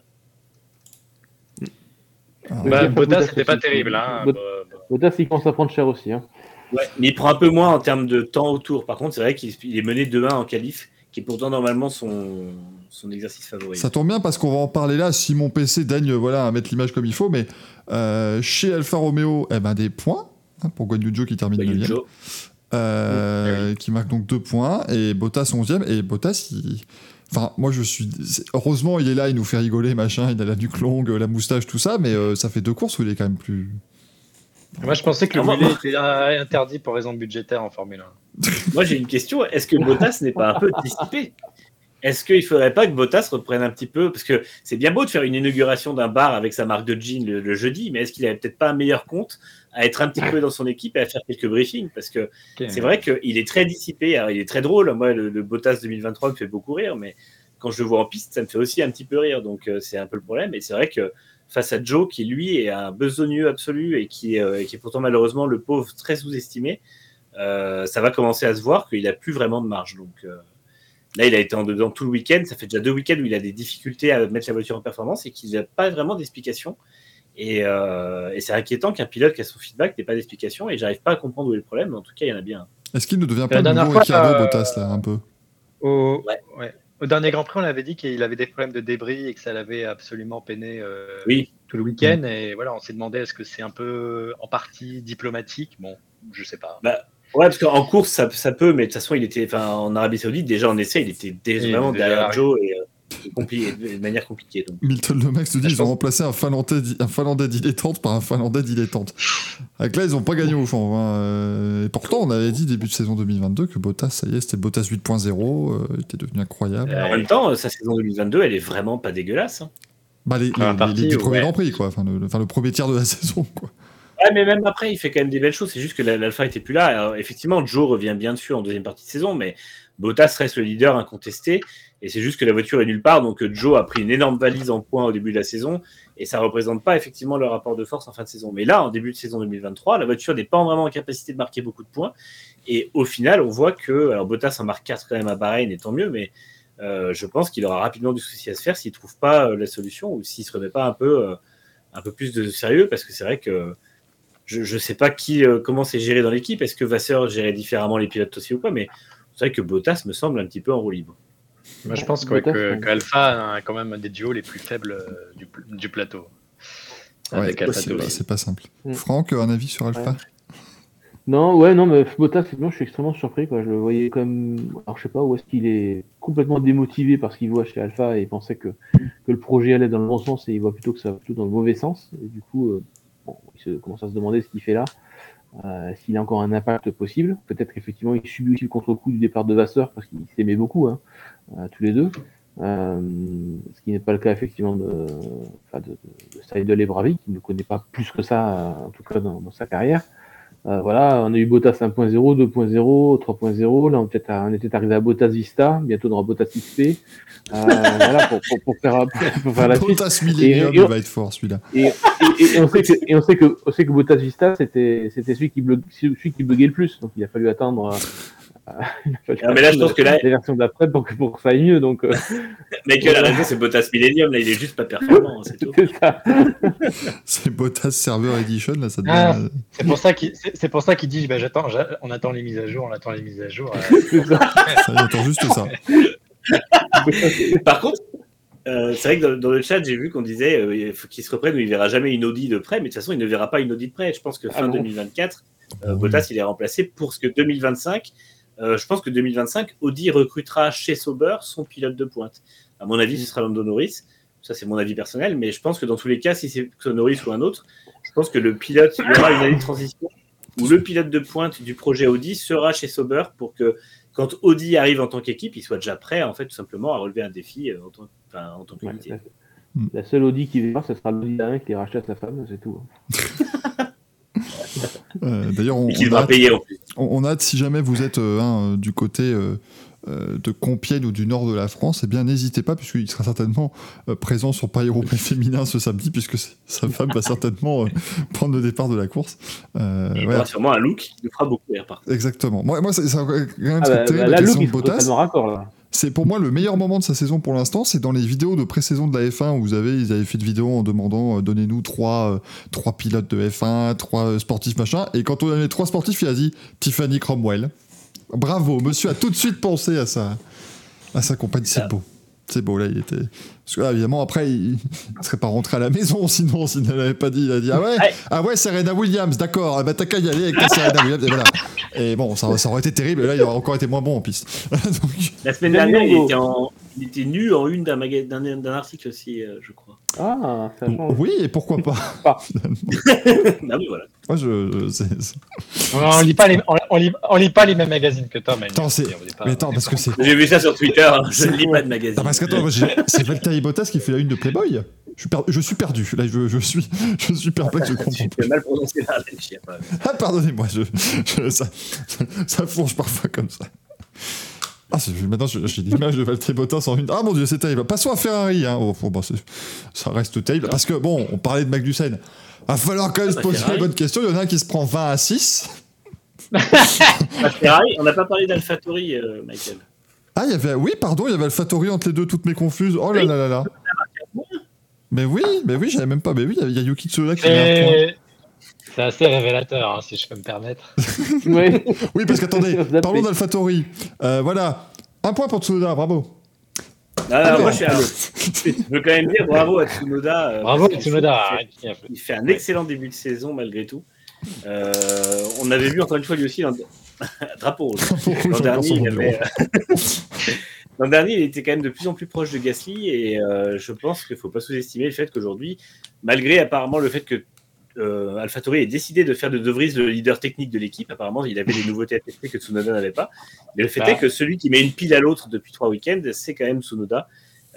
Ah. Bah, Bottas c'était pas terrible. Hein. Bah, bah. Bottas, il commence à prendre cher aussi. Hein. Ouais, mais il prend un peu moins en termes de temps autour. Par contre, c'est vrai qu'il il est mené 2-1 en qualif, qui est pourtant normalement son, son exercice favori. Ça tombe bien parce qu'on va en parler là. Si mon PC daigne voilà, à mettre l'image comme il faut, mais euh, chez Alfa Romeo, eh ben, des points hein, pour Guan Yu qui termine Guan Yu 9 Zhou. euh, qui marque donc deux points, et Bottas 11ème, et Bottas, il... Enfin, moi je suis. Heureusement, il est là, il nous fait rigoler, machin, il a la nuque longue, la moustache, tout ça, mais euh, ça fait deux courses où il est quand même plus. Moi, je pensais que le Ah, mulet était euh, interdit pour raison budgétaire en Formule 1. Moi, j'ai une question. Est-ce que Bottas n'est pas un peu dissipé? Est-ce qu'il ne faudrait pas que Bottas reprenne un petit peu Parce que c'est bien beau de faire une inauguration d'un bar avec sa marque de jean le, le jeudi, mais est-ce qu'il n'avait peut-être pas un meilleur compte à être un petit peu dans son équipe et à faire quelques briefings? Parce que c'est vrai qu'il est très dissipé. Alors, il est très drôle. Moi, le, le Bottas 2023 me fait beaucoup rire, mais quand je le vois en piste, ça me fait aussi un petit peu rire. Donc, euh, c'est un peu le problème. Et c'est vrai que face à Joe, qui lui est un besogneux absolu et qui, euh, qui est pourtant malheureusement le pauvre très sous-estimé, euh, ça va commencer à se voir qu'il n'a plus vraiment de marge. Donc euh, là, il a été en dedans tout le week-end. Ça fait déjà deux week-ends où il a des difficultés à mettre la voiture en performance et qu'il n'a pas vraiment d'explication. Et, euh, et c'est inquiétant qu'un pilote qui a son feedback n'ait pas d'explication. Et j'arrive pas à comprendre où est le problème. Mais en tout cas, il y en a bien. Est-ce qu'il ne devient pas le nouveau fois, euh, Bottas, là, un peu? Au... Ouais. ouais. Au dernier Grand Prix, on avait dit qu'il avait des problèmes de débris et que ça l'avait absolument peiné euh, Oui. tout le week-end. Et voilà, on s'est demandé est-ce que c'est un peu en partie diplomatique? Bon, je sais pas. Ouais, parce qu'en course, ça, ça peut, mais de toute façon, il était, en Arabie Saoudite, déjà en essai, il était déjà vraiment derrière. Joe et euh, compliqué, de manière compliquée. Donc. Milton Lemax nous dit Je ils ont remplacé un Finlandais, un Finlandais dilettante par un Finlandais dilettante. Avec là, ils n'ont pas gagné au fond. hein. Euh, Et pourtant, on avait dit début de saison 2022 que Bottas, ça y est, c'était Bottas 8.0, euh, il était devenu incroyable. Euh, En même temps, sa saison 2022, elle est vraiment pas dégueulasse. hein. Bah, les, Enfin, les- partie, les- les premiers ouais. Grands Prix, quoi. Enfin, le, enfin, le premier tiers de la saison, quoi. Ouais, mais même après, il fait quand même des belles choses. C'est juste que la- l'Alpha était plus là. Effectivement, Joe revient bien dessus en deuxième partie de saison, mais Bottas reste le leader incontesté. Et c'est juste que la voiture est nulle part. Donc, Joe a pris une énorme valise en points au début de la saison. Et ça représente pas effectivement le rapport de force en fin de saison. Mais là, en début de saison 2023, la voiture n'est pas vraiment en capacité de marquer beaucoup de points. Et au final, on voit que. Alors, Bottas en marque 4 quand même à Bahreïn, et tant mieux. Mais euh, je pense qu'il aura rapidement du souci à se faire s'il trouve pas euh, la solution ou s'il se remet pas un peu, euh, un peu plus de sérieux. Parce que c'est vrai que je ne sais pas qui, euh, comment c'est géré dans l'équipe. Est-ce que Vasseur gérait différemment les pilotes aussi ou pas Mais c'est vrai que Bottas me semble un petit peu en roue libre. Moi, je pense que, Bottas, que, on- que Alpha a quand même un des duos les plus faibles euh, du, pl- du plateau. Ouais, c'est pas, c'est pas simple. Mm. Franck, un avis sur Alpha? Non, ouais, non, mais Bottas, effectivement, je suis extrêmement surpris. Quoi. Je le voyais comme. Alors, je sais pas où est-ce qu'il est complètement démotivé par ce qu'il voit chez Alpha et il pensait que, que le projet allait dans le bon sens et il voit plutôt que ça va plutôt dans le mauvais sens. Et du coup, euh, il commence à se demander ce qu'il fait là. Euh, S'il a encore un impact possible. Peut-être qu'effectivement, il subit aussi le contre-coup du départ de Vasseur parce qu'ils s'aimaient beaucoup, hein, euh, tous les deux. Euh, ce qui n'est pas le cas effectivement de, de, de, et Bravi, qui ne connaît pas plus que ça, en tout cas dans sa carrière. Euh, voilà, on a eu Bottas 1.0, 2.0, 3.0. Là, on, peut-être à- on était arrivé à Bottas Vista. Bientôt, on aura Bottas XP. Euh, voilà, pour, pour, pour faire, pour faire la suite. Bottas et- il va être fort, celui-là. Et, et- et on sait que, et on sait que, on sait que Bottas Vista, c'était, c'était celui qui, celui qui buguait le plus. Donc, il a fallu attendre. Euh, Ah, mais là, je pense que là- les versions d'après pour que, pour que ça aille mieux. Donc, euh, Michael a raison, c'est Bottas Millennium. Là, il est juste pas performant. C'est tout. Bottas Server Edition, là, ça devient. Ah. euh, C'est pour ça qu'il c'est- c'est pour ça qu'il dit bah, j'attends, j'a- on attend les mises à jour, on attend les mises à jour. Euh, ça. ça y est, attends juste ça. Par contre, euh, c'est vrai que dans, dans le chat, j'ai vu qu'on disait euh, il faut qu'il se reprenne ou il verra jamais une Audi de près. Mais de toute façon, il ne verra pas une Audi de près. Je pense que fin Ah non. 2024, euh, Oui. Bottas, il est remplacé pour ce que 2025. Euh, je pense que 2025, Audi recrutera chez Sauber son pilote de pointe. À mon avis, ce sera Lando Norris. Ça, c'est mon avis personnel. Mais je pense que dans tous les cas, si c'est Norris ou un autre, je pense que le pilote, il y aura une année de transition où le pilote de pointe du projet Audi sera chez Sauber pour que quand Audi arrive en tant qu'équipe, il soit déjà prêt, en fait, tout simplement, à relever un défi euh, en tant, enfin, en tant Ouais, qu'unité. la, la seule Audi qui verra, ce sera l'Audi A1 qui rachète sa femme, c'est tout. Euh, D'ailleurs, on, Et on hâte- payer hâte, si jamais vous êtes euh, hein, du côté euh, euh, de Compiègne ou du nord de la France, eh bien n'hésitez pas, puisqu'il sera certainement euh, présent sur Paris Européen féminin ce samedi, puisque sa femme va certainement euh, prendre le départ de la course. Euh, Il ouais, aura sûrement un look qui nous fera beaucoup rire, exactement. Moi, moi c'est quand même Ah, bah, bah, la Luke, de Bottas. totalement raccord, là. C'est pour moi le meilleur moment de sa saison pour l'instant, c'est dans les vidéos de pré-saison de la F1 où vous avez, ils avaient fait de vidéos en demandant euh, donnez-nous trois, euh, trois pilotes de F1, trois euh, sportifs machin. Et quand on a les trois sportifs, il a dit Tiffany Cromwell. Bravo, monsieur a tout de suite pensé à sa, à sa compagnie. C'est beau. C'est beau, là, il était. Parce que là, évidemment, après, il ne serait pas rentré à la maison, sinon, s'il ne l'avait pas dit, il a dit Ah ouais, ah ouais Serena Williams, d'accord, ah bah t'as qu'à y aller avec ta Serena Williams, et voilà. Et bon, ça, ça aurait été terrible, et là, il aurait encore été moins bon en piste. Donc, La semaine dernière, il était, en... il était nu en une d'un maga- article aussi, euh, je crois. Ah, ça change. oui, et pourquoi pas ah oui, voilà. Moi, je. On lit pas les, on, on lit, on lit pas les mêmes magazines que Tom. Attends, c'est- Mais attends, parce que c'est. J'ai vu ça sur Twitter, hein. je ne lis pas de magazine. Non, parce j'ai- c'est Valtteri Bottas qui fait la une de Playboy. Je suis, per- je suis perdu. Là, je, je suis, je suis perplexe. Je comprends Tu mal sais pas. Ah, pardonnez-moi. Je, je- ça, ça fourche parfois comme ça. Ah, maintenant, j'ai l'image de Valtteri Bottas en une. Ah mon dieu, c'est terrible. Passons à Ferrari. Hein. Oh, bon, bah, c'est- ça reste terrible. Parce que, bon, on parlait de Magnussen. Va falloir quand même se bah, poser les bonnes questions. Il y en a un qui se prend 20 à 6. Ah, Ferrari, on n'a pas parlé d'AlphaTauri, euh, Michael. Ah, il y avait. Oui, pardon, il y avait AlphaTauri entre les deux, toutes mes confuses. Oh là Oui. là là là. Mais oui, mais oui, j'avais même pas. Mais oui, il y a- Yuki Tsunoda qui un point. C'est assez révélateur, hein, si je peux me permettre. Ouais. Oui, parce qu'attendez, parlons d'AlphaTauri. Euh, voilà, un point pour Tsunoda, bravo. Non, non, Alors. moi, je, suis un- je veux quand même dire bravo à Tsunoda. euh, Bravo Tsunoda. arrête, il a fait- Il fait un excellent début de saison malgré tout. Euh, on avait vu encore une fois lui aussi un drapeau rouge. L'an dernier, il avait- L'an dernier, il était quand même de plus en plus proche de Gasly et euh, je pense qu'il ne faut pas sous-estimer le fait qu'aujourd'hui, malgré apparemment le fait que euh, AlphaTauri ait décidé de faire de De Vries le leader technique de l'équipe, apparemment il avait des nouveautés à tester que Tsunoda n'avait pas. Mais le fait Bah. est que celui qui met une pile à l'autre depuis trois week-ends, c'est quand même Tsunoda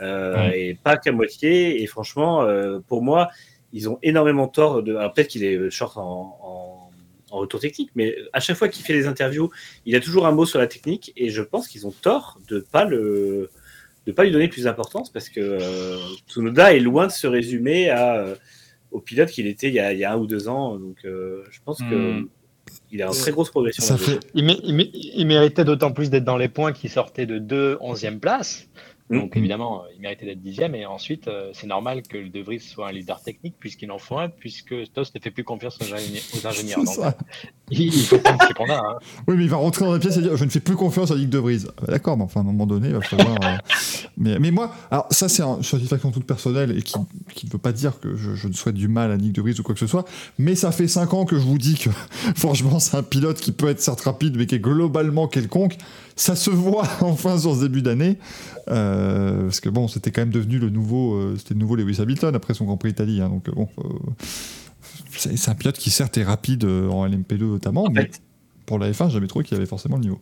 euh, et pas qu'à moitié. Et franchement, euh, pour moi, ils ont énormément tort de. Alors peut-être qu'il est short en, en- en retour technique, mais à chaque fois qu'il fait des interviews, il a toujours un mot sur la technique et je pense qu'ils ont tort de pas le de pas lui donner plus d'importance parce que euh, Tsunoda est loin de se résumer à au pilote qu'il était il y, a, il y a un ou deux ans. Donc euh, je pense que Hmm. il a une très grosse progression. Ça fait. Il, mé- il mé- il méritait d'autant plus d'être dans les points qu'il sortait de 2 11e place. Donc Mhm. évidemment, euh, il méritait d'être dixième. Et ensuite, euh, c'est normal que le De Vries soit un leader technique puisqu'il en faut un, puisque Stoss ne fait plus confiance aux, ingénieurs- aux ingénieurs. C'est Donc, ça. il faut prendre ce qu'on a. hein. Oui, mais il va rentrer dans la pièce et dire Je ne fais plus confiance à Nick De Vries. Ah bah D'accord, mais enfin, à un moment donné, il va falloir. euh, mais, mais moi, alors ça, c'est une satisfaction toute personnelle et qui, qui ne veut pas dire que je, je ne souhaite du mal à Nick De Vries ou quoi que ce soit. Mais ça fait 5 ans que je vous dis que, franchement, c'est un pilote qui peut être certes rapide, mais qui est globalement quelconque. Ça se voit enfin sur ce début d'année. Euh, parce que bon, c'était quand même devenu le nouveau, euh, c'était le nouveau Lewis Hamilton après son Grand Prix d'Italie. hein, donc euh, bon, euh, c'est un pilote qui certes est rapide en LMP2 notamment, En mais fait, pour la F1, j'ai jamais trouvé qu'il avait forcément le niveau.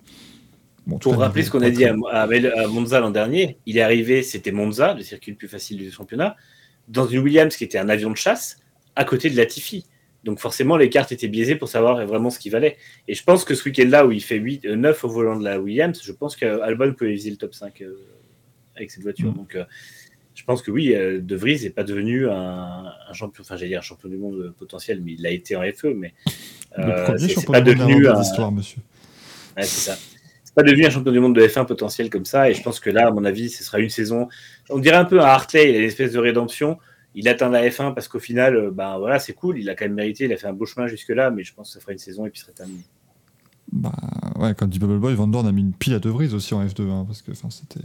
Bon, Pour rappeler ce qu'on a dit à, pas à- à Monza l'an dernier, il est arrivé, c'était Monza, le circuit le plus facile du championnat, dans une Williams qui était un avion de chasse, à côté de Latifi. Donc forcément, les cartes étaient biaisées pour savoir vraiment ce qu'il valait. Et je pense que ce week-end-là, où il fait 8, euh, 9 au volant de la Williams, je pense qu'Albon peut viser le top 5 euh, avec cette voiture. Mm. Donc euh, je pense que oui, euh, De Vries n'est pas devenu un, un champion, enfin j'allais dire un champion du monde euh, potentiel, mais il l'a été en FE, mais euh, c'est- pas devenu un, de l'histoire, monsieur. Ouais, c'est ça. C'est pas devenu un champion du monde de F1 potentiel comme ça. Et je pense que là, à mon avis, ce sera une saison. On dirait un peu un Hartley, il a une espèce de rédemption. Il atteint la F1 parce qu'au final, ben voilà, c'est cool. Il a quand même mérité. Il a fait un beau chemin jusque-là, mais je pense que ça fera une saison et puis ce sera terminé. Bah, ouais, comme dit Bubble Boy, Van Dorn a mis une pile à De Vries aussi en F2, hein, parce que enfin, c'était.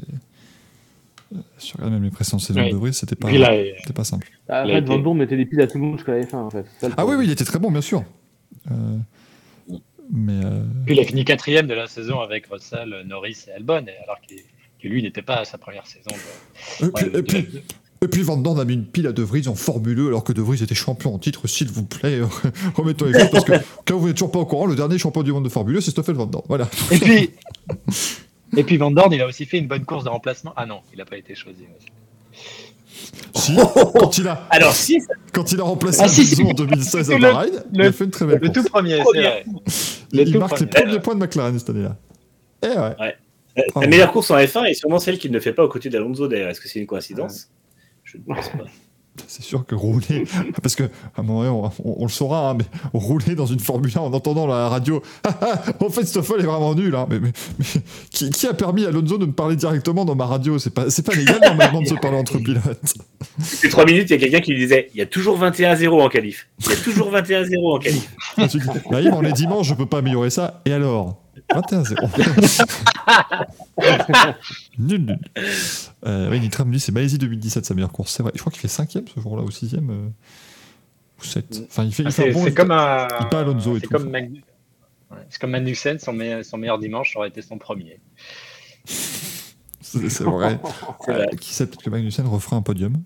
Si tu regardes même les précédentes saisons Oui. de De Vries, c'était pas, c'était pas simple. Ah, En a fait, Van Dorn mettait des piles à tout le monde jusqu'à la F1, en fait. Ça, Ah oui, oui, il était très bon, bien sûr. Euh, mais. euh, Puis il a fini quatrième de la saison avec Russell, Norris et Albon, alors que lui n'était pas à sa première saison. de- Et puis, Ouais, et puis- et puis Van Dorn a mis une pile à De Vries en Formule 1 alors que De Vries était champion en titre, s'il vous plaît, remettons les choses parce que quand vous n'êtes toujours pas au courant, le dernier champion du monde de Formule 1, c'est Stoffel Van Dorn. Voilà. Et puis, et puis Van Dorn, il a aussi fait une bonne course de remplacement. Ah non, il n'a pas été choisi. Si, quand il a, Alors, si, ça- quand il a remplacé Ah, si, Alonso si. en 2016 à Le- Bahreïn, il a le- fait une très belle Le course. tout premier, c'est Premier. vrai. Il, le il tout marque les premier. premiers points de McLaren cette année-là. Eh ouais. la, la meilleure course en F1 est sûrement celle qu'il ne fait pas aux côtés d'Alonso d'ailleurs. Est-ce que c'est une coïncidence? Je ne pense pas. C'est sûr que rouler, parce que à un moment donné, on, on- on le saura, hein, mais rouler dans une Formule 1 en entendant la radio, en fait, Stoffel est vraiment nul. Hein, mais, mais- mais qui, qui a permis à Alonso de me parler directement dans ma radio? C'est pas, c'est pas légal normalement de se parler entre pilotes. Ces trois minutes, il y a quelqu'un qui lui disait il y a toujours 21-0 en qualif. Il y a toujours 21-0 en qualif. Suis dit, bah, on est dimanche, je peux pas améliorer ça. Et alors? 21-0. nul, nul. Euh, oui, Nitram dit c'est Malaisie 2017 sa meilleure course. C'est vrai. Je crois qu'il fait cinquième ce jour-là, ou sixième. euh, ou 7. Enfin, il fait, il Ah, fait un C'est bon c'est comme un. il Alonso et tout. comme Mag- ouais, c'est comme Magnussen, son, meilleur- son meilleur dimanche aurait été son premier. C'est c'est vrai. Euh, qui sait, peut-être que Magnussen refera un podium.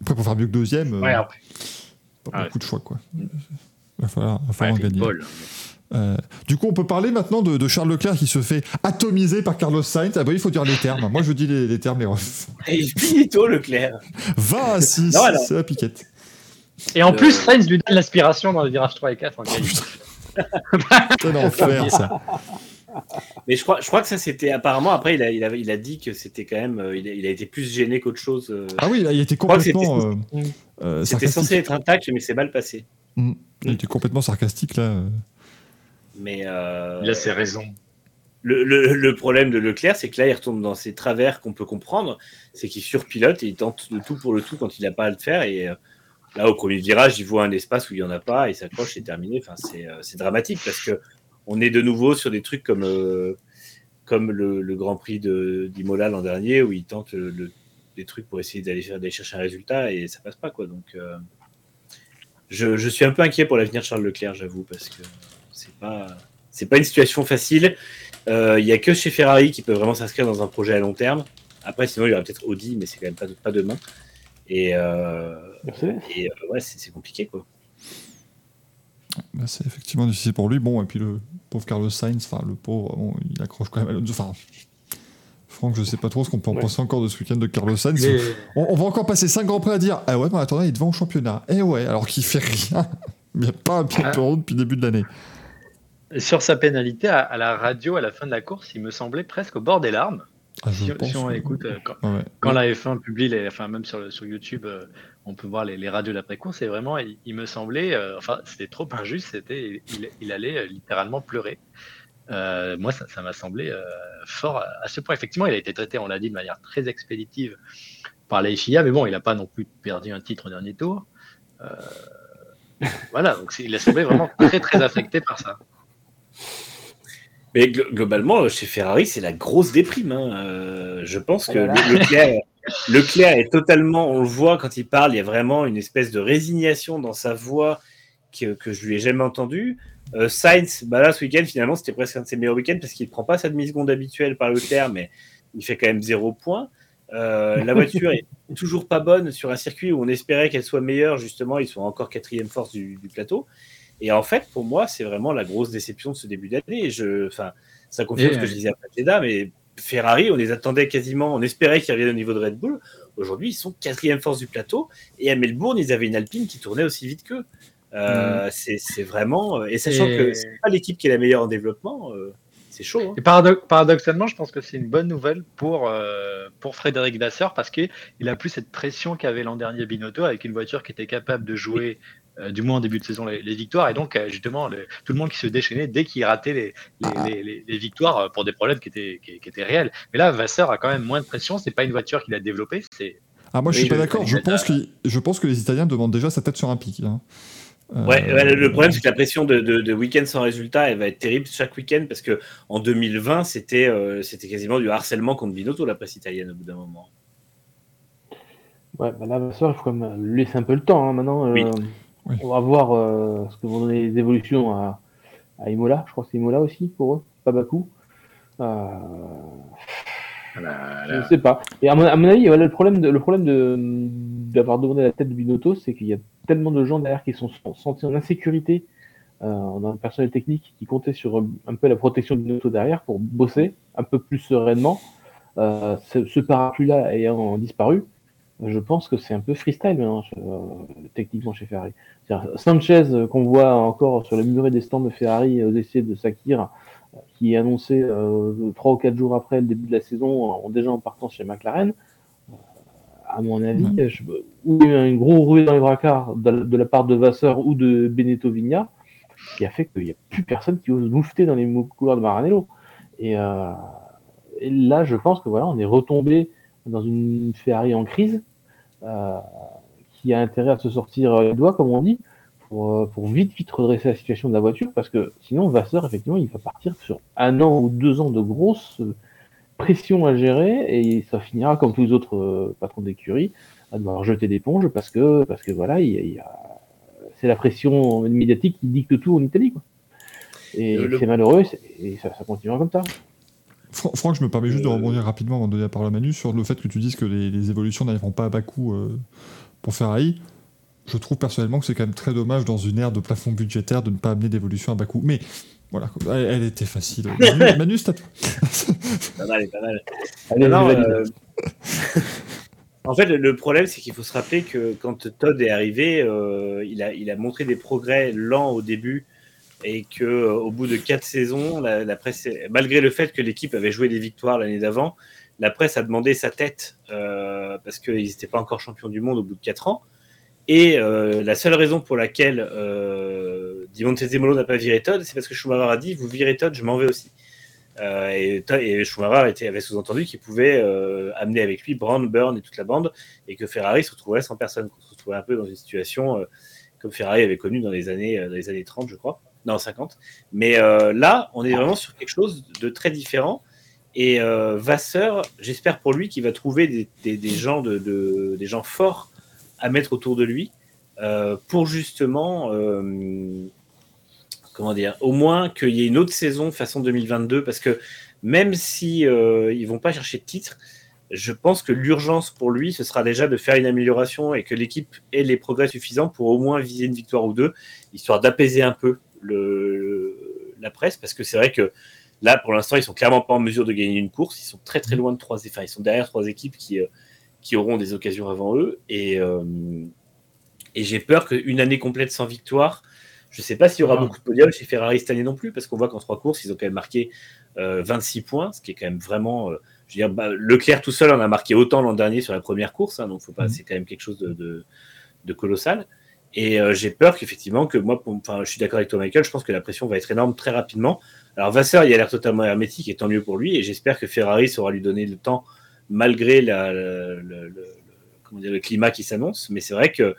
Après, pour faire mieux que deuxième, euh, Ouais, après. pas Ah ouais. beaucoup de choix, quoi. Il va falloir, il va falloir Ouais, en gagner. bol. Euh, du coup, on peut parler maintenant de, de Charles Leclerc qui se fait atomiser par Carlos Sainz. Ah bah, il faut dire les termes. Moi, je dis les, les termes, les refs. Et il finit tôt, Leclerc. 20 à 6, Non, alors. c'est la piquette. Et en Euh, plus, Sainz lui donne l'aspiration dans le virage 3 et 4 en qualif. C'est l'enfer, ça. Mais je crois, je crois que ça, c'était apparemment. Après, il a, il a, il a dit que c'était quand même. euh, Il a, il a été plus gêné qu'autre chose. euh. Ah oui, il était complètement. euh, euh, C'était censé être intact, mais c'est mal passé. Mm. Il était complètement sarcastique, là. Mais euh, Il a ses raisons. le, le- le problème de Leclerc, c'est que là, il retombe dans ces travers qu'on peut comprendre. C'est qu'il surpilote et il tente de tout pour le tout quand il n'a pas à le faire. Et euh, là, au premier virage, il voit un espace où il n'y en a pas, il s'accroche, c'est terminé. Enfin, c'est euh, c'est dramatique parce que on est de nouveau sur des trucs comme, euh, comme le, le Grand Prix de- d'Imola l'an dernier où il tente le- le- des trucs pour essayer d'aller chercher un résultat et ça passe pas. quoi. Donc, euh, je, je suis un peu inquiet pour l'avenir de Charles Leclerc, j'avoue, parce que c'est pas, c'est pas une situation facile. Euh, Il y a que chez Ferrari qui peut vraiment s'inscrire dans un projet à long terme. Après, sinon, il y aura peut-être Audi, mais c'est quand même pas, pas demain. Et, euh, et euh, ouais, c'est compliqué, quoi. Bah, c'est effectivement difficile pour lui. Bon, et puis le pauvre Carlos Sainz, enfin, le pauvre, bon, il accroche quand même à. Enfin, Franck, je sais pas trop ce qu'on peut en Ouais. penser encore de ce week-end de Carlos Sainz. Mais- On, on va encore passer 5 grands prix à dire Ah ouais, mais attendez, il est devant au championnat. Eh ouais, alors qu'il fait rien. Il n'y a pas un pied de Ah. depuis le début de l'année. Sur sa pénalité, à, à la radio, à la fin de la course, il me semblait presque au bord des larmes. Ah, Si, on écoute, euh, quand, Ouais, ouais. quand la F1 publie, les, enfin même sur, le- sur YouTube, euh, on peut voir les, les radios d'après-course, et vraiment, il, il me semblait, euh, enfin, c'était trop injuste, c'était, il, il allait littéralement pleurer. Moi, ça m'a semblé fort à, à ce point. Effectivement, il a été traité, on l'a dit, de manière très expéditive par la FIA, mais bon, il n'a pas non plus perdu un titre au dernier tour. Voilà, donc il a semblé vraiment très, très affecté par ça. Mais glo- globalement, chez Ferrari, c'est la grosse déprime. hein. Euh, je pense que Oh le- Leclerc, Leclerc est totalement, on le voit quand il parle, il y a vraiment une espèce de résignation dans sa voix que, que je lui ai jamais entendue. Euh, Sainz, bah là, ce week-end, finalement, c'était presque un de ses meilleurs week-ends parce qu'il ne prend pas sa demi-seconde habituelle par Leclerc, mais il fait quand même zéro point. Euh, la voiture est toujours pas bonne sur un circuit où on espérait qu'elle soit meilleure. Justement, ils sont encore quatrième force du, du plateau. Et en fait, pour moi, c'est vraiment la grosse déception de ce début d'année. Je, enfin, ça confirme ce que je disais après Jeddah, mais Ferrari, on les attendait quasiment, on espérait qu'ils reviennent au niveau de Red Bull. Aujourd'hui, ils sont quatrième force du plateau. Et à Melbourne, ils avaient une Alpine qui tournait aussi vite qu'eux. Euh, c'est, c'est vraiment. euh, Et sachant Et- que c'est pas l'équipe qui est la meilleure en développement, euh, c'est chaud. hein. Et parado- paradoxalement, je pense que c'est une bonne nouvelle pour, euh, pour Frédéric Vasseur parce qu'il a plus cette pression qu'avait l'an dernier Binotto avec une voiture qui était capable de jouer, euh, du moins en début de saison, les, les victoires. Et donc, euh, justement, le- tout le monde qui se déchaînait dès qu'il ratait les, les, les- les- les victoires euh, pour des problèmes qui étaient, qui, qui étaient réels. Mais là, Vasseur a quand même moins de pression. C'est pas une voiture qu'il a développée. C'est Ah, moi, je Oui, suis pas d'accord. Je pense, que, je pense que les Italiens demandent déjà sa tête sur un pic. hein. Euh, Ouais, ouais, le problème, c'est que la pression de, de, de week-end sans résultat, elle va être terrible chaque week-end parce que en 2020, c'était euh, c'était quasiment du harcèlement contre Binotto, la presse italienne, au bout d'un moment. Ouais, bah là, Vasseur, il faut quand même lui laisser un peu le temps. hein, maintenant. Euh, Oui. On va voir euh, ce que vont donner les évolutions à, à Imola. Je crois que c'est Imola aussi pour eux, pas Bakou. Euh, je ne sais pas. Et à mon, à mon avis, voilà, le problème de, le problème de d'avoir demandé la tête de Binotto, c'est qu'il y a tellement de gens derrière qui sont sentis en insécurité euh, dans le personnel technique qui comptait sur un, un peu la protection de Binotto derrière pour bosser un peu plus sereinement. Euh, ce, ce parapluie-là ayant disparu, je pense que c'est un peu freestyle maintenant, euh, techniquement chez Ferrari. Sanchez, euh, qu'on voit encore sur le muret des stands de Ferrari aux essais de Sakir, euh, qui est annoncé euh, trois ou quatre jours après le début de la saison, en, déjà en partant chez McLaren, euh, à mon avis, je, ou il y a eu un gros ruée dans les bracards de, de la part de Vasseur ou de Benetto Vigna, qui a fait qu'il n'y a plus personne qui ose moufter dans les couloirs de Maranello. Et, euh, et là, je pense que voilà, on est retombé dans une Ferrari en crise, euh, qui a intérêt à se sortir les doigts, comme on dit, pour, euh, pour vite, vite redresser la situation de la voiture, parce que sinon, Vasseur, effectivement, il va partir sur un an ou deux ans de grosse pression à gérer, et ça finira comme tous les autres euh, patrons d'écurie, à devoir jeter l'éponge, parce que, parce que voilà, il c'est la pression médiatique qui dicte tout en Italie. Quoi. Et Le- c'est malheureux, et ça, ça continuera comme ça. Fra- Franck, je me permets juste de Euh, rebondir rapidement avant de donner la parole à Manu sur le fait que tu dises que les, les évolutions n'arriveront pas à bas coût euh, pour Ferrari. Je trouve personnellement que c'est quand même très dommage dans une ère de plafond budgétaire de ne pas amener d'évolution à bas coût. Mais voilà, elle, elle était facile. Manu, Manu, c'est à toi. Pas mal, pas mal. Allez, Non, euh, en fait, le- le problème, c'est qu'il faut se rappeler que quand Todd est arrivé, euh, il, a, il a montré des progrès lents au début et que euh, au bout de quatre saisons, la, presse, malgré le fait que l'équipe avait joué des victoires l'année d'avant, la presse a demandé sa tête euh, parce qu'ils n'étaient pas encore champions du monde au bout de quatre ans. Et euh, la seule raison pour laquelle euh, Di Montezemolo n'a pas viré Todd, c'est parce que Schumacher a dit vous virez Todd, je m'en vais aussi. Et, Schumacher avait sous-entendu qu'il pouvait amener avec lui Brown, Byrne et toute la bande, et que Ferrari se retrouverait sans personne, qu'on se retrouvait un peu dans une situation comme Ferrari avait connu dans les années, dans les années 30, je crois, non 50. Mais euh, là, on est vraiment sur quelque chose de très différent. Et euh, Vasseur, j'espère pour lui qu'il va trouver des, gens, de, de- des gens forts à mettre autour de lui euh, pour justement, comment dire, au moins qu'il y ait une autre saison façon 2022, parce que même si ils vont pas chercher de titre, je pense que l'urgence pour lui, ce sera déjà de faire une amélioration et que l'équipe ait les progrès suffisants pour au moins viser une victoire ou deux, histoire d'apaiser un peu le, la presse, parce que c'est vrai que là, pour l'instant, ils sont clairement pas en mesure de gagner une course. Ils sont très très loin de trois, enfin, ils sont derrière trois équipes qui, euh, qui auront des occasions avant eux. Et, euh, et j'ai peur qu'une année complète sans victoire, je sais pas s'il y aura Ah. beaucoup de podiums chez Ferrari cette année non plus, parce qu'on voit qu'en trois courses, ils ont quand même marqué euh, 26 points, ce qui est quand même vraiment. euh, je veux dire, bah, Leclerc tout seul en a marqué autant l'an dernier sur la première course, hein, donc faut pas, Mhm. c'est quand même quelque chose de, de, de colossal. Et euh, j'ai peur qu'effectivement, que moi, pour- enfin, je suis d'accord avec toi, Michael, je pense que la pression va être énorme très rapidement. Alors Vasseur, il a l'air totalement hermétique, et tant mieux pour lui, et j'espère que Ferrari saura lui donner le temps, malgré la, le, le- le- comment dire, le climat qui s'annonce. Mais c'est vrai que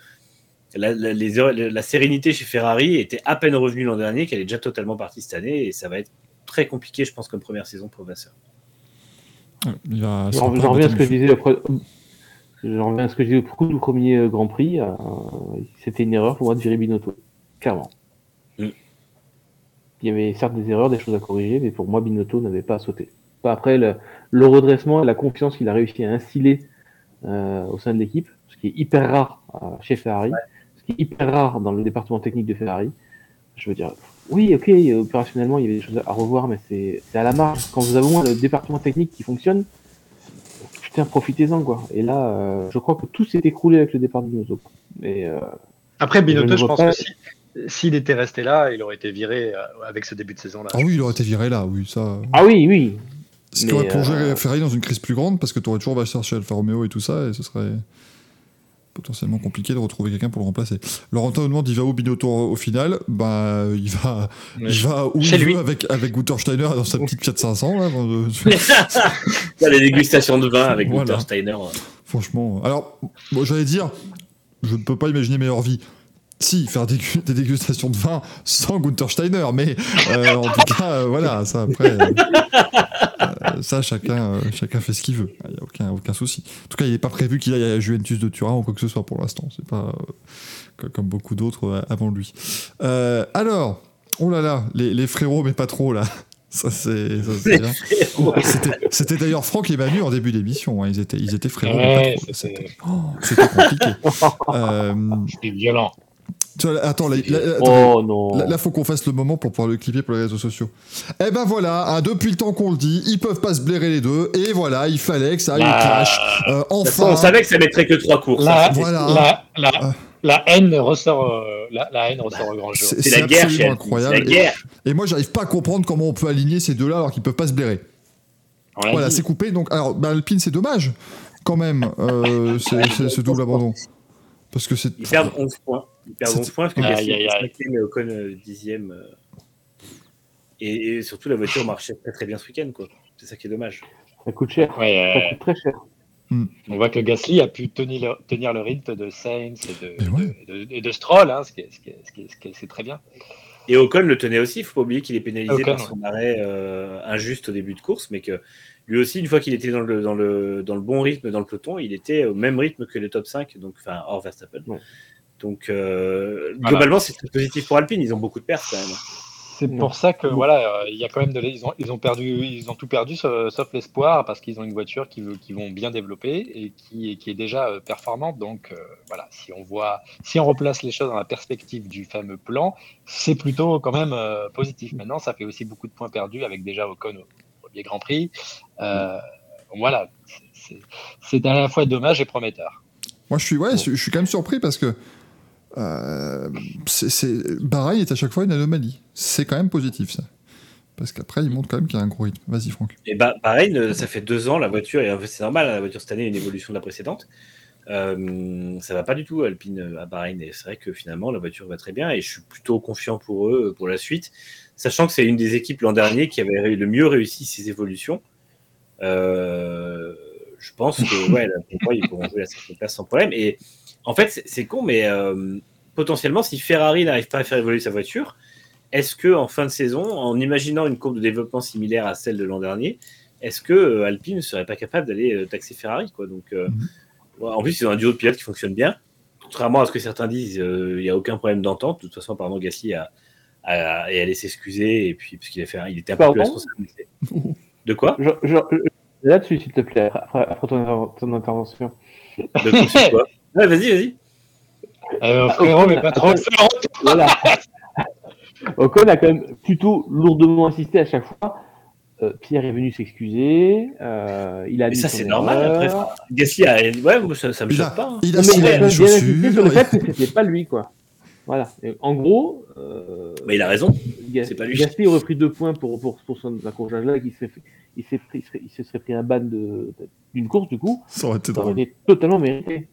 la, la- les heures- la sérénité chez Ferrari était à peine revenue l'an dernier, qu'elle est déjà totalement partie cette année, et ça va être très compliqué, je pense, comme première saison pour Vasseur. Il va J'en reviens à ce que je disais j'en reviens à ce que je disais au du premier euh, Grand Prix. euh, C'était une erreur pour moi de virer Binotto, clairement. Mm. Il y avait certes des erreurs, des choses à corriger, mais pour moi Binotto n'avait pas à sauter. Après le, le redressement et la confiance qu'il a réussi à instiller euh, au sein de l'équipe, ce qui est hyper rare euh, chez Ferrari, ce qui est hyper rare dans le département technique de Ferrari. Je veux dire, oui, ok, opérationnellement il y avait des choses à revoir, mais c'est c'est à la marge. Quand vous avez au moins le département technique qui fonctionne, putain, profitez-en quoi. Et là, euh, je crois que tout s'est écroulé avec le départ de Binotto. Et euh, Après, Je Binotto, je vois pense pas- que si- s'il était resté là, il aurait été viré euh, avec ce début de saison-là. Ah oui, il aurait été viré là, oui, ça. ah oui, oui, Ce qui aurait plongé euh, Ferrari dans une crise plus grande parce que tu aurais toujours Vasseur chez Alfa Romeo et tout ça, et ce serait potentiellement compliqué de retrouver quelqu'un pour le remplacer. Laurentin nous demande il va où Binotto au final? Bah, il va, il va où Chez il lui. veut avec, avec Gunther Steiner dans sa petite 4500. Là, avant de- Il y a les dégustations de vin avec Voilà. Gunther Steiner. Franchement. Alors, moi j'allais dire, je ne peux pas imaginer meilleure vie. Si, faire des, des dégustations de vin sans Gunther Steiner, mais euh, en tout cas, euh, voilà, ça après. euh, ça, chacun, euh, chacun fait ce qu'il veut. Il n'y a aucun, aucun souci. En tout cas, il n'est pas prévu qu'il aille à Juventus de Turin ou quoi que ce soit pour l'instant. C'est pas euh, co- comme beaucoup d'autres euh, avant lui. Euh, alors, oh là là, les, les frérots, mais pas trop là. Ça, c'est. C'était- d'ailleurs Franck et Manu en début d'émission. hein. Ils, étaient, ils étaient frérots. Ouais, c'était oh, c'était compliqué. Euh, c'était violent. Tu vois, attends, là, là, là, attends, Oh non. là, là, faut qu'on fasse le moment pour pouvoir le clipper pour les réseaux sociaux. Eh ben voilà, hein, depuis le temps qu'on le dit, ils peuvent pas se blairer les deux. Et voilà, il fallait que ça aille au La- clash. Euh, enfin, on savait que ça mettrait que trois courses. La, Voilà. la haine ressort, euh, la, la haine ressort au grand jour. c'est C'est c'est la guerre, absolument chef. C'est incroyable. la guerre. Et, et moi, j'arrive pas à comprendre comment on peut aligner ces deux-là alors qu'ils peuvent pas se blairer. On Voilà, dit. c'est coupé. Donc, alors, bah, Alpine, c'est dommage. quand même, euh, c'est- c'est ce double abandon. Parce que c'est. Ils perdent 11 points. Ils perdent C'est- 11 points parce que Aïe, Gasly aïe, est aïe. 5e et Ocon euh, 10e. euh. Et, et surtout, la voiture marchait très très bien ce week-end. quoi. C'est ça qui est dommage. Ça coûte cher. Ouais, Ça coûte très cher. on voit que Gasly a pu tenir le, tenir le rythme de Sainz et de, ouais. de, de- et de Stroll, hein, ce qui est, ce qui est- ce qui est- ce qui est- c'est très bien. Et Ocon le tenait aussi. Il faut pas oublier qu'il est pénalisé Ocon, par son arrêt euh, injuste au début de course, mais que lui aussi, une fois qu'il était dans le, dans, le, dans le bon rythme dans le peloton, il était au même rythme que les top 5, donc, enfin hors Verstappen. Ouais. Donc euh, Voilà. globalement, c'est très positif pour Alpine. Ils ont beaucoup de pertes quand même. C'est Non. pour ça que voilà, euh, il y a quand même de ils ont ils ont perdu ils ont tout perdu sauf, sauf l'espoir parce qu'ils ont une voiture qui veut- qui vont bien développer et qui est- qui est déjà euh, performante. Donc euh, voilà, si on voit si on replace les choses dans la perspective du fameux plan, c'est plutôt quand même euh, positif. Maintenant, ça fait aussi beaucoup de points perdus avec déjà Ocon au premier Grand Prix. Euh, voilà, c'est- à la fois dommage et prometteur. Moi, je suis, ouais, je, je suis quand même surpris parce que. Euh, c'est- Bahreïn est à chaque fois une anomalie. C'est quand même positif, ça. Parce qu'après, il montre quand même qu'il y a un gros rythme. Vas-y, Franck. Et bah, pareil, euh, ça fait deux ans, la voiture, et c'est normal, la voiture cette année est une évolution de la précédente. Euh, ça va pas du tout, Alpine à Bahreïn. Et c'est vrai que finalement, la voiture va très bien et je suis plutôt confiant pour eux pour la suite, sachant que c'est une des équipes l'an dernier qui avait le mieux réussi ses évolutions. Je pense que, ouais, là, ils pourront jouer la cinquième place sans problème. Et en fait, c'est- con, mais euh, potentiellement, si Ferrari n'arrive pas à faire évoluer sa voiture, est-ce que en fin de saison, en imaginant une courbe de développement similaire à celle de l'an dernier, est-ce que euh, Alpine ne serait pas capable d'aller euh, taxer Ferrari quoi? Donc, euh, Mhm. en plus, ils ont un duo de pilotes qui fonctionne bien. Contrairement à ce que certains disent, euh, il n'y a aucun problème d'entente. De toute façon, apparemment, Gasly a, a- est allé s'excuser et puis parce qu'il a fait, un- il était un peu plus Pardon? responsable. De quoi? Là-dessus, s'il te plaît, après, après ton, ton intervention. De quoi? Ouais, vas-y, vas-y. Euh, Ah, frérot, Ocon, mais pas trop attends. frérot. Voilà. Ocon a quand même plutôt lourdement insisté à chaque fois. Euh, Pierre est venu s'excuser. euh, il a Mais ça, c'est normal. Après, Gasly a. Ouais, ça, ça me choque pas. hein. Il a mais il a les bien insisté sur le fait que c'était pas lui, quoi. Voilà. Et en gros, euh, Mais il a raison. C'est pas lui. Gasly aurait pris deux points pour, pour, pour son accrochage-là, il, il, serait- il se serait pris un ban d'une course, du coup. Ça aurait été Ça aurait été totalement mérité.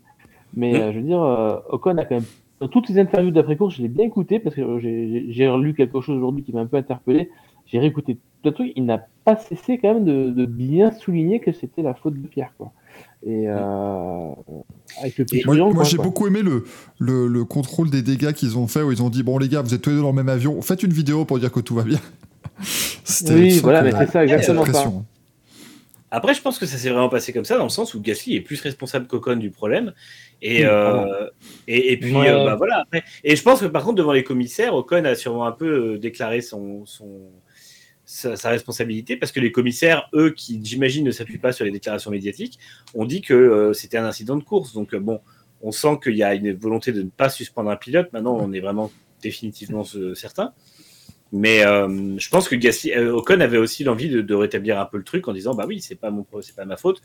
Mais Mm. euh, je veux dire, euh, Ocon a quand même. Dans toutes les interviews d'après-course, je l'ai bien écouté parce que euh, j'ai- relu quelque chose aujourd'hui qui m'a un peu interpellé. J'ai réécouté tout le truc. Il n'a pas cessé quand même de, de bien souligner que c'était la faute de Pierre. Quoi. Et euh, avec le Moi, moi, j'ai beaucoup aimé le, le, le contrôle des dégâts qu'ils ont fait où ils ont dit Bon, les gars, vous êtes tous les deux dans le même avion, faites une vidéo pour dire que tout va bien. C'était- Oui, voilà, mais c'est ça, exactement ça. Après, je pense que ça s'est vraiment passé comme ça, dans le sens où Gasly est plus responsable qu'Ocon du problème. Et, euh, et, et puis, Ouais. euh, bah, voilà. Et je pense que par contre, devant les commissaires, Ocon a sûrement un peu euh, déclaré son, son, sa, sa responsabilité, parce que les commissaires, eux, qui j'imagine ne s'appuient pas sur les déclarations médiatiques, ont dit que euh, c'était un incident de course. Donc, bon, on sent qu'il y a une volonté de ne pas suspendre un pilote. Maintenant, on est vraiment définitivement certain. Mais euh, je pense que Gasly, euh, Ocon avait aussi l'envie de, rétablir un peu le truc en disant bah oui c'est pas mon c'est pas ma faute.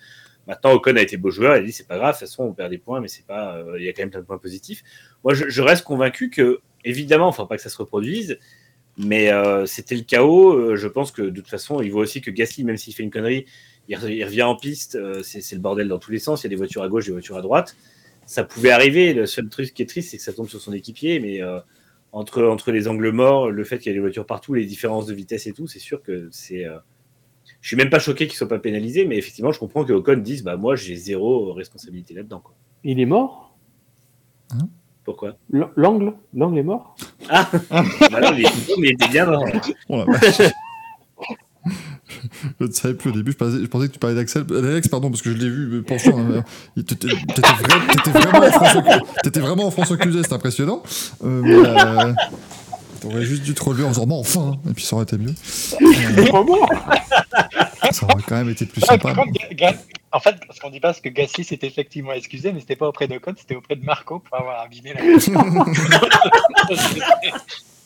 Maintenant Ocon a été beau joueur, il a dit c'est pas grave, de toute façon on perd des points mais c'est pas euh, il y a quand même plein de points positifs. Moi je, reste convaincu que évidemment faut pas que ça se reproduise, mais c'était le chaos. Je pense que de toute façon il voit aussi que Gasly même s'il fait une connerie, il, re- il revient en piste, c'est le bordel dans tous les sens, il y a des voitures à gauche, des voitures à droite. Ça pouvait arriver. Le seul truc qui est triste c'est que ça tombe sur son équipier, mais entre, entre les angles morts, le fait qu'il y ait des voitures partout, les différences de vitesse et tout, c'est sûr que c'est. euh, Je suis même pas choqué qu'ils soient pas pénalisés, mais effectivement, je comprends que Ocon dise bah moi j'ai zéro responsabilité là-dedans. quoi. Il est mort? Pourquoi? L- L'angle L'angle est mort? Ah bah non, mais, mais il était bien dans. Je ne savais plus au début, je pensais, je pensais que tu parlais d'Axel. Alex, pardon, parce que je l'ai vu pencher. hein, il- T'étais t'étais vra- t'étais vraiment en France vraiment en France Occlusée, c'est impressionnant. Euh, mais, euh, T'aurais juste dû te relever en disant bon, enfin, hein, et puis ça aurait été mieux. Il est pas mort Ça aurait quand même été plus sympa. Ga- en fait, ce qu'on dit pas, c'est que Gasly s'est effectivement excusé, mais c'était pas auprès d'Ocon, c'était auprès de Marco pour avoir abîmé la voiture.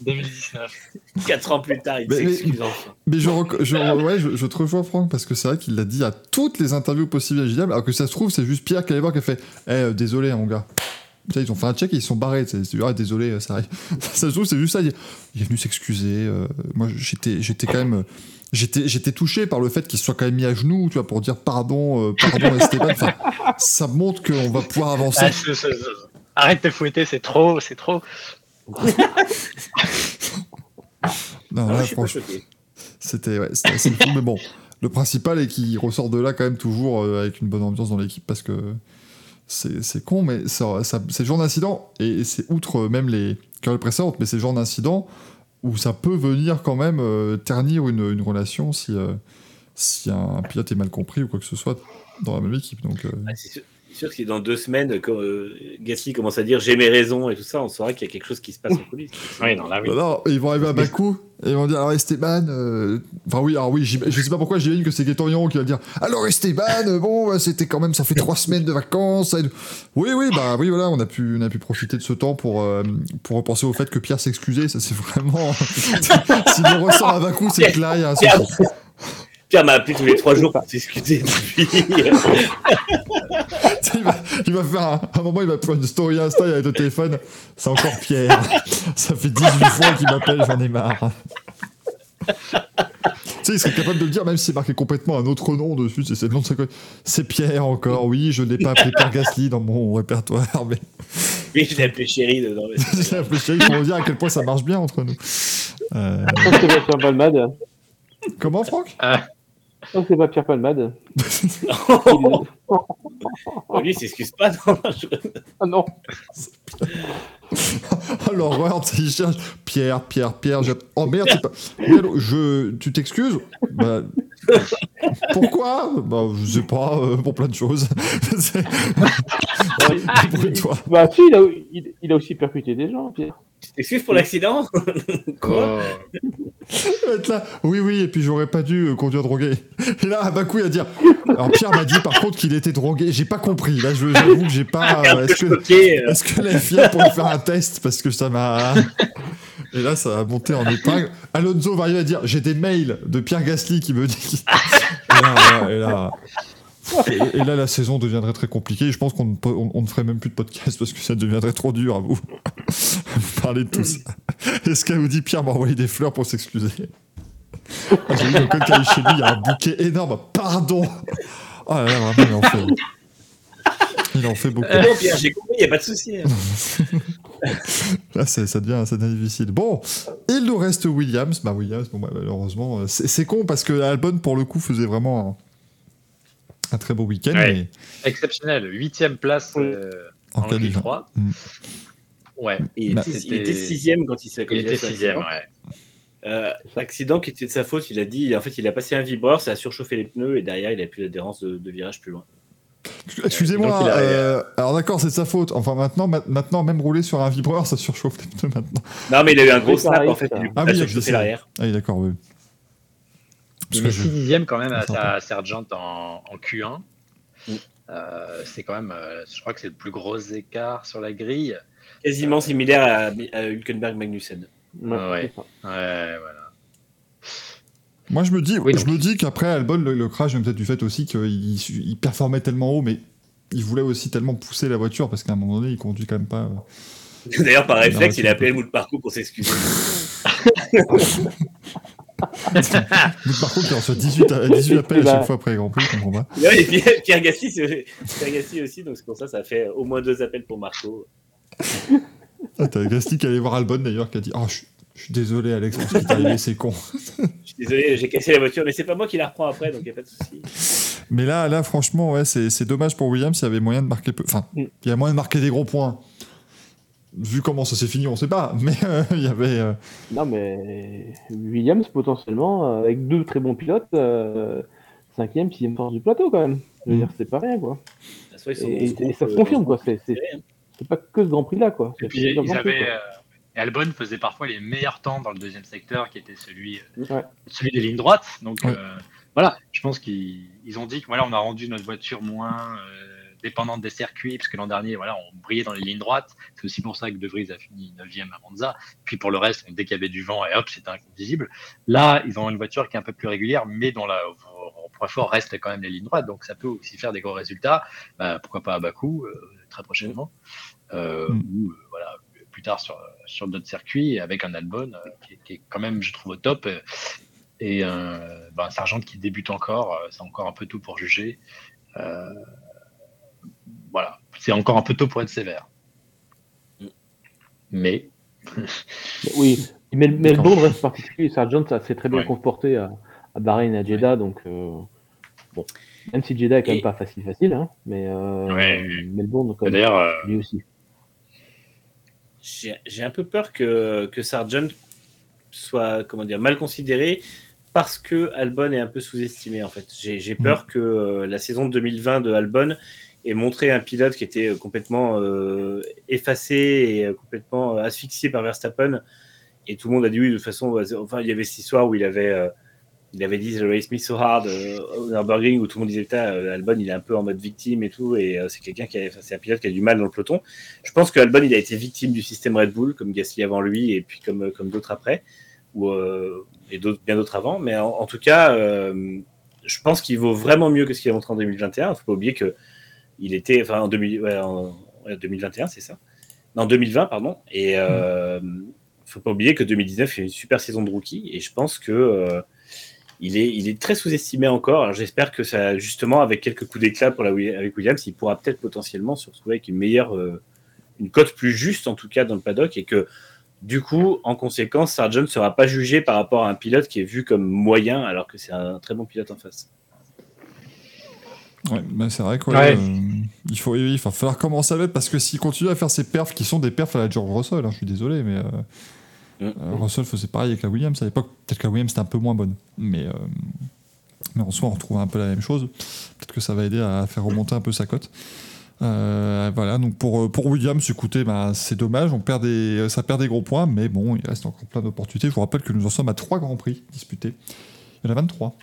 2019. Quatre ans plus tard, il s'excuse enfin. Mais je, rec- je, ouais, je, je te rejoins, Franck, parce que c'est vrai qu'il l'a dit à toutes les interviews possibles et imaginables, alors que ça se trouve, c'est juste Pierre qui allait voir qui a fait Eh, euh, désolé, hein, mon gars. Ils ont fait un check et ils sont barrés. C'est ah, désolé, ça arrive. ça se trouve, c'est juste ça. Il est venu s'excuser. euh, moi, j'étais, j'étais quand même. J'étais, j'étais touché par le fait qu'il se soit quand même mis à genoux, tu vois, pour dire pardon, euh, pardon Esteban. Enfin, ça montre qu'on va pouvoir avancer. Ah, c'est- c'est- c'est- Arrête de te fouetter, c'est trop, c'est trop. Non, Ah, là, je suis pas franchement, c'était, ouais, c'était assez fou. Mais bon, le principal est qu'il ressort de là quand même toujours euh, avec une bonne ambiance dans l'équipe parce que c'est, c'est con, mais ça, ça- c'est le genre d'incident, et c'est outre même les querelles précédentes, mais c'est le genre d'incident où ça peut venir quand même euh, ternir une, relation si, euh, si un pilote est mal compris ou quoi que ce soit dans la même équipe. Donc, euh, c'est sûr, que si dans deux semaines, quand euh, Gasly commence à dire j'ai mes raisons et tout ça, on saura qu'il y a quelque chose qui se passe en coulisses. Oui, non, là, oui. Non, non, ils vont arriver à Bakou et ils vont dire alors Esteban. euh, Enfin oui, alors oui, j'im- je sais pas pourquoi j'imagine que c'est Gaetan qui va dire alors Esteban, euh, bon, bah, c'était quand même, ça fait trois semaines de vacances. ça Oui, oui, bah oui, voilà, on a pu, on a pu profiter de ce temps pour euh, pour repenser au fait que Pierre s'excusait. Ça c'est vraiment. S'il le ressent à Bakou, c'est que là, il y a un souci. Pierre m'a appelé tous les trois jours pour s'excuser depuis. il, va, il va faire un, un moment, il va faire une story Insta avec le téléphone. C'est encore Pierre. Ça fait 18 fois qu'il m'appelle, j'en ai marre. tu sais, il serait capable de le dire, même si c'est marqué complètement un autre nom dessus. C'est le nom de sa C'est Pierre encore, oui, je n'ai pas appelé Pierre Gasly dans mon répertoire, mais Oui, je l'ai appelé chérie dedans. j'ai réfléchi pour vous dire à quel point ça marche bien entre nous. Euh, que comment, Franck? Tant que c'est pas Pierre Palmade. Oh, lui, il s'excuse pas. Non, je- Ah non. L'horreur, tu sais, il cherche Pierre, Pierre, Pierre. j'ai- Oh merde, c'est pas. Je... tu t'excuses? Bah, Pourquoi? Bah, je sais pas, euh, pour plein de choses. Débrouille-toi. Bah si, il a, il, il a aussi percuté des gens, Pierre. Tu t'excuses pour l'accident? Quoi? Là, oui, oui, et puis j'aurais pas dû euh, conduire drogué. Et là, Abakou, il va dire. Alors, Pierre m'a dit par contre qu'il était drogué. J'ai pas compris. Là, je- j'avoue que j'ai pas. euh, Est-ce que, est-ce que la FIA pourrait faire un test? Parce que ça m'a. Et là, ça va monter en épingle. Alonso va arriver à dire J'ai des mails de Pierre Gasly qui me dit. Et là, et là, et- et là, la saison deviendrait très compliquée. Je pense qu'on ne, peut- on- on ne ferait même plus de podcast parce que ça deviendrait trop dur à vous, à vous parler de tout ça. Est-ce qu'elle vous dit Pierre m'a envoyé des fleurs pour s'excuser? Ah, J'ai vu il est chez lui, il y a un bouquet énorme. Pardon Oh là là, vraiment, il en fait. Il en fait beaucoup. C'est bon, Pierre, j'ai compris, il n'y a pas de souci. hein. Là, c'est- ça devient, ça devient difficile. Bon, il nous reste Williams. Bah, Williams, bon, bah, malheureusement, euh, c'est con parce que Albon, pour le coup, faisait vraiment un, un très beau week-end. Ouais. mais Exceptionnel, huitième place euh, En en qualif, Q3. Mm. Ouais, Il, Bah, était, il était sixième quand il s'est il était sixième, ouais. Euh, accident qui était de sa faute, il a dit, en fait, il a passé un vibreur, ça a surchauffé les pneus et derrière, il a plus d'adhérence de, de virage plus loin. Excusez-moi, euh, alors d'accord, c'est de sa faute. Enfin, maintenant, ma- maintenant, même rouler sur un vibreur, ça surchauffe les pneus maintenant. Non, mais il a eu un gros snap, en fait, Ah a oui, je surchauffé sais. l'arrière. Ah oui, d'accord, oui. Parce Il je- 6 dixièmes quand même à, Sympa. à Sergent en, en Q1. Mm. Euh, c'est quand même, euh, je crois que c'est le plus gros écart sur la grille. Quasiment similaire à, à Hülkenberg Magnussen. Ouais. Ouais, voilà. Moi, je me dis, Oui, je me dis qu'après Albon, le, le crash vient peut-être du fait aussi qu'il il performait tellement haut, mais il voulait aussi tellement pousser la voiture parce qu'à un moment donné, il conduit quand même pas. euh, D'ailleurs, par réflexe, il a appelé de parcours pour s'excuser. Par contre, il reçoit 18, à- 18 appels à chaque fois après Grand Prix, je comprends pas. Et puis Pierre c'est- Pierre Gasly aussi, donc c'est pour ça ça fait au moins deux appels pour Marco. Ah, T'as Gasly qui allait voir Albon d'ailleurs, qui a dit Oh, je, je suis désolé, Alex, pour ce qui t'est arrivé, c'est con. Je suis désolé, j'ai cassé la voiture, mais c'est pas moi qui la reprends après, donc il n'y a pas de souci. Mais là, là franchement, ouais, c'est c'est dommage pour Williams, il y avait moyen de marquer peu. Enfin, Mm. il y a moyen de marquer des gros points. Vu comment ça s'est fini, on sait pas, mais euh, il y avait. euh, Non, mais Williams, potentiellement, euh, avec deux très bons pilotes, euh, cinquième, sixième force du plateau, quand même. Je veux Mm. dire, c'est pas rien, quoi. Sont Et, ça se confirme, quoi. ce C'est c'est- groupe, c'est pas que ce Grand Prix-là, quoi. Et puis plusieurs ils Grands Prix, avaient. quoi. Et Albon faisait parfois les meilleurs temps dans le deuxième secteur, qui était celui, euh, Ouais. celui des lignes droites. Donc Ouais. euh, voilà, je pense qu'ils ils ont dit que voilà, on a rendu notre voiture moins euh, dépendante des circuits, parce que l'an dernier, voilà, on brillait dans les lignes droites. C'est aussi pour ça que De Vries a fini 9e à Monza. Puis pour le reste, dès qu'il y avait du vent, et hop, c'était inconfusible. Là, ils ont une voiture qui est un peu plus régulière, mais dont la point fort reste quand même les lignes droites. Donc ça peut aussi faire des gros résultats. Bah, pourquoi pas à Bakou, euh, très prochainement. euh, Mm. ou euh, voilà, plus tard sur, sur d'autres circuits, avec un Albon euh, qui, est- qui est quand même, je trouve, au top. euh, Et un, ben, Sargent qui débute encore, euh, c'est encore un peu tôt pour juger. Euh, voilà, c'est encore un peu tôt pour être sévère. Mm. Mais Oui, mais, mais le bon reste particulier. Sargent ça s'est très bien Ouais. comporté à, à Bahreïn et à Jeddah, donc euh, bon. Même si Jeddah est quand même Et- pas facile, facile, hein, mais, euh, Ouais. quand même, d'ailleurs, euh, lui aussi. J'ai un peu peur que, que Sargent soit comment dire, mal considéré parce que Albon est un peu sous-estimé en fait. J'ai peur que euh, la saison 2020 de Albon ait montré un pilote qui était euh, complètement euh, effacé et complètement asphyxié par Verstappen. Et tout le monde a dit oui, de toute façon, enfin, il y avait cette histoire où il avait, euh, il avait dit The race me so hard euh, Nürburgring où tout le monde disait Putain, euh, Albon il est un peu en mode victime et tout. Et euh, c'est quelqu'un qui a, c'est un pilote qui a du mal dans le peloton. Je pense que Albon il a été victime du système Red Bull, comme Gasly avant lui et puis comme, comme d'autres après, ou, euh, et d'autres, bien d'autres avant. Mais en, en tout cas, euh, je pense qu'il vaut vraiment mieux que ce qu'il a montré en 2021. Il ne faut pas oublier que il était, enfin en, 2000 ouais, en ouais, 2021, c'est ça? Non, 2020, pardon. Et euh, faut pas oublier que 2019 il a une super saison de rookie et je pense que euh, il est, il est très sous-estimé encore. Alors j'espère que ça, justement, avec quelques coups d'éclat pour la, avec Williams, il pourra peut-être potentiellement se retrouver avec une meilleure, euh, une cote plus juste en tout cas dans le paddock et que du coup, en conséquence, Sargent ne sera pas jugé par rapport à un pilote qui est vu comme moyen alors que c'est un très bon pilote en face. Ouais, bah, c'est vrai quoi. Ouais. il, faut, il va falloir commencer à l'être parce que s'il continue à faire ses perfs qui sont des perfs à la George Russell, hein, je suis désolé, mais euh, Mm. euh, Russell faisait pareil avec la Williams à l'époque. Peut-être que la Williams était un peu moins bonne, mais, euh, mais en soi, on retrouve un peu la même chose. Peut-être que ça va aider à faire remonter un peu sa cote. Euh, voilà, donc pour, pour Williams, écoutez, bah, c'est dommage, on perd des, ça perd des gros points, mais bon, il reste encore plein d'opportunités. Je vous rappelle que nous en sommes à 3 grands prix disputés. Il y en a 23.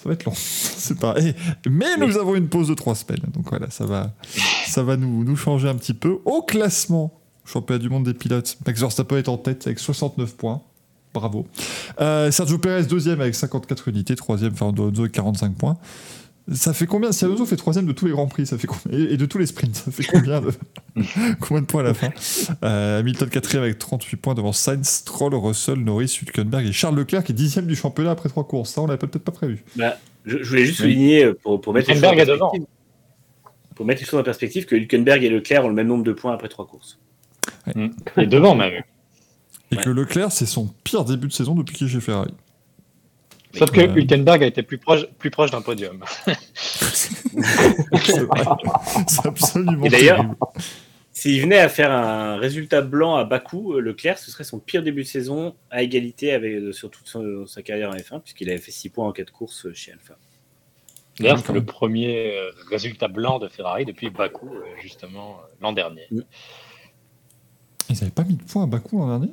Ça va être long, c'est pas. eh, mais nous avons une pause de 3 semaines, donc voilà, ça va, ça va nous, nous changer un petit peu. Au classement, championnat du monde des pilotes, Max Verstappen est en tête avec 69 points. Bravo. Euh, Sergio Perez, deuxième avec 54 unités, troisième Fernando Alonso avec 45 points. Ça fait combien? Si Alonso fait troisième de tous les grands prix, ça fait combien? Et, de tous les sprints, ça fait combien de, combien de points à la fin? Euh, Hamilton quatrième avec 38 points devant Sainz, Stroll, Russell, Norris, Hülkenberg et Charles Leclerc qui est dixième du championnat après trois courses. Ça, on l'avait peut-être pas prévu. Bah, je, je voulais juste souligner euh, pour, pour mettre les choses en perspective. Pour mettre les choses en perspective, que Hülkenberg et Leclerc ont le même nombre de points après trois courses. Et devant même. Et Ouais. que Leclerc, c'est son pire début de saison depuis qu'il est chez Ferrari. Sauf que Euh. Hülkenberg a été plus proche, plus proche d'un podium. c'est absolument Et d'ailleurs. S'il venait à faire un résultat blanc à Bakou, euh, Leclerc, ce serait son pire début de saison à égalité avec, euh, sur toute son- sa carrière en F1, puisqu'il avait fait 6 points en 4 courses euh, chez Alpha. D'ailleurs, c'est le premier résultat blanc de Ferrari depuis Bakou, justement, l'an dernier. Ils n'avaient pas mis de points à Bakou l'an dernier?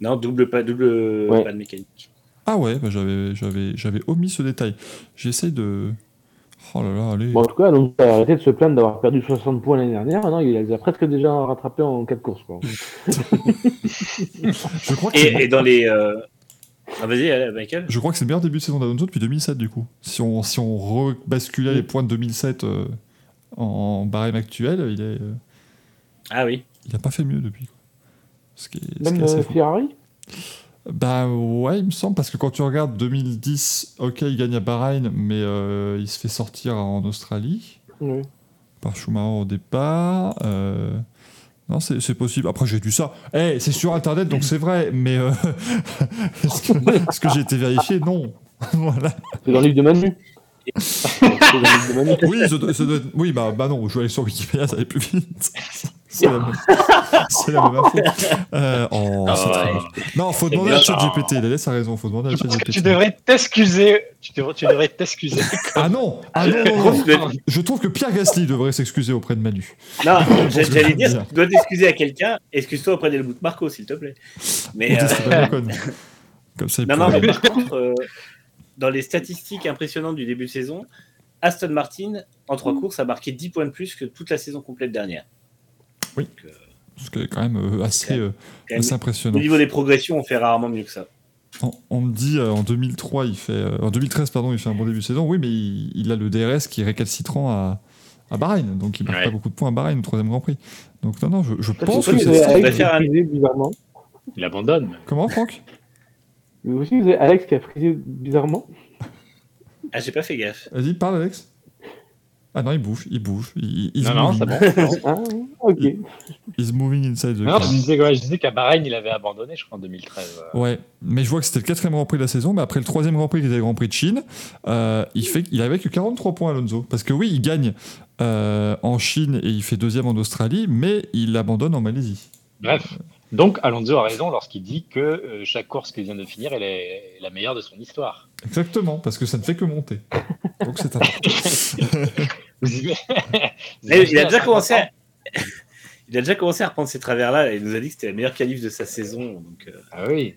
Non, double pas, double Ouais. pas de mécanique. Ah ouais, bah j'avais, j'avais, j'avais omis ce détail. J'essaye de. Oh là là, allez. Bon, en tout cas, Alonso a arrêté de se plaindre d'avoir perdu 60 points l'année dernière. Non, il les a presque déjà rattrapés en 4 courses. Quoi. Je crois que c'est Et, et dans les. euh, Ah, vas-y, allez, Michael. Je crois que c'est le meilleur début de saison d'Alonso depuis 2007 du coup. Si on, si on rebasculait les points de 2007 euh, en barème actuel, il est, euh, Ah oui. il a pas fait mieux depuis. quoi. Ce qui est, ce qui Même est euh. Ferrari Bah ouais, il me semble parce que quand tu regardes 2010, ok, il gagne à Bahreïn, mais euh, il se fait sortir en Australie Oui. par Schumacher au départ. euh, Non, c'est c'est possible. Après, j'ai lu ça. Eh, c'est sur internet, donc c'est vrai, mais euh, est-ce que, j'ai été vérifié? Non. voilà. C'est dans le livre de Manu. Oui, ça doit- ça doit être- oui bah, bah non, je vais aller sur Wikipédia, ça va plus vite. C'est la même, c'est la même info. Euh, oh, Ah, c'est ouais. très. Non, faut demander bien, à ChatGPT, il a raison, faut demander à Je pense que ChatGPT. tu devrais t'excuser. Tu devrais, tu devrais t'excuser. Ah non, ah non, non, non. Je trouve que Pierre Gasly devrait s'excuser auprès de Manu. Non, j'allais dire, si tu dois t'excuser à quelqu'un, excuse-toi auprès d'Helmut Marco, s'il te plaît. Mais, euh. Comme ça, il non, non, mais par contre, euh, dans les statistiques impressionnantes du début de saison, Aston Martin, en trois courses, a marqué 10 points de plus que toute la saison complète dernière. Oui. Donc, euh, Ce qui est quand même euh, assez, euh, quand même, assez au impressionnant. niveau des progressions, on fait rarement mieux que ça. On, on me dit euh, en 2003, il fait, euh, en 2013, pardon, il fait un bon début de saison. Oui, mais il, il a le DRS qui est récalcitrant à, à Bahreïn. Donc il marque Ouais. pas beaucoup de points à Bahreïn au troisième Grand Prix. Donc non, non, je, je pense que c'est. Il abandonne. Comment, Franck? Mais aussi, vous avez Alex qui a frisé bizarrement. Ah, j'ai pas fait gaffe. Vas-y, parle, Alex. Ah non, il bouge, il bouge. Il, il- Non, he's non, moving. c'est bon. Ah, ok. He's moving inside the Non, car. je disais, ouais, je disais qu'à Bahreïn, il avait abandonné, je crois, en 2013. euh. Ouais, mais je vois que c'était le quatrième Grand Prix de la saison, mais après le troisième Grand Prix qui était le Grand Prix de Chine, euh, il, fait, il avait que 43 points Alonso. Parce que oui, il gagne euh, en Chine et il fait deuxième en Australie, mais il abandonne en Malaisie. Bref. Donc, Alonso a raison lorsqu'il dit que euh, chaque course qu'il vient de finir elle est la meilleure de son histoire. Exactement, parce que ça ne fait que monter. Donc c'est il a déjà commencé 50 à... Il a déjà commencé à reprendre ces travers-là et il nous a dit que c'était la meilleure qualif de sa saison. Donc, euh, Ah oui.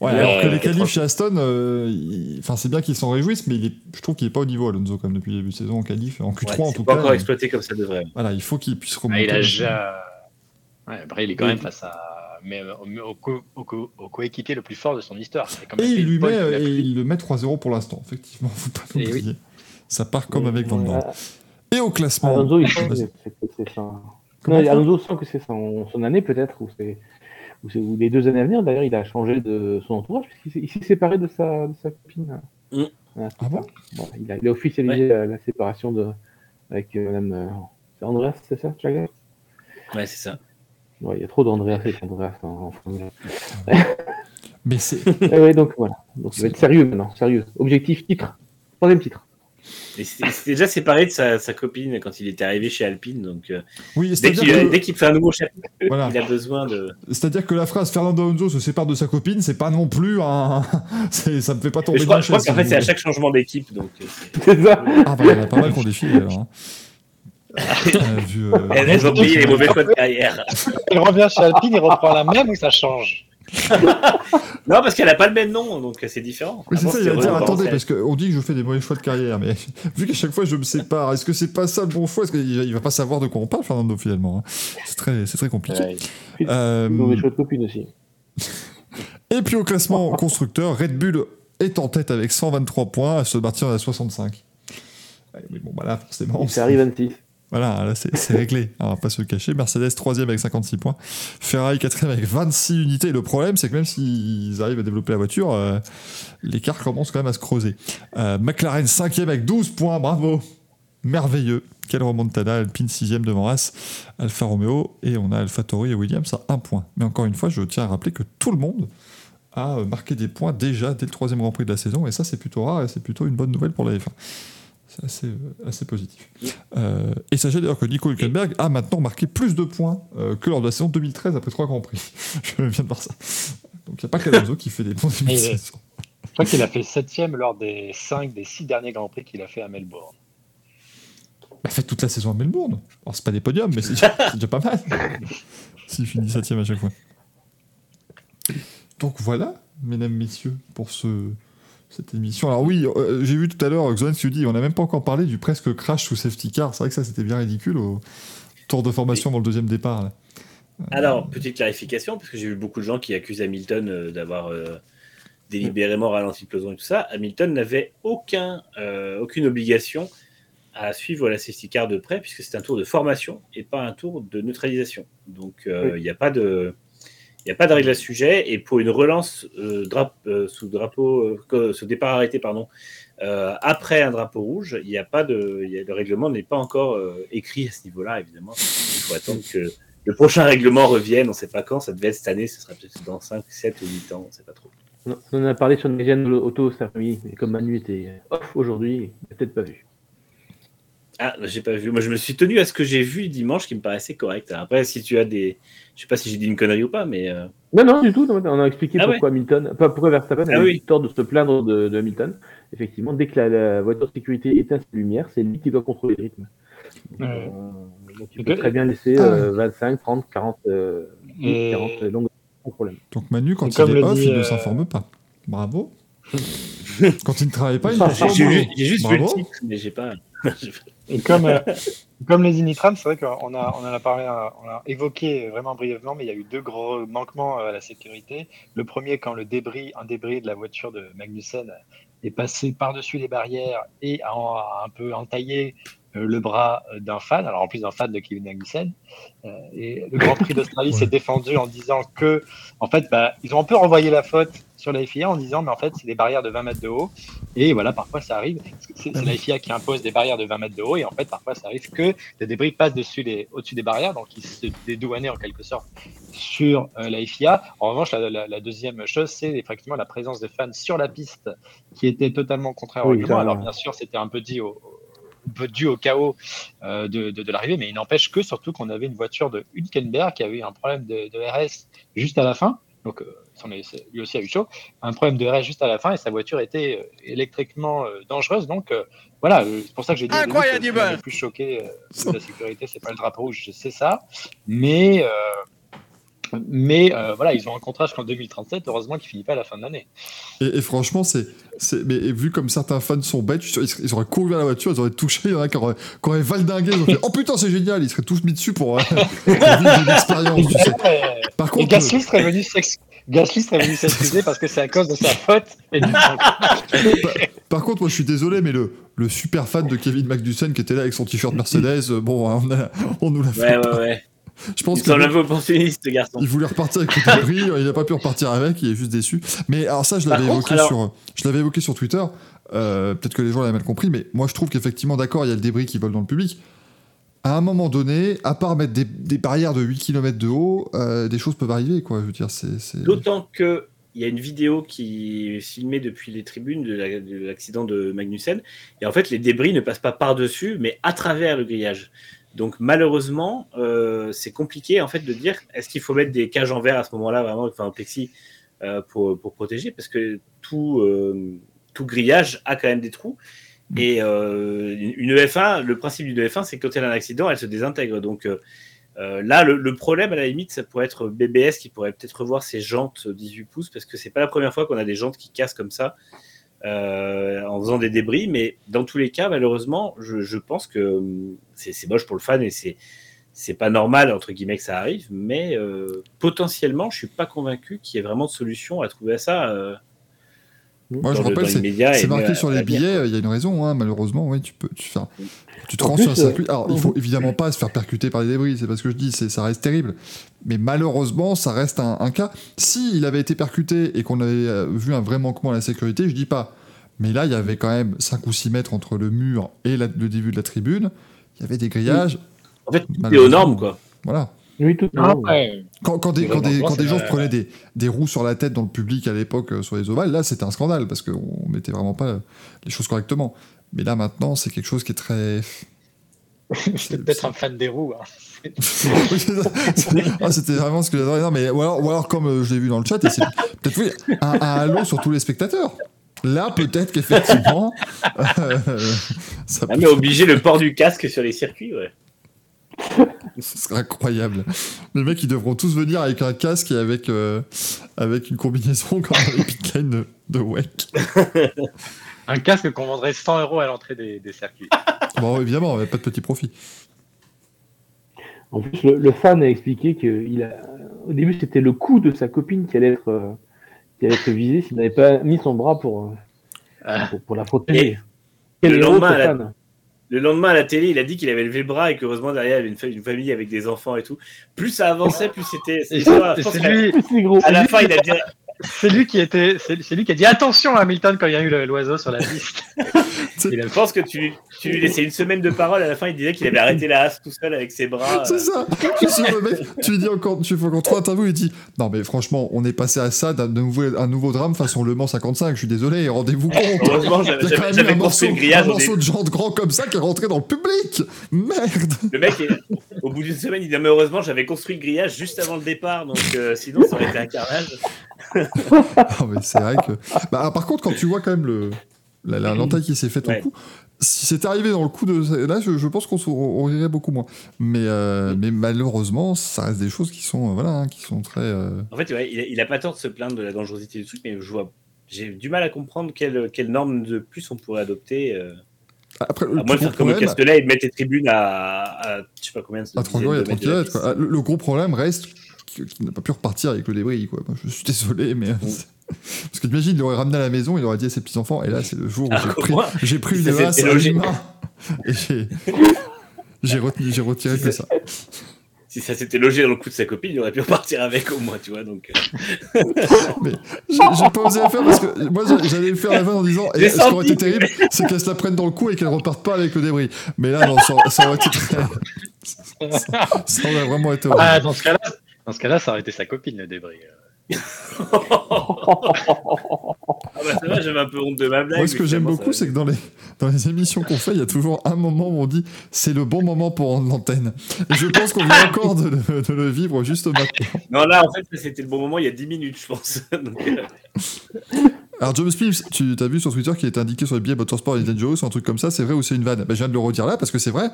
Ouais, alors que les qualifs chez Aston, euh, il- enfin c'est bien qu'ils s'en réjouissent, mais il est- je trouve qu'il est pas au niveau Alonso comme depuis le début de saison en qualif, en Q3 ouais, en tout pas cas. encore euh, exploité comme ça devrait. Voilà, il faut qu'il puisse Ah, remonter. il a déjà. Ouais, après, il est quand Oui. même face à. Mais euh, au, au co- au co- au coéquipier le plus fort de son histoire. C'est quand même Et il lui met, et il le met 3-0 pour l'instant, effectivement, faut pas Et l'oublier. Ça part comme Mais, avec Van Et au classement. Alonso, il sent que c'est. Comment Non, ça Alonso sent que c'est son, son année peut-être, ou, c'est- ou, les deux années à venir. D'ailleurs, il a changé de son entourage, puisqu'il s'est- il s'est séparé de sa, de sa copine. Mm. Ah, Ah bon ça. Bon, il, a, il a officialisé la séparation de, avec euh, madame. euh, c'est Andreas, c'est ça, Jagger Ouais, c'est ça. Ouais, il y a trop d'Andreas et d'Andreas en, en Formule Mais c'est. 1. Eh ouais, donc voilà. Donc il va être sérieux maintenant, sérieux. Objectif titre. Troisième titre. Et s'était déjà séparé de sa, sa copine quand il était arrivé chez Alpine. Donc, euh, Oui, dès c'est-à-dire qu'il que, dès qu'il fait un nouveau chapitre, voilà. il a besoin de. C'est-à-dire que la phrase Fernando Alonso se sépare de sa copine, c'est pas non plus un. c'est- ça me fait pas Mais tomber je crois, je crois qu'en fait, c'est à chaque changement d'équipe. Donc, euh, c'est- C'est ça. Ah, bah, il y en a pas mal qui ont défilé alors. hein. Euh, vu, euh, elles, ont payé les mauvais choix de carrière. Il revient chez Alpine, il reprend la même ou ça change Non, parce qu'elle a pas le même nom, donc c'est différent. Oui, c'est ça, il va dire, attendez, parce qu'on dit que je fais des mauvais choix de carrière, mais vu qu'à chaque fois je me sépare, est-ce que c'est pas ça le bon choix? Est-ce qu'il va- il va pas savoir de quoi on parle, Fernando, finalement hein? C'est très, c'est très compliqué. Ouais. Euh, Mauvais choix de copine aussi. et puis au classement constructeur, Red Bull est en tête avec 123 points, à se bâtir à 65. Ouais, mais bon, bah là, forcément, Il arrive 26. Voilà, là c'est réglé, on va pas se le cacher. Mercedes 3 avec 56 points, Ferrari 4 avec 26 unités. Le problème, c'est que même s'ils arrivent à développer la voiture, euh, l'écart commence quand même à se creuser. Euh, McLaren 5 avec 12 points, bravo Merveilleux Quelle remontada, Alpine 6 devant As, Alfa Romeo, et on a Alfa Tauri et Williams à 1 point. Mais encore une fois, je tiens à rappeler que tout le monde a euh, marqué des points déjà dès le troisième Grand Prix de la saison, et ça c'est plutôt rare et c'est plutôt une bonne nouvelle pour la F1. C'est assez, euh, assez positif. Euh, et sachez d'ailleurs que Nico Hülkenberg a maintenant marqué plus de points euh, que lors de la saison 2013 après trois Grands Prix. Je viens de voir ça. Donc il n'y a pas qu'Alonso qui fait des bons débuts de saison. Je crois qu'il a fait septième lors des 5 des 6 derniers Grands Prix qu'il a fait à Melbourne. Bah, fait toute la saison à Melbourne. Alors c'est pas des podiums, mais c'est déjà, c'est déjà pas mal. S'il finit septième à chaque fois. Donc voilà, mesdames, messieurs, pour ce, cette émission. Alors oui, euh, j'ai vu tout à l'heure Xoan qui dit on n'a même pas encore parlé du presque crash sous safety car. C'est vrai que ça c'était bien ridicule au tour de formation dans le deuxième départ. là. Alors, petite clarification, parce que j'ai vu beaucoup de gens qui accusent Hamilton euh, d'avoir euh, délibérément ralenti le peloton et tout ça. Hamilton n'avait aucun, euh, aucune obligation à suivre la safety car de près, puisque c'est un tour de formation et pas un tour de neutralisation. Donc, euh, il Oui. n'y a pas de. Il n'y a pas de règle à ce sujet, et pour une relance euh, euh, sous drapeau, euh, ce départ arrêté, pardon, après un drapeau rouge, il n'y a pas de, y a- le règlement n'est pas encore écrit à ce niveau-là, évidemment. Il faut attendre que le prochain règlement revienne, on ne sait pas quand, ça devait être cette année, ce sera peut-être dans 5, 7 ou 8 ans, on ne sait pas trop. On en a parlé sur Médiane Auto cet après-midi, mais comme Manu était off aujourd'hui, peut-être pas vu. Ah, j'ai pas vu. Moi, je me suis tenu à ce que j'ai vu dimanche qui me paraissait correct. Après, si tu as des. Je sais pas si j'ai dit une connerie ou pas, mais. euh, Non, non, du tout. non, on a expliqué Ah pourquoi Hamilton, pas pourquoi Verstappen Ah avait oui. tort de se plaindre de, de Hamilton. Effectivement, dès que la, la voiture de sécurité éteint ses lumières, c'est lui qui doit contrôler le rythme. Donc, euh, donc il peut très bien laisser euh, 25, 30, 40, euh, Et- 40 longues sans problème. Donc Manu, quand il est off, dit, il ne euh, s'informe pas. Bravo. quand il ne travaille pas, il ne J'ai s'informe j'ai pas. juste, j'ai juste vu le Bravo. titre, mais j'ai pas. Et comme, euh, comme les Initram, c'est vrai qu'on a, on en a parlé, euh, on a évoqué vraiment brièvement, mais il y a eu deux gros manquements euh, à la sécurité. Le premier, quand le débris, un débris de la voiture de Magnussen est passé par-dessus les barrières et a, a un peu entaillé le bras d'un fan, alors en plus d'un fan de Kevin Magnussen. Et le Grand Prix d'Australie s'est défendu en disant que, en fait, bah, ils ont un peu renvoyé la faute sur la FIA en disant, mais en fait, c'est des barrières de 20 mètres de haut. Et voilà, parfois ça arrive. C'est la FIA qui impose des barrières de 20 mètres de haut. Et en fait, parfois ça arrive que des débris passent dessus les, au-dessus des barrières, donc ils se dédouanaient en quelque sorte sur la FIA. En revanche, la, la, deuxième chose, c'est effectivement la présence de fans sur la piste qui était totalement contraire au règlement. Alors, bien sûr, c'était un peu dit au, peu dû au chaos euh, de, de, l'arrivée, mais il n'empêche que surtout qu'on avait une voiture de Hülkenberg qui avait eu un problème de, RS juste à la fin. Donc, euh, lui aussi a eu chaud. Un problème de RS juste à la fin et sa voiture était euh, électriquement dangereuse. Donc, voilà, c'est pour ça que j'ai dit Incroyable. que le plus choqué de la sécurité, c'est pas le drapeau rouge, je sais ça. Mais mais euh, voilà, ils ont un contrat jusqu'en 2037, heureusement qu'il finit pas à la fin de l'année. Et, franchement, c'est, mais vu comme certains fans sont bêtes, ils, auraient couru vers la voiture, ils auraient touché, il y en a qui auraient, qui auraient valdingué, ils ont fait Oh putain, c'est génial, ils seraient tous mis dessus pour, euh, vivre une expérience. Tu sais. Par contre, et Gasly serait venu s'excuser parce que c'est à cause de sa faute. Et du par, contre, moi je suis désolé, mais le, le super fan de Kevin Magnussen qui était là avec son t-shirt Mercedes, euh, bon, on, on nous l'a fait. Ouais, ouais, ouais. Je pense qu'il opportuniste, garçon. Il voulait repartir avec le débris, il n'a pas pu repartir avec, il est juste déçu. Mais alors ça, je l'avais évoqué sur, je évoqué sur Twitter. Euh, peut-être que les gens l'avaient mal compris, mais moi je trouve qu'effectivement, d'accord, il y a le débris qui vole dans le public. À un moment donné, à part mettre des, barrières de 8 km de haut, euh, des choses peuvent arriver, quoi. Je veux dire, c'est. D'autant que il y a une vidéo qui est filmée depuis les tribunes de l'accident de Magnussen. Et en fait, les débris ne passent pas par-dessus, mais à travers le grillage. Donc malheureusement, euh, c'est compliqué en fait de dire est-ce qu'il faut mettre des cages en verre à ce moment-là, vraiment, enfin un plexi euh, pour, pour, protéger, parce que tout, euh, tout grillage a quand même des trous. Mm. Et une F1, le principe d'une F1, c'est que quand elle a un accident, elle se désintègre. Donc là, le, problème à la limite, ça pourrait être BBS qui pourrait peut-être revoir ses jantes 18 pouces, parce que c'est pas la première fois qu'on a des jantes qui cassent comme ça. Euh, en faisant des débris. Mais dans tous les cas, malheureusement, je, pense que hum, c'est moche pour le fan et c'est c'est pas normal entre guillemets que ça arrive, mais euh, potentiellement, je suis pas convaincu qu'il y ait vraiment de solution à trouver à ça. Euh, Moi, je rappelle, c'est marqué sur les billets. Il y a une raison, hein, malheureusement. Oui, tu peux, tu, fais, tu te rends sur un circuit. Alors, il faut évidemment pas se faire percuter par les débris. C'est pas ce que je dis. Ça reste terrible. Mais malheureusement, ça reste un, un cas. S'il avait été percuté et qu'on avait euh, vu un vrai manquement à la sécurité, je dis pas. Mais là, il y avait quand même 5 ou 6 mètres entre le mur et le début de la tribune. Il y avait des grillages. En fait, c'était aux normes, quoi. Voilà. Oui, tout ah, quand, quand, des, quand, des, quand des gens se prenaient des, des, roues sur la tête dans le public à l'époque euh, sur les ovales, là c'était un scandale parce qu'on mettait vraiment pas les choses correctement. Mais là maintenant, c'est quelque chose qui est très. J'étais peut-être un fan des roues. Hein. ah, c'était vraiment ce que j'adorais. Non, mais ou alors, ou alors comme euh, je l'ai vu dans le chat, et c'est peut-être oui, un, un, halo sur tous les spectateurs. Là, peut-être qu'effectivement, euh, ça ah, mais obliger le port du casque sur les circuits, ouais. Ce serait incroyable. Les mecs, ils devront tous venir avec un casque et avec, euh, avec une combinaison comme les pitlines de, de WEC. un casque qu'on vendrait 100 euros à l'entrée des, des circuits. Bon, évidemment, pas de petit profit. En plus, le, fan a expliqué que a... au début, c'était le coup de sa copine qui allait être, euh, qui allait être visé s'il n'avait pas mis son bras pour, euh, ah. pour, la protéger. Le lendemain. Le lendemain, à la télé, il a dit qu'il avait levé le bras et que heureusement derrière il y avait une, famille avec des enfants et tout. Plus ça avançait, plus c'était. C'est lui. À la fin, il a dit c'est lui qui était, c'est lui qui a dit attention à Hamilton quand il y a eu l'oiseau sur la piste. je pense que tu, tu lui laissais une semaine de parole. À la fin, il disait qu'il avait arrêté la hasse tout seul avec ses bras. C'est ça. tu lui dis encore, tu fais encore trois interviews. Il dit non mais franchement, on est passé à ça d'un nouveau, un nouveau drame façon Le Mans 55. Je suis désolé. Rendez-vous compte. Heureusement, j'avais construit le grillage. Un morceau de jante grand comme ça qui est rentré dans le public. Merde. Le mec, au bout d'une semaine, il dit mais heureusement, j'avais construit le grillage juste avant le départ, donc euh, sinon ça aurait été un carnage. Ah, c'est vrai que. Bah, par contre, quand tu vois quand même le, la, l'entaille qui s'est faite au coup, si c'était arrivé dans le coup de. Là, je, pense qu'on rirait beaucoup moins. Mais, euh, mais malheureusement, ça reste des choses qui sont, euh, voilà, hein, qui sont très. Euh, en fait, il, a, pas tort de se plaindre de la dangerosité du truc, mais je vois. J'ai du mal à comprendre quelle, quelle norme de plus on pourrait adopter. Après, le à moins de faire comme le Castellet et de mettre les tribunes à, je sais pas combien. À 30 km, le, le, gros problème reste qui n'a pas pu repartir avec le débris. Quoi. je suis désolé, mais. Parce que t'imagines, il aurait ramené à la maison, il aurait dit à ses petits-enfants, et là, c'est le jour où ah, j'ai pris, j'ai pris une masse à Et j'ai. J'ai retenu- j'ai retiré que ça. Si ça s'était logé dans le cou de sa copine, il aurait pu repartir avec au moins, tu vois. Donc, euh, J'ai j'ai pas osé le faire parce que moi j'a- j'allais faire la vanne en disant J'ai eh, ce qui aurait été terrible, c'est qu'elle se la prenne dans le cou et qu'elle reparte pas avec le débris. Mais là, non, ça, ça aurait été très. Ça, ça aurait vraiment été horrible. Ah, dans ce cas-là, dans ce cas-là, ça aurait été sa copine le débris. ah bah ça va, j'avais un peu honte de ma blague. Moi, ce que j'aime beaucoup, c'est que dans les, dans les émissions qu'on fait, il y a toujours un moment où on dit c'est le bon moment pour rendre l'antenne. Et je pense qu'on vient encore de le, de le vivre juste maintenant. Non, là, en fait, c'était le bon moment il y a 10 minutes, je pense. Euh, Alors, James Phillips, tu as vu sur Twitter qu'il est indiqué sur les billets Motorsport et Dangerous, un truc comme ça, c'est vrai ou c'est une vanne? Ben, Je viens de le redire là parce que c'est vrai.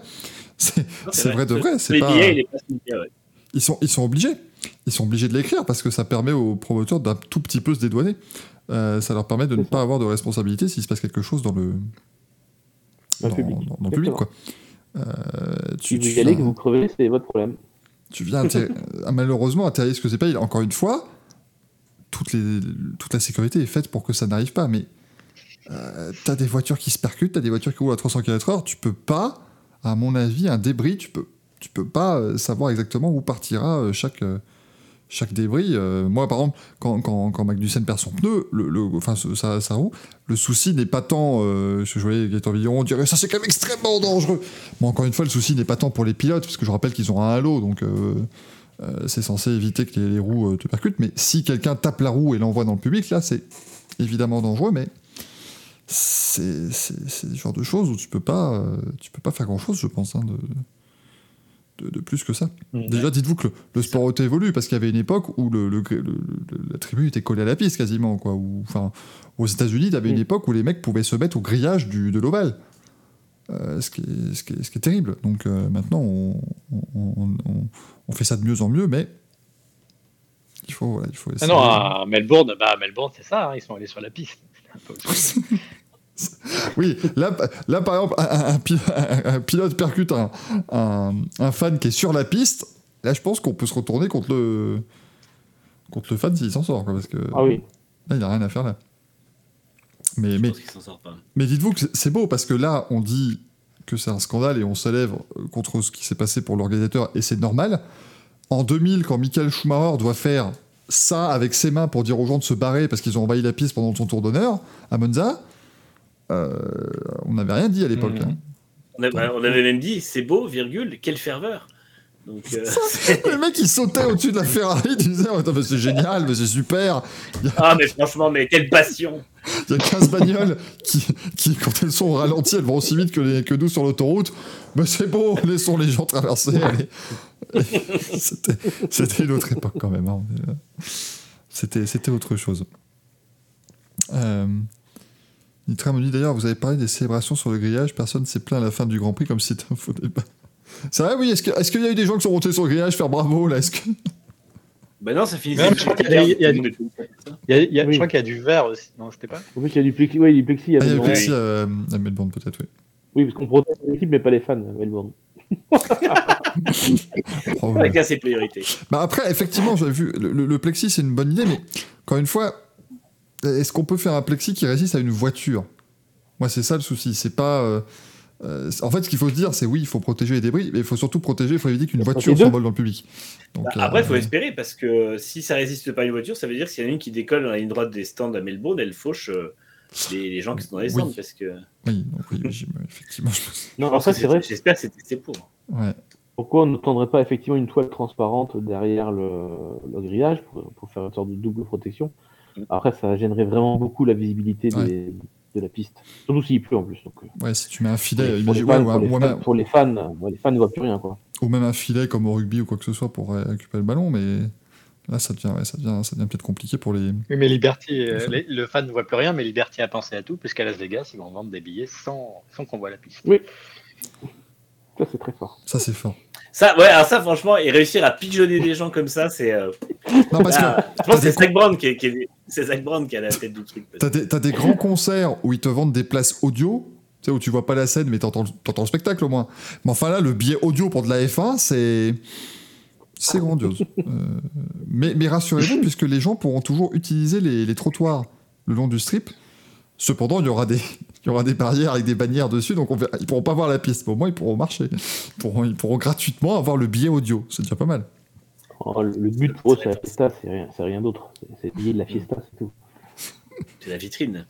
C'est vrai de vrai. C'est Les pas... billets, il est pas signé, ouais. Ils, sont, ils sont obligés. Ils sont obligés de l'écrire parce que ça permet aux promoteurs d'un tout petit peu se dédouaner. Euh, ça leur permet de ne pas avoir de responsabilité s'il se passe quelque chose dans le, Dans public. dans- dans le public. Quoi. Euh, Si tu, vous tu y allez, que vous crevez, c'est votre problème. tu viens ah, malheureusement atterrir ce que c'est pas. Encore une fois, toute, les, toute la sécurité est faite pour que ça n'arrive pas. Mais euh, t'as des voitures qui se percutent, t'as des voitures qui roulent à 300 km/h. Tu peux pas, à mon avis, un débris, tu peux, tu peux pas euh, savoir exactement où partira euh, chaque. euh, chaque débris, moi par exemple, quand, quand, quand Magnussen perd son pneu, le, le- enfin ça, ça roue, le souci n'est pas tant, euh, je voyais Gaëtan Villon, on dirait ça c'est quand même extrêmement dangereux. Mais encore une fois, le souci n'est pas tant pour les pilotes, parce que je rappelle qu'ils ont un halo, donc c'est censé éviter que les, roues te percutent. Mais si quelqu'un tape la roue et l'envoie dans le public, là c'est évidemment dangereux, mais c'est le genre de choses où tu peux pas, tu peux pas faire grand chose, je pense, hein, de, de plus que ça. Déjà, dites-vous que le, le sport auto évolue parce qu'il y avait une époque où le, la tribu était collée à la piste quasiment. Quoi, où, enfin, aux États-Unis, il y avait une Mm. époque où les mecs pouvaient se mettre au grillage du, de l'ovale. Euh, ce, qui est, ce, qui est, ce qui est terrible. Donc euh, maintenant, on, on- on- on- on fait ça de mieux en mieux, mais il faut, voilà, il faut Ah essayer. non, à Melbourne, bah, Melbourne, c'est ça, hein, ils sont allés sur la piste. Oui, là, là par exemple, un, un pi- un- un pilote percute un, un- un fan qui est sur la piste. Là, je pense qu'on peut se retourner contre le, contre le fan s'il s'en sort. quoi, parce que Ah oui. là, il n'y a rien à faire là. Mais, Je mais, mais dites-vous que c'est- c'est beau parce que là, on dit que c'est un scandale et on s'élève euh, contre ce qui s'est passé pour l'organisateur et c'est normal. En 2000, quand Michael Schumacher doit faire ça avec ses mains pour dire aux gens de se barrer parce qu'ils ont envahi la piste pendant son tour d'honneur à Monza, euh, on n'avait rien dit à l'époque. Mhm. hein. On, a- on avait même dit, c'est beau, virgule, quelle ferveur. Donc, euh, Le mec il sautait au-dessus de la Ferrari, il disait c'est génial, c'est super. ah, mais franchement, mais quelle passion. Il y a 15 bagnoles qui, qui, quand elles sont au ralenti, elles vont aussi vite que, les, que nous sur l'autoroute. Mais c'est beau, laissons les gens traverser. C'était une autre époque quand même. hein. C'était c'était autre chose. Euh, Nitra me dit d'ailleurs, vous avez parlé des célébrations sur le grillage, personne s'est plaint à la fin du Grand Prix comme si c'était un faux débat. C'est vrai, oui, est-ce qu'il y a eu des gens qui sont montés sur le grillage faire bravo là est-ce que... Ben non, ça mais je crois qu'il y a- il y Oui. Je crois qu'il y du verre aussi. Non, c'était pas En plus, il y a du plexi. Oui, du plexi. il y a Ah, il y a des eu gens- Plexi euh, à Melbourne peut-être, oui. Oui, parce qu'on protège l'équipe, mais pas les fans, à Melbourne. Chacun ses priorités. Bah après, effectivement, j'avais vu, le, le- le plexi, c'est une bonne idée, mais encore une fois, est-ce qu'on peut faire un plexi qui résiste à une voiture? Moi, c'est ça le souci. C'est pas. euh, euh, en fait, ce qu'il faut se dire, c'est oui, il faut protéger les débris, mais il faut surtout protéger, il faut éviter qu'une faut voiture s'envole dans le public. Donc, Bah, Après, il faut euh, espérer parce que si ça résiste pas à une voiture, ça veut dire que s'il y en a une qui décolle dans la ligne droite des stands à Melbourne, elle fauche euh, les, les gens qui sont dans les stands. Oui. Parce que Oui, donc oui, effectivement. je pense- Non, après, c'est vrai. J'espère que c'est testé pour. Ouais. Pourquoi on ne tendrait pas effectivement une toile transparente derrière le, le grillage pour, pour faire une sorte de double protection? Après, ça gênerait vraiment beaucoup la visibilité Ouais. des- de la piste. Surtout s'il pleut en plus. Donc, euh, ouais, si tu mets un filet, pour, les fans, ouais, pour les fans, même, pour les fans, ouais, les fans ne voient plus rien. Quoi. ou même un filet comme au rugby ou quoi que ce soit pour récupérer le ballon, mais là, ça devient, ouais, ça devient, ça devient peut-être compliqué pour les. Oui, mais Liberty, euh, Le fan. les- le fan ne voit plus rien, mais Liberty a pensé à tout, puisqu'à Las Vegas, ils vont vendre des billets sans, sans qu'on voit la piste. Ça, c'est très fort. Ça, c'est fort. Ça, ouais, alors ça, franchement, et réussir à pigeonner des gens comme ça, c'est. euh, Non, parce que. là, je pense que c'est Zach Brown qui est, qui est- c'est Zach Brown qui a la tête du truc. T'as des, grands concerts où ils te vendent des places audio, tu sais, où tu vois pas la scène, mais t'entends, le- t'entends le spectacle au moins. Mais enfin là, le billet audio pour de la F1, c'est. C'est grandiose. Euh, mais, mais rassurez-vous, puisque les gens pourront toujours utiliser les, les trottoirs le long du strip. Cependant, il y aura des, Il y aura des barrières avec des bannières dessus, donc on verra- ils pourront pas voir la piste. Mais au moins, ils pourront marcher. Ils pourront, ils pourront gratuitement avoir le billet audio. C'est déjà pas mal. Oh, le le but pour eux, c'est la fiesta, c'est rien, c'est rien d'autre. C'est- C'est payer de la fiesta, c'est tout. C'est la vitrine.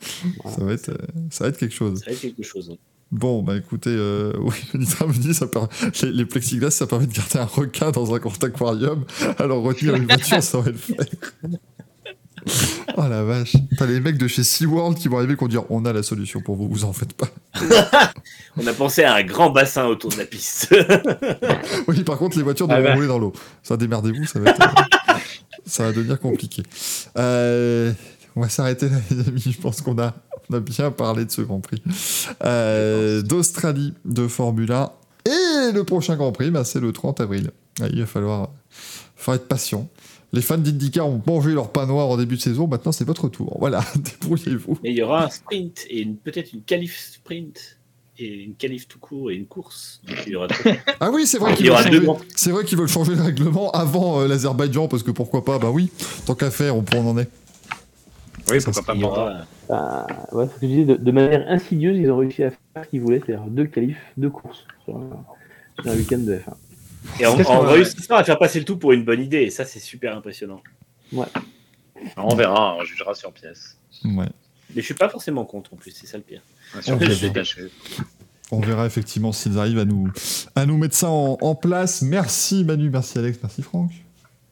Ça, va être, ça va être quelque chose. Ça va être quelque chose. hein. Bon, bah écoutez, euh, oui, Nitra me dit ça per- les, les plexiglas, ça permet de garder un requin dans un grand aquarium. Alors retenir une voiture, ça va le faire. Oh la vache. T'as les mecs de chez SeaWorld qui vont arriver qui vont dire on a la solution pour vous, vous en faites pas. On a pensé à un grand bassin autour de la piste. Oui, par contre, les voitures Ah doivent bah. rouler dans l'eau. Ça, démerdez-vous, ça va être, euh, ça va devenir compliqué. Euh, on va s'arrêter là, les amis. Je pense qu'on a, on a bien parlé de ce Grand Prix. Euh, D'Australie, de Formule 1. Et le prochain Grand Prix, bah, c'est le 30 avril. Ah, il va falloir, falloir être patient. Les fans d'IndyCar ont mangé leur pain noir en début de saison. Maintenant, c'est votre tour. Voilà, débrouillez-vous. Mais il y aura un sprint et une- peut-être une qualif sprint et une qualif tout court et une course. Donc, il y aura tout. Ah oui, c'est vrai Il qu'ils veulent, changer- veulent le règlement avant euh, l'Azerbaïdjan, parce que pourquoi pas Bah oui, tant qu'à faire, on, on en est. Oui, Ça, pourquoi pas aura- Bah, ouais, c'est ce que je disais, de, de manière insidieuse, ils ont réussi à faire ce qu'ils voulaient, c'est-à-dire deux qualifs, deux courses sur un, sur un week-end de F1. Et en, va- réussissant à faire passer le tout pour une bonne idée, et ça c'est super impressionnant. On verra, on jugera sur pièce. Ouais. Mais je suis pas forcément contre en plus, c'est ça le pire. Sur détachée. On verra effectivement s'ils arrivent à nous, à nous mettre ça en, en place. Merci Manu, merci Alex, merci Franck.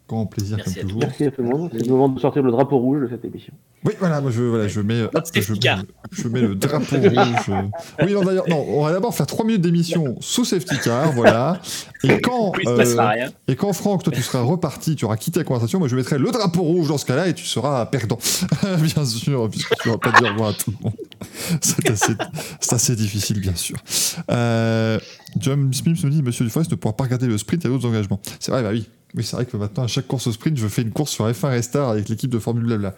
Grand plaisir Merci comme toujours. Merci à tout le monde. C'est le moment de sortir le drapeau rouge de cette émission. Oui, voilà, moi je, voilà, je mets, je, mets je mets le drapeau rouge. Oui, non, d'ailleurs, non, on va d'abord faire 3 minutes d'émission sous safety car, voilà. Et quand, Il euh, et quand Franck, toi tu seras reparti, tu auras quitté la conversation, moi je mettrai le drapeau rouge dans ce cas-là et tu seras perdant. bien sûr, puisque tu vas pas dire revoir à tout le monde. C'est assez, difficile, bien sûr. Euh, John Smith nous dit Monsieur Dufosse ne pourra pas regarder le sprint et d'autres engagements. C'est vrai, bah oui. Oui, c'est vrai que maintenant, à chaque course au sprint, je fais une course sur F1 Restart avec l'équipe de Formule Blabla.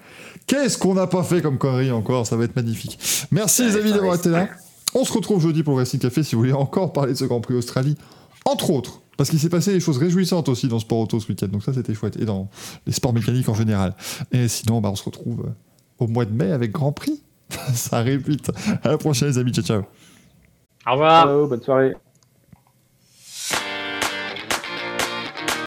Qu'est-ce qu'on n'a pas fait comme connerie encore Ça va être magnifique. Merci les amis F1 d'avoir été là. On se retrouve jeudi pour le Racing Café si vous voulez encore parler de ce Grand Prix Australie. Entre autres, parce qu'il s'est passé des choses réjouissantes aussi dans le sport auto ce week-end, donc ça c'était chouette, et dans les sports mécaniques en général. Et sinon, bah, on se retrouve euh, au mois de mai avec Grand Prix. ça arrive vite. À la prochaine les amis, ciao ciao. Au revoir. Ciao, bonne soirée.